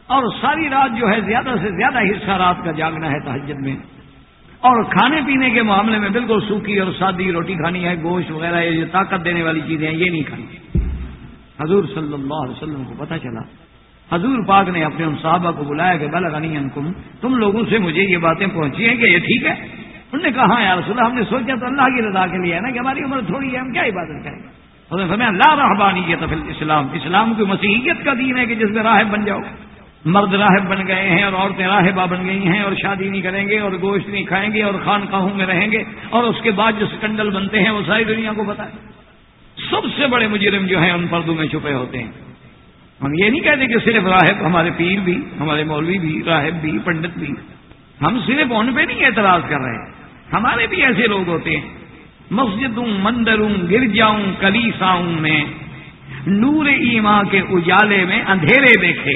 اور ساری رات جو ہے زیادہ سے زیادہ حصہ رات کا جاگنا ہے تحجد میں۔ اور کھانے پینے کے معاملے میں بالکل سوکھی اور سادی روٹی کھانی ہے، گوشت وغیرہ، یہ طاقت دینے والی چیزیں ہیں، یہ نہیں کھانی۔ حضور صلی اللہ علیہ وسلم کو پتہ چلا حضور پاک نے اپنے ان صحابہ کو بلایا کہ بل غنی انکم، تم لوگوں سے مجھے یہ باتیں پہنچی ہیں کہ یہ ٹھیک ہے؟ انہوں نے کہا ہاں رسول اللہ، ہم نے سوچا تو اللہ کی رضا کے لیے ہے نا کہ ہماری عمر تھوڑی ہے، ہم کیا عبادت کریں؟ گے سمے اللہ رحبانی یہ تو اسلام اسلام کی مسیحیت کا دین ہے کہ جس میں راہب بن جاؤ۔ مرد راہب بن گئے ہیں اور عورتیں راہبہ بن گئی ہیں اور شادی نہیں کریں گے اور گوشت نہیں کھائیں گے اور خانقاہوں میں رہیں گے اور اس کے بعد جو سکنڈل بنتے ہیں وہ ساری دنیا کو بتائیں۔ سب سے بڑے مجرم جو ہیں ان پردوں میں چھپے ہوتے ہیں۔ ہم یہ نہیں کہتے کہ صرف راہب ہمارے پیر بھی، ہمارے مولوی بھی، راہب بھی، پنڈت بھی۔ ہم صرف ان پہ نہیں اعتراض کر رہے ہمارے بھی ایسے لوگ ہوتے ہیں۔ مسجدوں، مندروں، گرجاؤں، کلیساؤں میں، نور ایما کے اجالے میں اندھیرے دیکھے۔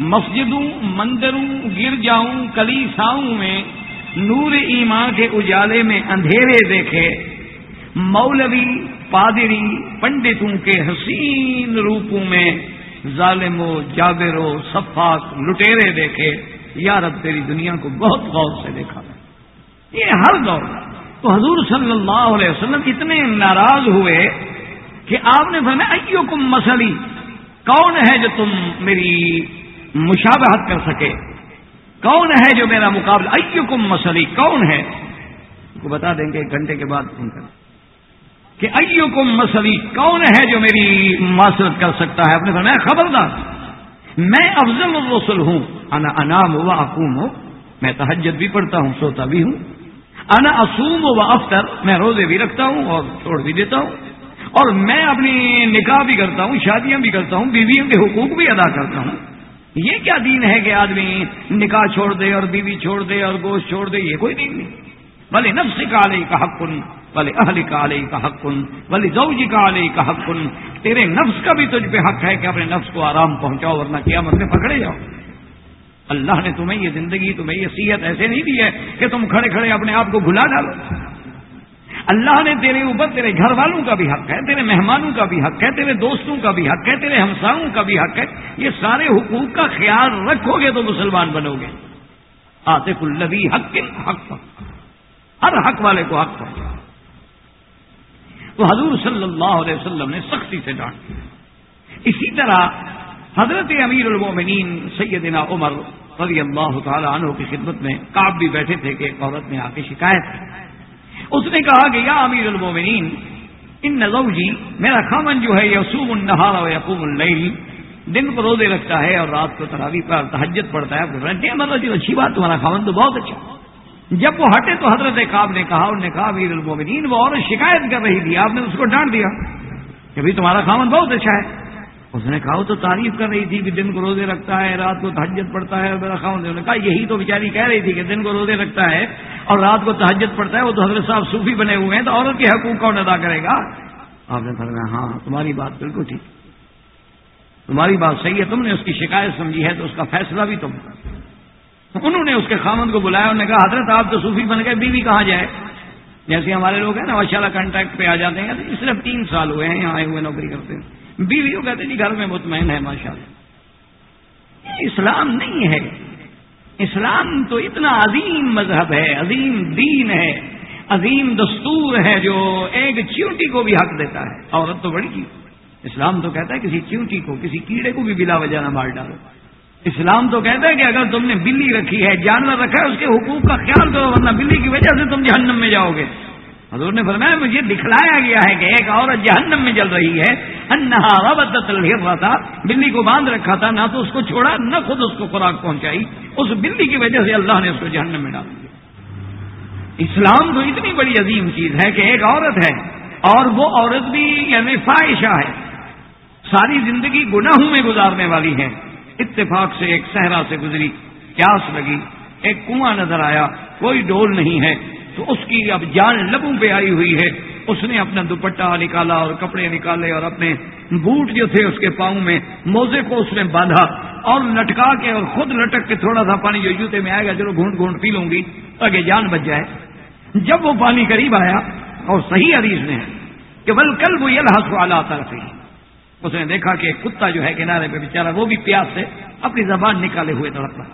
مسجدوں، مندروں، گرجاؤں، کلیساؤں میں نور ایما کے اجالے میں اندھیرے دیکھے۔ مولوی، پادری، پنڈتوں کے حسین روپوں میں ظالم و جابر و صفاق لٹیرے دیکھے، یا رب تیری دنیا کو بہت غور سے دیکھا۔ یہ ہر دور۔ تو حضور صلی اللہ علیہ وسلم اتنے ناراض ہوئے کہ آپ نے فرمایا ایو کم مسلی، کون ہے جو تم میری مشابہت کر سکے؟ کون ہے جو میرا مقابلہ؟ ایو کم مسلی، کون ہے؟ کو بتا دیں گے، ایک گھنٹے کے بعد فون کر کہ ایو کم مسلی کون ہے جو میری معاشرت کر سکتا ہے؟ آپ نے فرمایا، خبردار۔ میں افضل الرسل ہوں۔ انا انام و اقوم۔ ہوں میں تحجد بھی پڑھتا ہوں، سوتا بھی ہوں۔ انا اصوم و افطر۔ میں روزے بھی رکھتا ہوں اور چھوڑ بھی دیتا ہوں۔ اور میں اپنی نکاح بھی کرتا ہوں، شادیاں بھی کرتا ہوں، بیویوں کے حقوق بھی ادا کرتا ہوں۔ یہ کیا دین ہے کہ آدمی نکاح چھوڑ دے اور بیوی چھوڑ دے اور گوشت چھوڑ دے؟ یہ کوئی دین نہیں۔ بھلے نفس کا علیہ کا حق۔ کن بھلے اہل کا علیہ کا حق کن بھلے زوجی کا علیہ کا حق کن تیرے نفس کا بھی تجھ پہ حق ہے کہ اپنے نفس کو آرام پہنچاؤ، ورنہ کیا میں پکڑے جاؤ۔ اللہ نے تمہیں یہ زندگی، تمہیں یہ صحت ایسے نہیں دی ہے کہ تم کھڑے کھڑے اپنے آپ کو بھلا ڈالو۔ اللہ نے تیرے اوپر، تیرے گھر والوں کا بھی حق ہے، تیرے مہمانوں کا بھی حق ہے، تیرے دوستوں کا بھی حق ہے، تیرے ہمساؤں کا بھی حق ہے۔ یہ سارے حقوق کا خیال رکھو گے تو مسلمان بنو گے۔ آتے کلبی حق حق۔ ہر حق والے کو حق پہنچا تو حضور صلی اللہ علیہ وسلم نے سختی سے ڈانٹ اسی طرح حضرت امیر المومنین سیدنا عمر رضی اللہ تعالی عنہ کی خدمت میں کاب بھی بیٹھے تھے کہ ایک عورت نے آ کے شکایت اس نے کہا کہ یا امیر المومنین، ان نظو جی میرا خامن جو ہے یسوم النہار و یقوم اللیل۔ دن کو روزے رکھتا ہے اور رات کو تراوی پر تحجت پڑتا ہے۔ مطلب جی اچھی بات، تمہارا خامن تو بہت اچھا۔ جب وہ ہٹے تو حضرت کاب نے کہا، انہوں نے کہا، امیر المومنین، وہ اور شکایت کر رہی تھی، آپ نے اس کو ڈانٹ دیا۔ کہ بھائی تمہارا خامن بہت اچھا ہے۔ اس نے کہا، وہ تو تعریف کر رہی تھی کہ دن کو روزے رکھتا ہے، رات کو تحجت پڑتا ہے، میرا خاؤں نے کہا، یہی تو بیچاری کہہ رہی تھی کہ دن کو روزے رکھتا ہے اور رات کو تحجت پڑتا ہے، وہ تو حضرت صاحب صوفی بنے ہوئے ہیں، تو عورت کے حقوق کون ادا کرے گا؟ آپ نے فرمایا ہاں،, ہاں تمہاری بات بالکل ٹھیک۔ تمہاری بات صحیح ہے، تم نے اس کی شکایت سمجھی ہے، تو اس کا فیصلہ بھی تم انہوں نے اس کے خامند کو بلایا انہوں نے کہا، حضرت آپ تو صوفی بن گئے، بیوی کہاں جائے؟ جیسے ہمارے لوگ ہیں نا ماشاء اللہ کانٹیکٹ پہ آ جاتے ہیں۔ صرف تین سال ہوئے ہیں، یہاں آئے ہوئے نوکری کرتے ہیں۔ بیویوں کہتے جی گھر میں مطمئن ہے ماشاء اللہ اسلام نہیں ہے۔ اسلام تو اتنا عظیم مذہب ہے، عظیم دین ہے، عظیم دستور ہے جو ایک چیونٹی کو بھی حق دیتا ہے۔ عورت تو بڑی چیز۔ اسلام تو کہتا ہے، کسی چیونٹی کو، کسی کیڑے کو بھی بلا وجہ نہ مار ڈالو۔ اسلام تو کہتا ہے کہ اگر تم نے بلی رکھی ہے، جانور رکھا ہے، اس کے حقوق کا خیال کرو، ورنہ بلی کی وجہ سے تم جہنم میں جاؤ گے۔ حضور نے فرمایا، مجھے دکھلایا گیا ہے کہ ایک عورت جہنم میں جل رہی ہے۔ انہا تھا بلی کو باندھ رکھا تھا، نہ تو اس کو چھوڑا، نہ خود اس کو خوراک پہنچائی۔ اس بلی کی وجہ سے اللہ نے اس کو جہنم میں ڈال دیا۔ اسلام تو اتنی بڑی عظیم چیز ہے کہ ایک عورت ہے اور وہ عورت بھی یعنی فائشہ ہے۔ ساری زندگی گناہوں میں گزارنے والی ہے۔ اتفاق سے، ایک صحرا سے گزری، پیاس لگی، ایک کنواں نظر آیا، کوئی ڈول نہیں ہے۔ تو اس کی اب جان لبوں پہ آئی ہوئی ہے۔ اس نے اپنا دوپٹہ نکالا اور کپڑے نکالے اور اپنے بوٹ جو تھے اس کے پاؤں میں موزے کو اس نے باندھا اور لٹکا کے اور خود لٹک کے تھوڑا سا پانی جو جوتے میں آئے گا، چلو گھونٹ گھونٹ پی لوں گی۔ تاکہ جان بچ جائے۔ جب وہ پانی قریب آیا اور صحیح حدیث نے کہ بل کل وہ یہ لحاظ والا آتا اس نے دیکھا کہ کتا جو ہے کنارے پہ بےچارا وہ بھی پیاس سے اپنی زبان نکالے ہوئے تڑپ رہا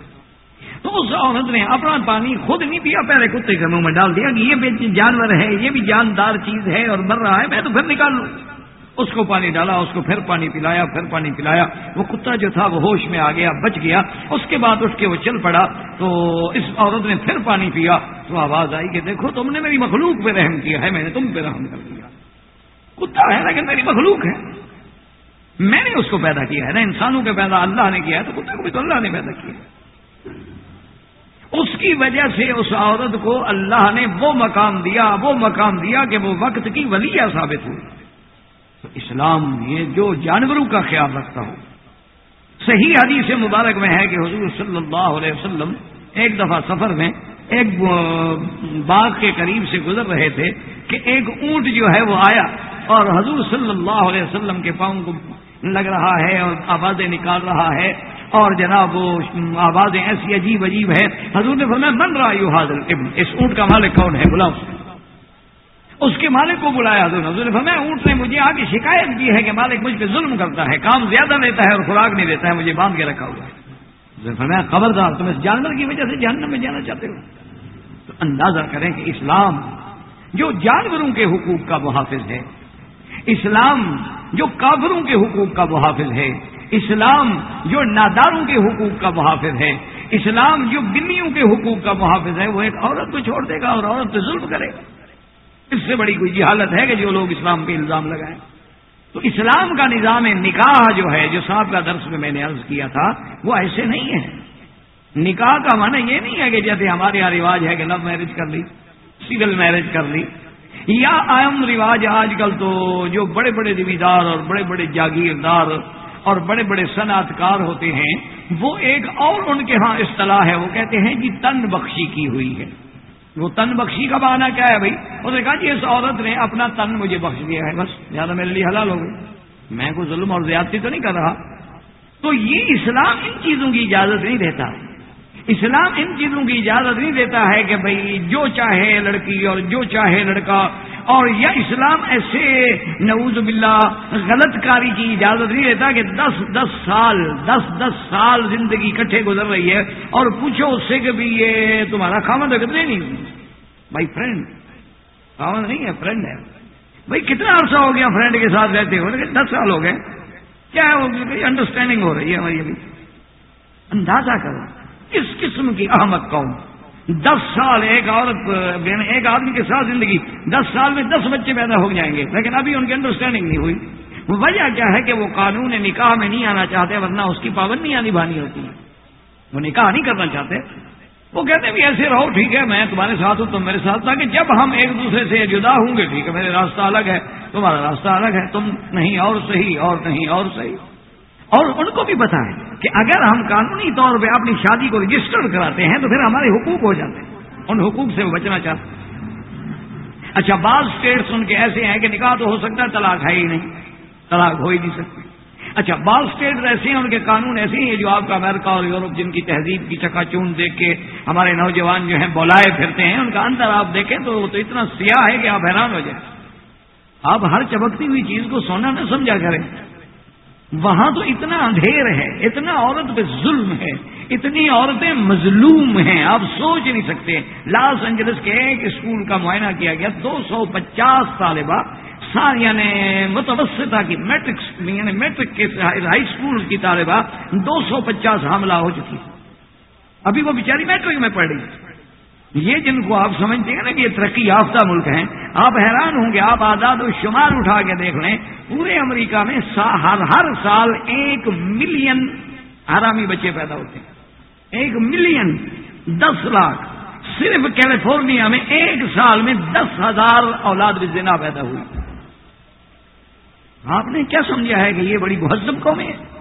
تو اس عورت نے اپنا پانی خود نہیں پیا، پہلے کتے کے منہ میں ڈال دیا کہ یہ جانور ہے، یہ بھی جاندار چیز ہے اور مر رہا ہے، میں تو پھر نکال لوں۔ اس کو پانی ڈالا، اس کو پھر پانی پلایا، پھر پانی پلایا۔ وہ کتا جو تھا، وہ ہوش میں آ گیا، بچ گیا۔ اس کے بعد اٹھ کے وہ چل پڑا۔ تو اس عورت نے پھر پانی پیا۔ تو آواز آئی کہ دیکھو، تم نے میری مخلوق پہ رحم کیا ہے، میں نے تم پہ رحم کر دیا۔ کتا ہے لیکن میری مخلوق ہے۔ میں نے اس کو پیدا کیا ہے نا، انسانوں کے پیدا، اللہ نے کیا ہے، تو کتا کو بھی تو اللہ نے پیدا کیا اس کی وجہ سے اس عورت کو اللہ نے وہ مقام دیا، وہ مقام دیا کہ وہ وقت کی ولیہ ثابت ہوئی۔ تو اسلام یہ جو جانوروں کا خیال رکھتا ہو۔ صحیح حدیث مبارک میں ہے کہ حضور صلی اللہ علیہ وسلم ایک دفعہ سفر میں ایک باغ کے قریب سے گزر رہے تھے کہ ایک اونٹ جو ہے وہ آیا اور حضور صلی اللہ علیہ وسلم کے پاؤں کو لگ رہا ہے اور آوازیں نکال رہا ہے اور جناب وہ آوازیں ایسی عجیب عجیب ہے حضور نے فرمایا، من رہا یو حاضر اس اونٹ کا مالک کون ہے؟ بلاؤ۔ اس کے مالک کو بلایا حضور۔ حضور نے فرمایا، اونٹ نے مجھے آگے شکایت کی ہے کہ مالک مجھ پہ ظلم کرتا ہے، کام زیادہ لیتا ہے اور خوراک نہیں دیتا ہے، مجھے باندھ کے رکھا ہوا ہے۔ فرمایا، خبردار، تم اس جانور کی وجہ سے جہنم میں جانا چاہتے ہو۔ تو اندازہ کریں کہ اسلام جو جانوروں کے حقوق کا محافظ ہے اسلام جو کافروں کے حقوق کا محافظ ہے، اسلام جو ناداروں کے حقوق کا محافظ ہے، اسلام جو بلیوں کے حقوق کا محافظ ہے، وہ ایک عورت کو چھوڑ دے گا اور عورت پہ ظلم کرے۔ گا اس سے بڑی کوئی جہالت ہے کہ جو لوگ اسلام پہ الزام لگائیں۔ تو اسلام کا نظام نکاح جو ہے، جو صاحب کا درس میں میں نے عرض کیا تھا، وہ ایسے نہیں ہے۔ نکاح کا معنی یہ نہیں ہے کہ جیسے ہمارے یہاں رواج ہے کہ لو میرج کر لی سول میرج کر لی۔ یا اہم رواج آج کل تو جو بڑے بڑے زمیندار اور بڑے بڑے جاگیردار اور بڑے بڑے صنعت کار ہوتے ہیں، وہ ایک اور ان کے ہاں اصطلاح ہے، وہ کہتے ہیں کہ تن بخشی کی ہوئی ہے۔ وہ تن بخشی کا بہانا کیا ہے بھائی؟ اس نے کہا جی اس عورت نے اپنا تن مجھے بخش دیا ہے، بس زیادہ میرے لیے حلال ہو گئی۔ میں کوئی ظلم اور زیادتی تو نہیں کر رہا۔ تو یہ اسلام ان چیزوں کی اجازت نہیں دیتا۔ اسلام ان چیزوں کی اجازت نہیں دیتا ہے کہ بھائی جو چاہے لڑکی اور جو چاہے لڑکا، اور یا اسلام ایسے نعوذ باللہ غلط کاری کی اجازت نہیں دیتا کہ دس دس سال، دس دس سال زندگی کٹھے گزر رہی ہے اور پوچھو اس سے کہ بھی یہ تمہارا کھانا تو کتنے نہیں؟ بھائی فرینڈ کھانا نہیں ہے فرینڈ ہے۔ بھائی کتنا عرصہ ہو گیا فرینڈ کے ساتھ رہتے ہو لیکن دس سال ہو گئے۔ کیا ہے انڈرسٹینڈنگ ہو رہی ہے ہماری ابھی۔ اندازہ کرو۔ کس قسم کی احمد قوم. دس سال ایک عورت یعنی ایک آدمی کے ساتھ زندگی، دس سال میں دس بچے پیدا ہو جائیں گے، لیکن ابھی ان کی انڈرسٹینڈنگ نہیں ہوئی۔ وجہ کیا ہے کہ وہ قانون نکاح میں نہیں آنا چاہتے، ورنہ اس کی پابندیاں نبھانی ہوتی۔ ہیں وہ نکاح نہیں کرنا چاہتے۔ وہ کہتے بھی ایسے رہو، ٹھیک ہے، میں تمہارے ساتھ ہوں، تم میرے ساتھ، تاکہ جب ہم ایک دوسرے سے جدا ہوں گے، ٹھیک ہے میرے راستہ الگ ہے، تمہارا راستہ الگ ہے، تم نہیں، اور صحیح، اور نہیں، اور صحیح۔ اور ان کو بھی بتائیں کہ اگر ہم قانونی طور پہ اپنی شادی کو رجسٹر کراتے ہیں تو پھر ہمارے حقوق ہو جاتے ہیں۔ ان حقوق سے وہ بچنا چاہتے ہیں۔ اچھا بعض اسٹیٹس ان کے ایسے ہیں کہ نکاح تو ہو سکتا ہے، طلاق ہے ہی نہیں۔ طلاق ہو ہی نہیں سکتی۔ اچھا بعض اسٹیٹ ایسے ہیں، ان کے قانون ایسے ہیں جو آپ کا امریکہ اور یورپ جن کی تہذیب کی چکا چون دیکھ کے ہمارے نوجوان جو ہیں بولائے پھرتے ہیں، ان کا اندر آپ دیکھیں تو وہ تو اتنا سیاہ ہے کہ آپ حیران ہو جائیں۔ آپ ہر چمکتی ہوئی چیز کو سونا نہ سمجھا کریں۔ وہاں تو اتنا اندھیر ہے، اتنا عورت پہ ظلم ہے، اتنی عورتیں مظلوم ہیں، آپ سوچ نہیں سکتے۔ لاس انجلس کے ایک اسکول کا معائنہ کیا گیا، دو سو پچاس طالبہ یعنی متوسطہ کی میٹرک یعنی میٹرک کے ہائی اسکول کی طالبہ دو سو پچاس حاملہ ہو چکی۔ ابھی وہ بیچاری میٹرک میں پڑھ رہی یہ جن کو آپ سمجھتے ہیں نا کہ یہ ترقی یافتہ ملک ہیں، آپ حیران ہوں گے، آپ آزاد و شمار اٹھا کے دیکھ لیں، پورے امریکہ میں ہر ہر سال ایک ملین حرامی بچے پیدا ہوتے ہیں۔ ایک ملین دس لاکھ۔ صرف کیلیفورنیا میں ایک سال میں دس ہزار اولاد زنا پیدا ہوئی۔ آپ نے کیا سمجھا ہے کہ یہ بڑی مہذب قوم ہے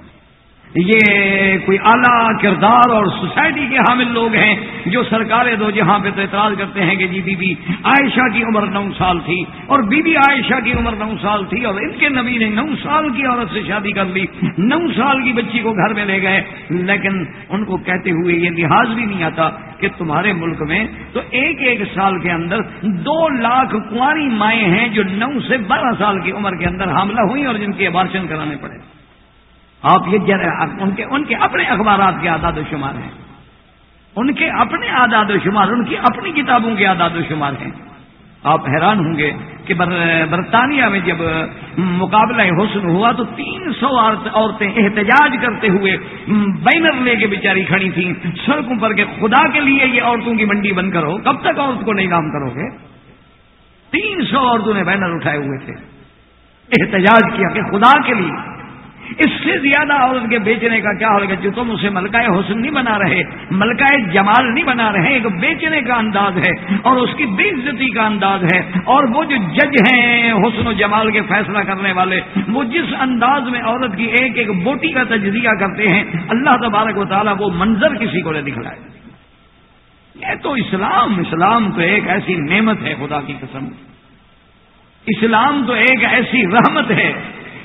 یہ کوئی اعلیٰ کردار اور سوسائٹی کے حامل لوگ ہیں جو سرکاریں دو جہاں پہ تو اعتراض کرتے ہیں کہ جی بی بی عائشہ کی عمر نو سال تھی اور بی بی عائشہ کی عمر نو سال تھی اور ان کے نبی نے نو سال کی عورت سے شادی کر لی نو سال کی بچی کو گھر میں لے گئے لیکن ان کو کہتے ہوئے یہ لحاظ بھی نہیں آتا کہ تمہارے ملک میں تو ایک ایک سال کے اندر دو لاکھ کنواری مائیں ہیں جو نو سے بارہ سال کی عمر کے اندر حاملہ ہوئی اور جن کے ابارشن کرانے پڑے۔ آپ یہ ان کے ان کے اپنے اخبارات کے آداد و شمار ہیں۔ ان کے اپنے آداد و شمار ان کی اپنی کتابوں کے آداد و شمار ہیں۔ آپ حیران ہوں گے کہ برطانیہ میں جب مقابلہ حسن ہوا تو تین سو عورتیں احتجاج کرتے ہوئے بینر لے کے بیچاری کھڑی تھیں۔ سڑکوں پر کہ خدا کے لیے یہ عورتوں کی منڈی بند کرو۔ کب تک عورت کو نہیں کام کرو گے؟ تین سو عورتوں نے بینر اٹھائے ہوئے تھے۔ احتجاج کیا کہ خدا کے لیے اس سے زیادہ عورت کے بیچنے کا کیا ہوگا جو تم اسے ملکہ حسن نہیں بنا رہے، ملکہ جمال نہیں بنا رہے، ایک بیچنے کا انداز ہے اور اس کی بے عزتی کا انداز ہے اور وہ جو جج ہیں حسن و جمال کے فیصلہ کرنے والے، وہ جس انداز میں عورت کی ایک ایک بوٹی کا تجزیہ کرتے ہیں، اللہ تبارک و تعالیٰ وہ منظر کسی کو نہیں دکھلائے۔ یہ تو اسلام اسلام تو ایک ایسی نعمت ہے، خدا کی قسم۔ اسلام تو ایک ایسی رحمت ہے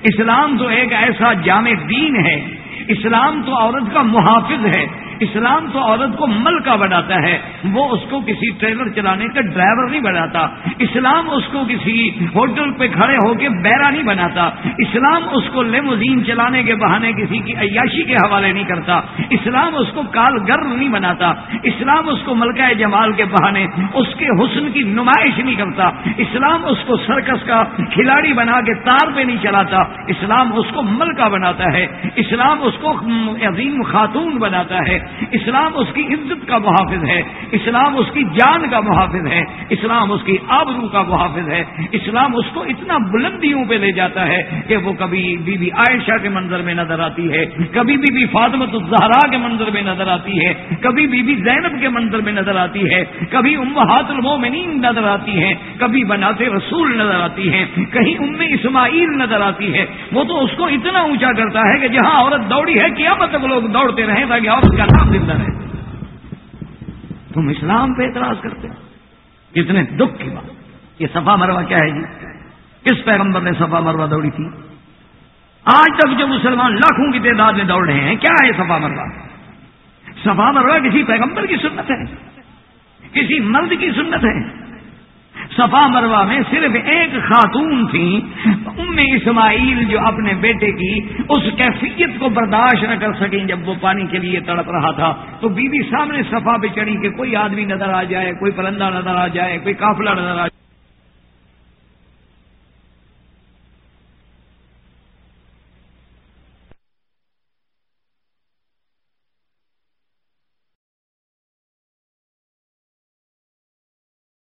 اسلام تو ایک ایسا جامع دین ہے اسلام تو عورت کا محافظ ہے۔ اسلام تو عورت کو مل کا بناتا ہے، وہ اس کو کسی ٹریلر چلانے کا ڈرائیور نہیں بناتا۔ اسلام اس کو کسی ہوٹل پہ کھڑے ہو کے بیرا نہیں بناتا۔ اسلام اس کو لیموزین چلانے کے بہانے کسی کی عیاشی کے حوالے نہیں کرتا۔ اسلام اس کو کال گر نہیں بناتا۔ اسلام اس کو ملکہ جمال کے بہانے، اس کے حسن کی نمائش نہیں کرتا۔ اسلام اس کو سرکس کا کھلاڑی بنا کے تار پہ نہیں چلاتا۔ اسلام اس کو ملکہ بناتا ہے۔ اسلام اس کو عظیم خاتون بناتا ہے۔ اسلام اس کی عزت کا محافظ ہے، اسلام اس کی جان کا محافظ ہے، اسلام اس کی آبرو کا محافظ ہے۔ اسلام اس کو اتنا بلندیوں پہ لے جاتا ہے کہ وہ کبھی بی بی عائشہ کے منظر میں نظر آتی ہے، کبھی بی بی فاطمت الزہرا کے منظر میں نظر آتی ہے، کبھی بی بی زینب کے منظر میں نظر آتی ہے، کبھی امہات المومنین نظر آتی ہے کبھی بناتے رسول نظر آتی ہے کہیں ام اسماعیل نظر آتی ہے۔ وہ تو اس کو اتنا اونچا کرتا ہے کہ جہاں عورت دوڑی ہے کیا مطلب لوگ دوڑتے رہیں تاکہ عورت کا نام زندہ رہے تم اسلام پہ اعتراض کرتے ہو۔ کتنے دکھ کی بات۔ یہ صفا مروا کیا ہے جی؟ کس پیغمبر نے صفا مروا دوڑی تھی؟ آج تک جو مسلمان لاکھوں کی تعداد میں دوڑ رہے ہیں، کیا ہے صفا مروا صفا مروا کسی پیغمبر کی سنت ہے۔ کسی مرد کی سنت ہے۔ صفا مروا میں صرف ایک خاتون تھی، ام اسماعیل جو اپنے بیٹے کی اس کیفیت کو برداشت نہ کر سکیں جب وہ پانی کے لیے تڑپ رہا تھا۔ تو بیوی بی سامنے صفا پہ چڑھی کہ کوئی آدمی نظر آ جائے، کوئی پرندہ نظر آ جائے، کوئی کافلا نظر آ